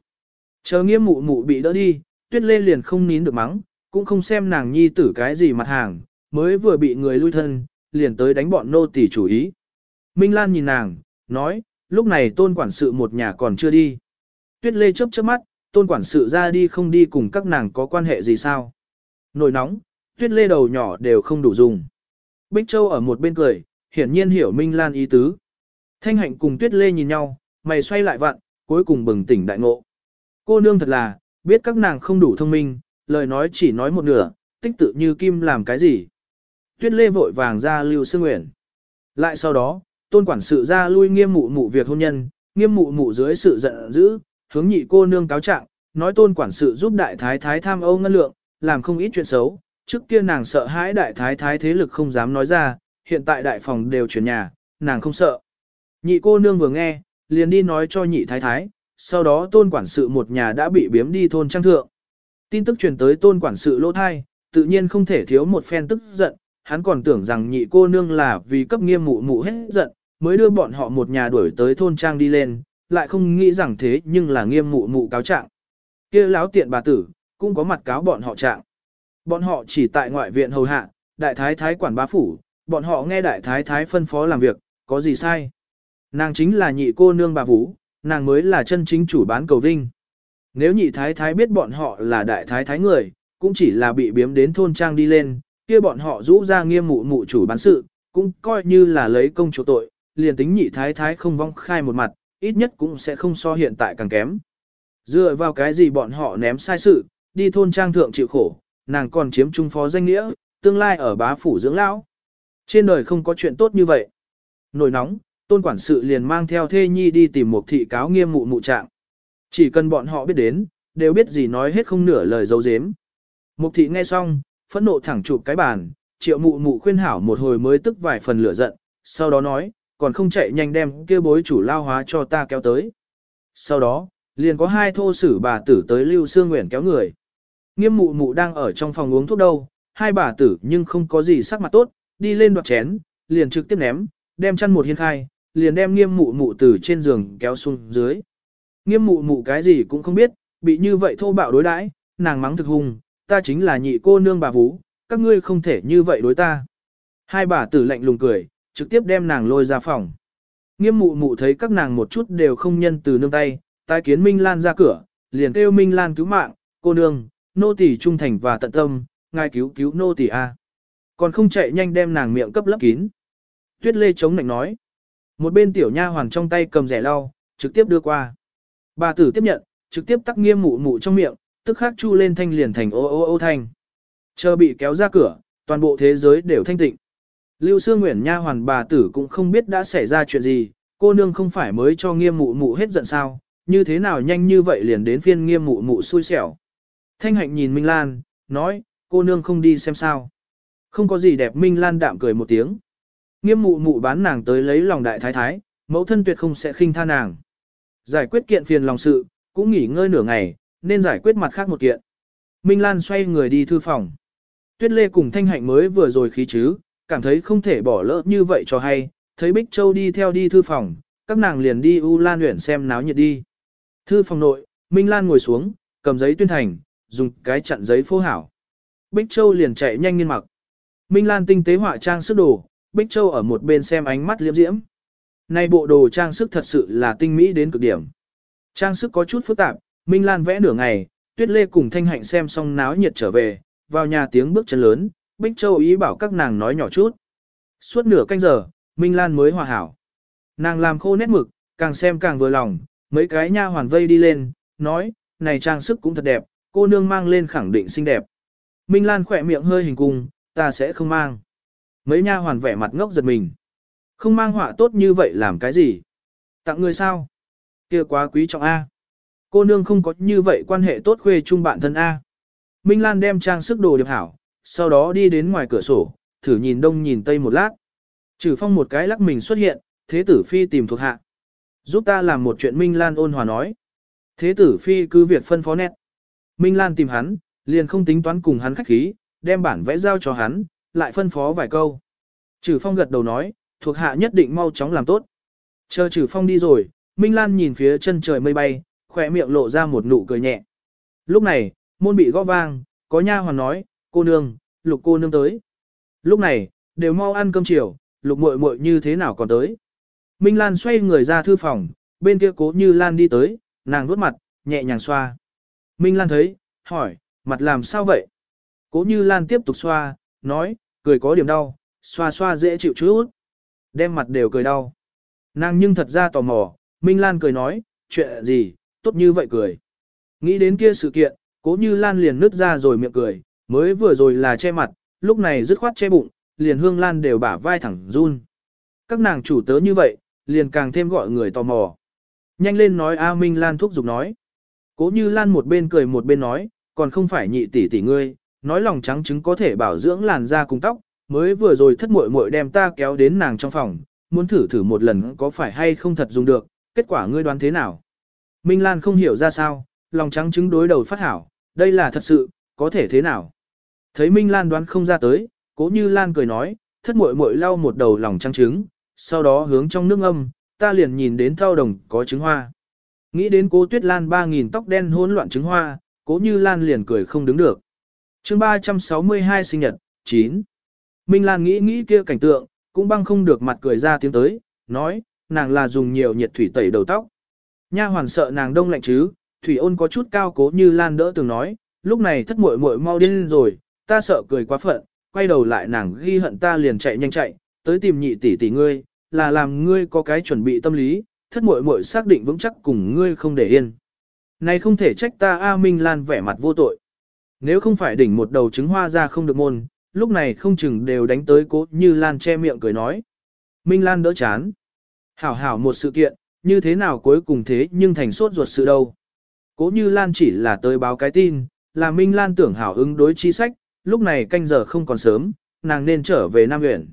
Chờ nghiêm mụ mụ bị đỡ đi, tuyết lê liền không nín được mắng, cũng không xem nàng nhi tử cái gì mặt hàng, mới vừa bị người lui thân, liền tới đánh bọn nô tỳ chủ ý. Minh Lan nhìn nàng, nói, lúc này tôn quản sự một nhà còn chưa đi. Tuyết lê chớp chớp mắt, tôn quản sự ra đi không đi cùng các nàng có quan hệ gì sao. Nổi nóng, tuyết lê đầu nhỏ đều không đủ dùng. Bích Châu ở một bên cười, hiển nhiên hiểu Minh Lan ý tứ. Thanh hạnh cùng tuyết lê nhìn nhau, mày xoay lại vặn, cuối cùng bừng tỉnh đại ngộ. Cô nương thật là, biết các nàng không đủ thông minh, lời nói chỉ nói một nửa, tích tự như kim làm cái gì. Tuyết lê vội vàng ra lưu sư nguyện. Lại sau đó, tôn quản sự ra lui nghiêm mụ mụ việc hôn nhân, Nghiêm mụ mụ dưới sự giận dữ, hướng nhị cô nương cáo trạng, nói tôn quản sự giúp đại thái thái tham ô ngân lượng, làm không ít chuyện xấu. Trước kia nàng sợ hãi đại thái thái thế lực không dám nói ra, hiện tại đại phòng đều chuyển nhà, nàng không sợ. Nhị cô nương vừa nghe, liền đi nói cho nhị thái thái, sau đó tôn quản sự một nhà đã bị biếm đi thôn trang thượng. Tin tức truyền tới tôn quản sự lỗ thai, tự nhiên không thể thiếu một phen tức giận, hắn còn tưởng rằng nhị cô nương là vì cấp nghiêm mụ mụ hết giận, mới đưa bọn họ một nhà đuổi tới thôn trang đi lên, lại không nghĩ rằng thế nhưng là nghiêm mụ mụ cáo trạng. kia láo tiện bà tử, cũng có mặt cáo bọn họ trạng. Bọn họ chỉ tại ngoại viện hầu hạ, đại thái thái quản bá phủ, bọn họ nghe đại thái thái phân phó làm việc, có gì sai. Nàng chính là nhị cô nương bà Vũ, nàng mới là chân chính chủ bán cầu vinh. Nếu nhị thái thái biết bọn họ là đại thái thái người, cũng chỉ là bị biếm đến thôn trang đi lên, kia bọn họ rũ ra nghiêm mụ mụ chủ bán sự, cũng coi như là lấy công chỗ tội, liền tính nhị thái thái không vong khai một mặt, ít nhất cũng sẽ không so hiện tại càng kém. Dựa vào cái gì bọn họ ném sai sự, đi thôn trang thượng chịu khổ, nàng còn chiếm trung phó danh nghĩa, tương lai ở bá phủ dưỡng lão. Trên đời không có chuyện tốt như vậy. Nổi nóng, tôn quản sự liền mang theo thê nhi đi tìm một thị cáo nghiêm mụ mụ trạng. Chỉ cần bọn họ biết đến, đều biết gì nói hết không nửa lời dấu dếm. Mục thị nghe xong, phẫn nộ thẳng chụp cái bàn, triệu mụ mụ khuyên hảo một hồi mới tức vài phần lửa giận, sau đó nói, còn không chạy nhanh đem kia bối chủ lao hóa cho ta kéo tới. Sau đó, liền có hai thô sử bà tử tới Lưu Sương Nguyễn kéo người. Nghiêm mụ mụ đang ở trong phòng uống thuốc đâu, hai bà tử nhưng không có gì sắc mặt tốt, đi lên đoạt chén, liền trực tiếp ném, đem chăn một hiên khai, liền đem nghiêm mụ mụ từ trên giường kéo xuống dưới. Nghiêm mụ mụ cái gì cũng không biết, bị như vậy thô bạo đối đãi, nàng mắng thực hùng ta chính là nhị cô nương bà vũ, các ngươi không thể như vậy đối ta. Hai bà tử lạnh lùng cười, trực tiếp đem nàng lôi ra phòng. Nghiêm mụ mụ thấy các nàng một chút đều không nhân từ nương tay, tái kiến Minh Lan ra cửa, liền kêu Minh Lan cứu mạng, cô nương, nô tỳ trung thành và tận tâm, ngài cứu cứu nô tỳ a. Còn không chạy nhanh đem nàng miệng cấp lấp kín. Tuyết Lê chống nạnh nói. Một bên tiểu nha hoàn trong tay cầm rẻ lau, trực tiếp đưa qua. Bà tử tiếp nhận, trực tiếp tắc nghiêm mụ mụ trong miệng, tức khắc chu lên thanh liền thành ô ô ô thanh. Chờ bị kéo ra cửa, toàn bộ thế giới đều thanh tịnh. Lưu Sương Nguyễn nha hoàn bà tử cũng không biết đã xảy ra chuyện gì, cô nương không phải mới cho nghiêm mụ mụ hết giận sao, như thế nào nhanh như vậy liền đến phiên nghiêm mụ mụ xui xẻo. Thanh hạnh nhìn Minh Lan, nói, cô nương không đi xem sao. Không có gì đẹp Minh Lan đạm cười một tiếng. Nghiêm mụ mụ bán nàng tới lấy lòng đại thái thái, mẫu thân tuyệt không sẽ khinh tha nàng. Giải quyết kiện phiền lòng sự, cũng nghỉ ngơi nửa ngày, nên giải quyết mặt khác một kiện. Minh Lan xoay người đi thư phòng. Tuyết Lê cùng Thanh Hạnh mới vừa rồi khí chứ, cảm thấy không thể bỏ lỡ như vậy cho hay, thấy Bích Châu đi theo đi thư phòng, các nàng liền đi U Lan Uyển xem náo nhiệt đi. Thư phòng nội, Minh Lan ngồi xuống, cầm giấy tuyên thành, dùng cái chặn giấy phô hảo. Bích Châu liền chạy nhanh nghiên mặc. Minh Lan tinh tế họa trang sức đồ, Bích Châu ở một bên xem ánh mắt liễm diễm. Này bộ đồ trang sức thật sự là tinh mỹ đến cực điểm. Trang sức có chút phức tạp, Minh Lan vẽ nửa ngày, Tuyết Lê cùng Thanh Hạnh xem xong náo nhiệt trở về, vào nhà tiếng bước chân lớn, Bích Châu ý bảo các nàng nói nhỏ chút. Suốt nửa canh giờ, Minh Lan mới hòa hảo. Nàng làm khô nét mực, càng xem càng vừa lòng, mấy cái nha hoàn vây đi lên, nói, này trang sức cũng thật đẹp, cô nương mang lên khẳng định xinh đẹp. Minh Lan khỏe miệng hơi hình cung, ta sẽ không mang. Mấy nha hoàn vẻ mặt ngốc giật mình. Không mang họa tốt như vậy làm cái gì? Tặng người sao? kia quá quý trọng A. Cô nương không có như vậy quan hệ tốt khuê chung bạn thân A. Minh Lan đem trang sức đồ điệp hảo, sau đó đi đến ngoài cửa sổ, thử nhìn đông nhìn tây một lát. Trừ phong một cái lắc mình xuất hiện, thế tử phi tìm thuộc hạ. Giúp ta làm một chuyện Minh Lan ôn hòa nói. Thế tử phi cứ việc phân phó nét. Minh Lan tìm hắn, liền không tính toán cùng hắn khách khí, đem bản vẽ giao cho hắn, lại phân phó vài câu. Trừ phong gật đầu nói, thuộc hạ nhất định mau chóng làm tốt. Chờ trừ phong đi rồi, Minh Lan nhìn phía chân trời mây bay, khỏe miệng lộ ra một nụ cười nhẹ. Lúc này, môn bị gõ vang, có nha hoàn nói, cô nương, lục cô nương tới. Lúc này, đều mau ăn cơm chiều, lục muội muội như thế nào còn tới. Minh Lan xoay người ra thư phòng, bên kia cố như Lan đi tới, nàng vuốt mặt, nhẹ nhàng xoa. Minh Lan thấy, hỏi, mặt làm sao vậy? Cố như Lan tiếp tục xoa, nói, cười có điểm đau, xoa xoa dễ chịu chút. Đem mặt đều cười đau. Nàng nhưng thật ra tò mò, Minh Lan cười nói, chuyện gì, tốt như vậy cười. Nghĩ đến kia sự kiện, cố như Lan liền nứt ra rồi miệng cười, mới vừa rồi là che mặt, lúc này dứt khoát che bụng, liền hương Lan đều bả vai thẳng run. Các nàng chủ tớ như vậy, liền càng thêm gọi người tò mò. Nhanh lên nói A Minh Lan thúc giục nói. Cố như Lan một bên cười một bên nói, còn không phải nhị tỷ tỷ ngươi, nói lòng trắng trứng có thể bảo dưỡng làn da cùng tóc, mới vừa rồi thất muội muội đem ta kéo đến nàng trong phòng, muốn thử thử một lần có phải hay không thật dùng được, kết quả ngươi đoán thế nào. Minh Lan không hiểu ra sao, lòng trắng trứng đối đầu phát hảo, đây là thật sự, có thể thế nào. Thấy Minh Lan đoán không ra tới, cố như Lan cười nói, thất muội muội lau một đầu lòng trắng trứng, sau đó hướng trong nước âm, ta liền nhìn đến thao đồng có trứng hoa. Nghĩ đến cố tuyết lan 3.000 tóc đen hỗn loạn trứng hoa, cố như lan liền cười không đứng được. chương 362 sinh nhật, 9. Minh Lan nghĩ nghĩ kia cảnh tượng, cũng băng không được mặt cười ra tiếng tới, nói, nàng là dùng nhiều nhiệt thủy tẩy đầu tóc. Nha hoàn sợ nàng đông lạnh chứ, thủy ôn có chút cao cố như Lan đỡ từng nói, lúc này thất muội muội mau điên rồi, ta sợ cười quá phận, quay đầu lại nàng ghi hận ta liền chạy nhanh chạy, tới tìm nhị tỷ tỷ ngươi, là làm ngươi có cái chuẩn bị tâm lý, thất muội muội xác định vững chắc cùng ngươi không để yên. Này không thể trách ta A Minh Lan vẻ mặt vô tội. Nếu không phải đỉnh một đầu trứng hoa ra không được môn, lúc này không chừng đều đánh tới cố như Lan che miệng cười nói. Minh Lan đỡ chán. Hảo hảo một sự kiện, như thế nào cuối cùng thế nhưng thành sốt ruột sự đâu. Cố như Lan chỉ là tới báo cái tin, là Minh Lan tưởng hảo ứng đối chi sách, lúc này canh giờ không còn sớm, nàng nên trở về Nam huyện.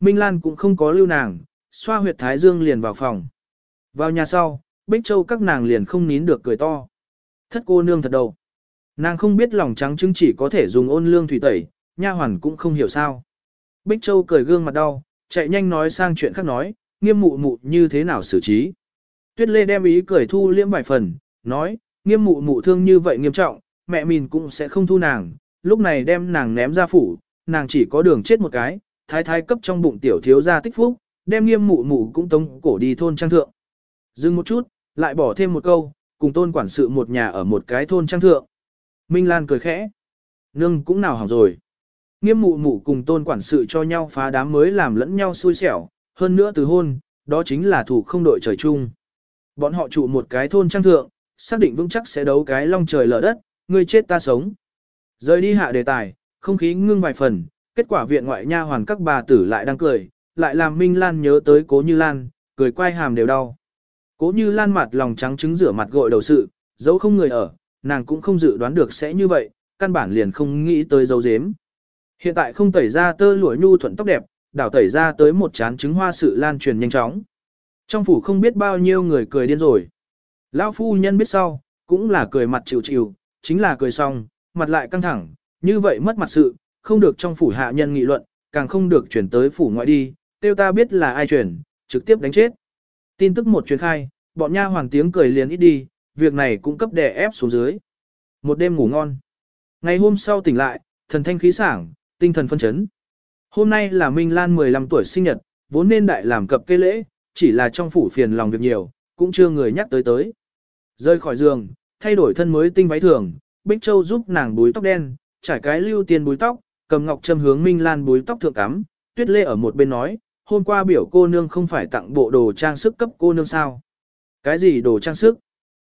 Minh Lan cũng không có lưu nàng, xoa huyệt thái dương liền vào phòng. Vào nhà sau, Bích Châu các nàng liền không nín được cười to. Thất cô nương thật đầu. Nàng không biết lòng trắng trứng chỉ có thể dùng ôn lương thủy tẩy, nha hoàn cũng không hiểu sao. Bích Châu cười gương mặt đau, chạy nhanh nói sang chuyện khác nói, nghiêm mụ mụ như thế nào xử trí. Tuyết Lê đem ý cười thu liễm vài phần, nói, nghiêm mụ mụ thương như vậy nghiêm trọng, mẹ mình cũng sẽ không thu nàng, lúc này đem nàng ném ra phủ, nàng chỉ có đường chết một cái, thái thái cấp trong bụng tiểu thiếu ra tích phúc, đem nghiêm mụ mụ cũng tống cổ đi thôn trang thượng. Dừng một chút, lại bỏ thêm một câu, cùng tôn quản sự một nhà ở một cái thôn trang thượng. Minh Lan cười khẽ. Nương cũng nào hỏng rồi. Nghiêm mụ mụ cùng tôn quản sự cho nhau phá đám mới làm lẫn nhau xui xẻo, hơn nữa từ hôn, đó chính là thủ không đội trời chung. Bọn họ trụ một cái thôn trang thượng, xác định vững chắc sẽ đấu cái long trời lở đất, người chết ta sống. Rời đi hạ đề tài, không khí ngưng vài phần, kết quả viện ngoại nha hoàn các bà tử lại đang cười, lại làm Minh Lan nhớ tới cố như Lan, cười quay hàm đều đau. Cố như Lan mặt lòng trắng trứng rửa mặt gội đầu sự, dấu không người ở, nàng cũng không dự đoán được sẽ như vậy, căn bản liền không nghĩ tới dấu dếm. Hiện tại không tẩy ra tơ lụa nhu thuận tóc đẹp, đảo tẩy ra tới một chán trứng hoa sự lan truyền nhanh chóng. Trong phủ không biết bao nhiêu người cười điên rồi. Lão phu nhân biết sau, cũng là cười mặt chịu chịu, chính là cười xong, mặt lại căng thẳng, như vậy mất mặt sự, không được trong phủ hạ nhân nghị luận, càng không được chuyển tới phủ ngoại đi, tiêu ta biết là ai chuyển, trực tiếp đánh chết. Tin tức một truyền khai, bọn nha hoàng tiếng cười liền ít đi, việc này cũng cấp đè ép xuống dưới. Một đêm ngủ ngon. Ngày hôm sau tỉnh lại, thần thanh khí sảng, tinh thần phân chấn. Hôm nay là Minh Lan 15 tuổi sinh nhật, vốn nên đại làm cập cây lễ, chỉ là trong phủ phiền lòng việc nhiều, cũng chưa người nhắc tới tới. Rơi khỏi giường, thay đổi thân mới tinh váy thường, Bích Châu giúp nàng búi tóc đen, trải cái lưu tiền búi tóc, cầm ngọc châm hướng Minh Lan búi tóc thượng cắm, Tuyết Lê ở một bên nói, hôm qua biểu cô nương không phải tặng bộ đồ trang sức cấp cô nương sao. Cái gì đồ trang sức?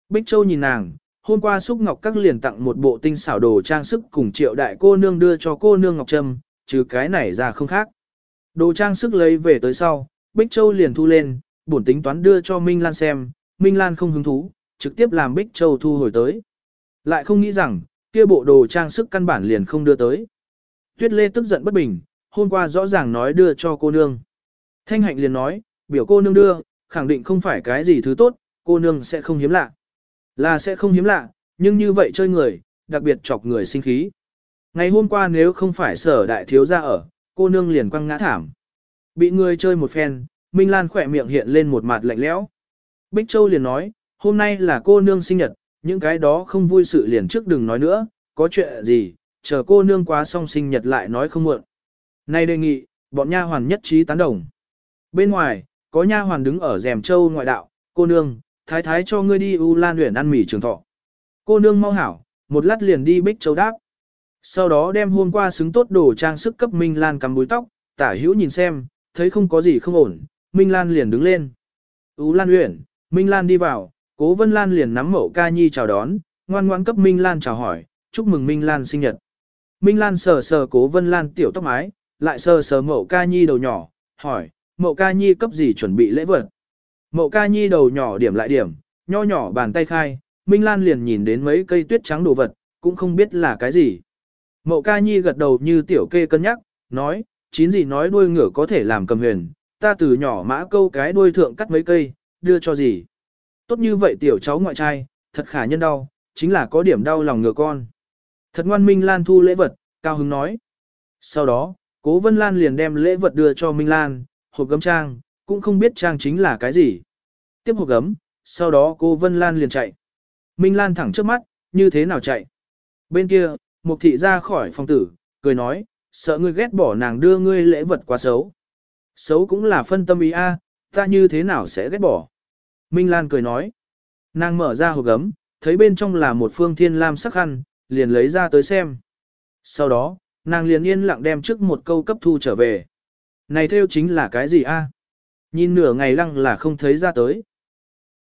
Bích Châu nhìn nàng, hôm qua xúc ngọc các liền tặng một bộ tinh xảo đồ trang sức cùng triệu đại cô nương đưa cho cô nương ngọc trâm, trừ cái này ra không khác. Đồ trang sức lấy về tới sau, Bích Châu liền thu lên, bổn tính toán đưa cho Minh Lan xem, Minh Lan không hứng thú, trực tiếp làm Bích Châu thu hồi tới. Lại không nghĩ rằng, kia bộ đồ trang sức căn bản liền không đưa tới. Tuyết Lê tức giận bất bình, hôm qua rõ ràng nói đưa cho cô nương. Thanh hạnh liền nói, biểu cô nương đưa, khẳng định không phải cái gì thứ tốt, cô nương sẽ không hiếm lạ. Là sẽ không hiếm lạ, nhưng như vậy chơi người, đặc biệt chọc người sinh khí. Ngày hôm qua nếu không phải sở đại thiếu ra ở, cô nương liền quăng ngã thảm. Bị người chơi một phen, Minh Lan khỏe miệng hiện lên một mặt lạnh lẽo. Bích Châu liền nói, hôm nay là cô nương sinh nhật, những cái đó không vui sự liền trước đừng nói nữa, có chuyện gì, chờ cô nương quá xong sinh nhật lại nói không muộn. Nay đề nghị, bọn nha hoàn nhất trí tán đồng. Bên ngoài, có nha hoàn đứng ở rèm châu ngoại đạo, cô nương, thái thái cho ngươi đi U Lan luyện ăn mì trường thọ. Cô nương mau hảo, một lát liền đi Bích Châu đáp. Sau đó đem hôm qua xứng tốt đồ trang sức cấp Minh Lan cắm búi tóc, tả hữu nhìn xem, thấy không có gì không ổn, Minh Lan liền đứng lên. U Lan luyện Minh Lan đi vào, cố Vân Lan liền nắm mẫu ca nhi chào đón, ngoan ngoan cấp Minh Lan chào hỏi, chúc mừng Minh Lan sinh nhật. Minh Lan sờ sờ cố Vân Lan tiểu tóc mái, lại sờ sờ mẫu ca nhi đầu nhỏ, hỏi, mẫu ca nhi cấp gì chuẩn bị lễ vật. Mậu ca nhi đầu nhỏ điểm lại điểm, nho nhỏ bàn tay khai, Minh Lan liền nhìn đến mấy cây tuyết trắng đồ vật, cũng không biết là cái gì. Mậu ca nhi gật đầu như tiểu kê cân nhắc, nói, chín gì nói đuôi ngựa có thể làm cầm huyền, ta từ nhỏ mã câu cái đuôi thượng cắt mấy cây, đưa cho gì. Tốt như vậy tiểu cháu ngoại trai, thật khả nhân đau, chính là có điểm đau lòng ngựa con. Thật ngoan Minh Lan thu lễ vật, cao hứng nói. Sau đó, cố Vân Lan liền đem lễ vật đưa cho Minh Lan, hộp gấm trang, cũng không biết trang chính là cái gì. Tiếp hộp gấm, sau đó cô Vân Lan liền chạy. Minh Lan thẳng trước mắt, như thế nào chạy. Bên kia, Mục thị ra khỏi phòng tử, cười nói, sợ ngươi ghét bỏ nàng đưa ngươi lễ vật quá xấu. Xấu cũng là phân tâm ý a, ta như thế nào sẽ ghét bỏ. Minh Lan cười nói. Nàng mở ra hộp gấm, thấy bên trong là một phương thiên lam sắc khăn, liền lấy ra tới xem. Sau đó, nàng liền yên lặng đem trước một câu cấp thu trở về. Này theo chính là cái gì a? Nhìn nửa ngày lăng là không thấy ra tới.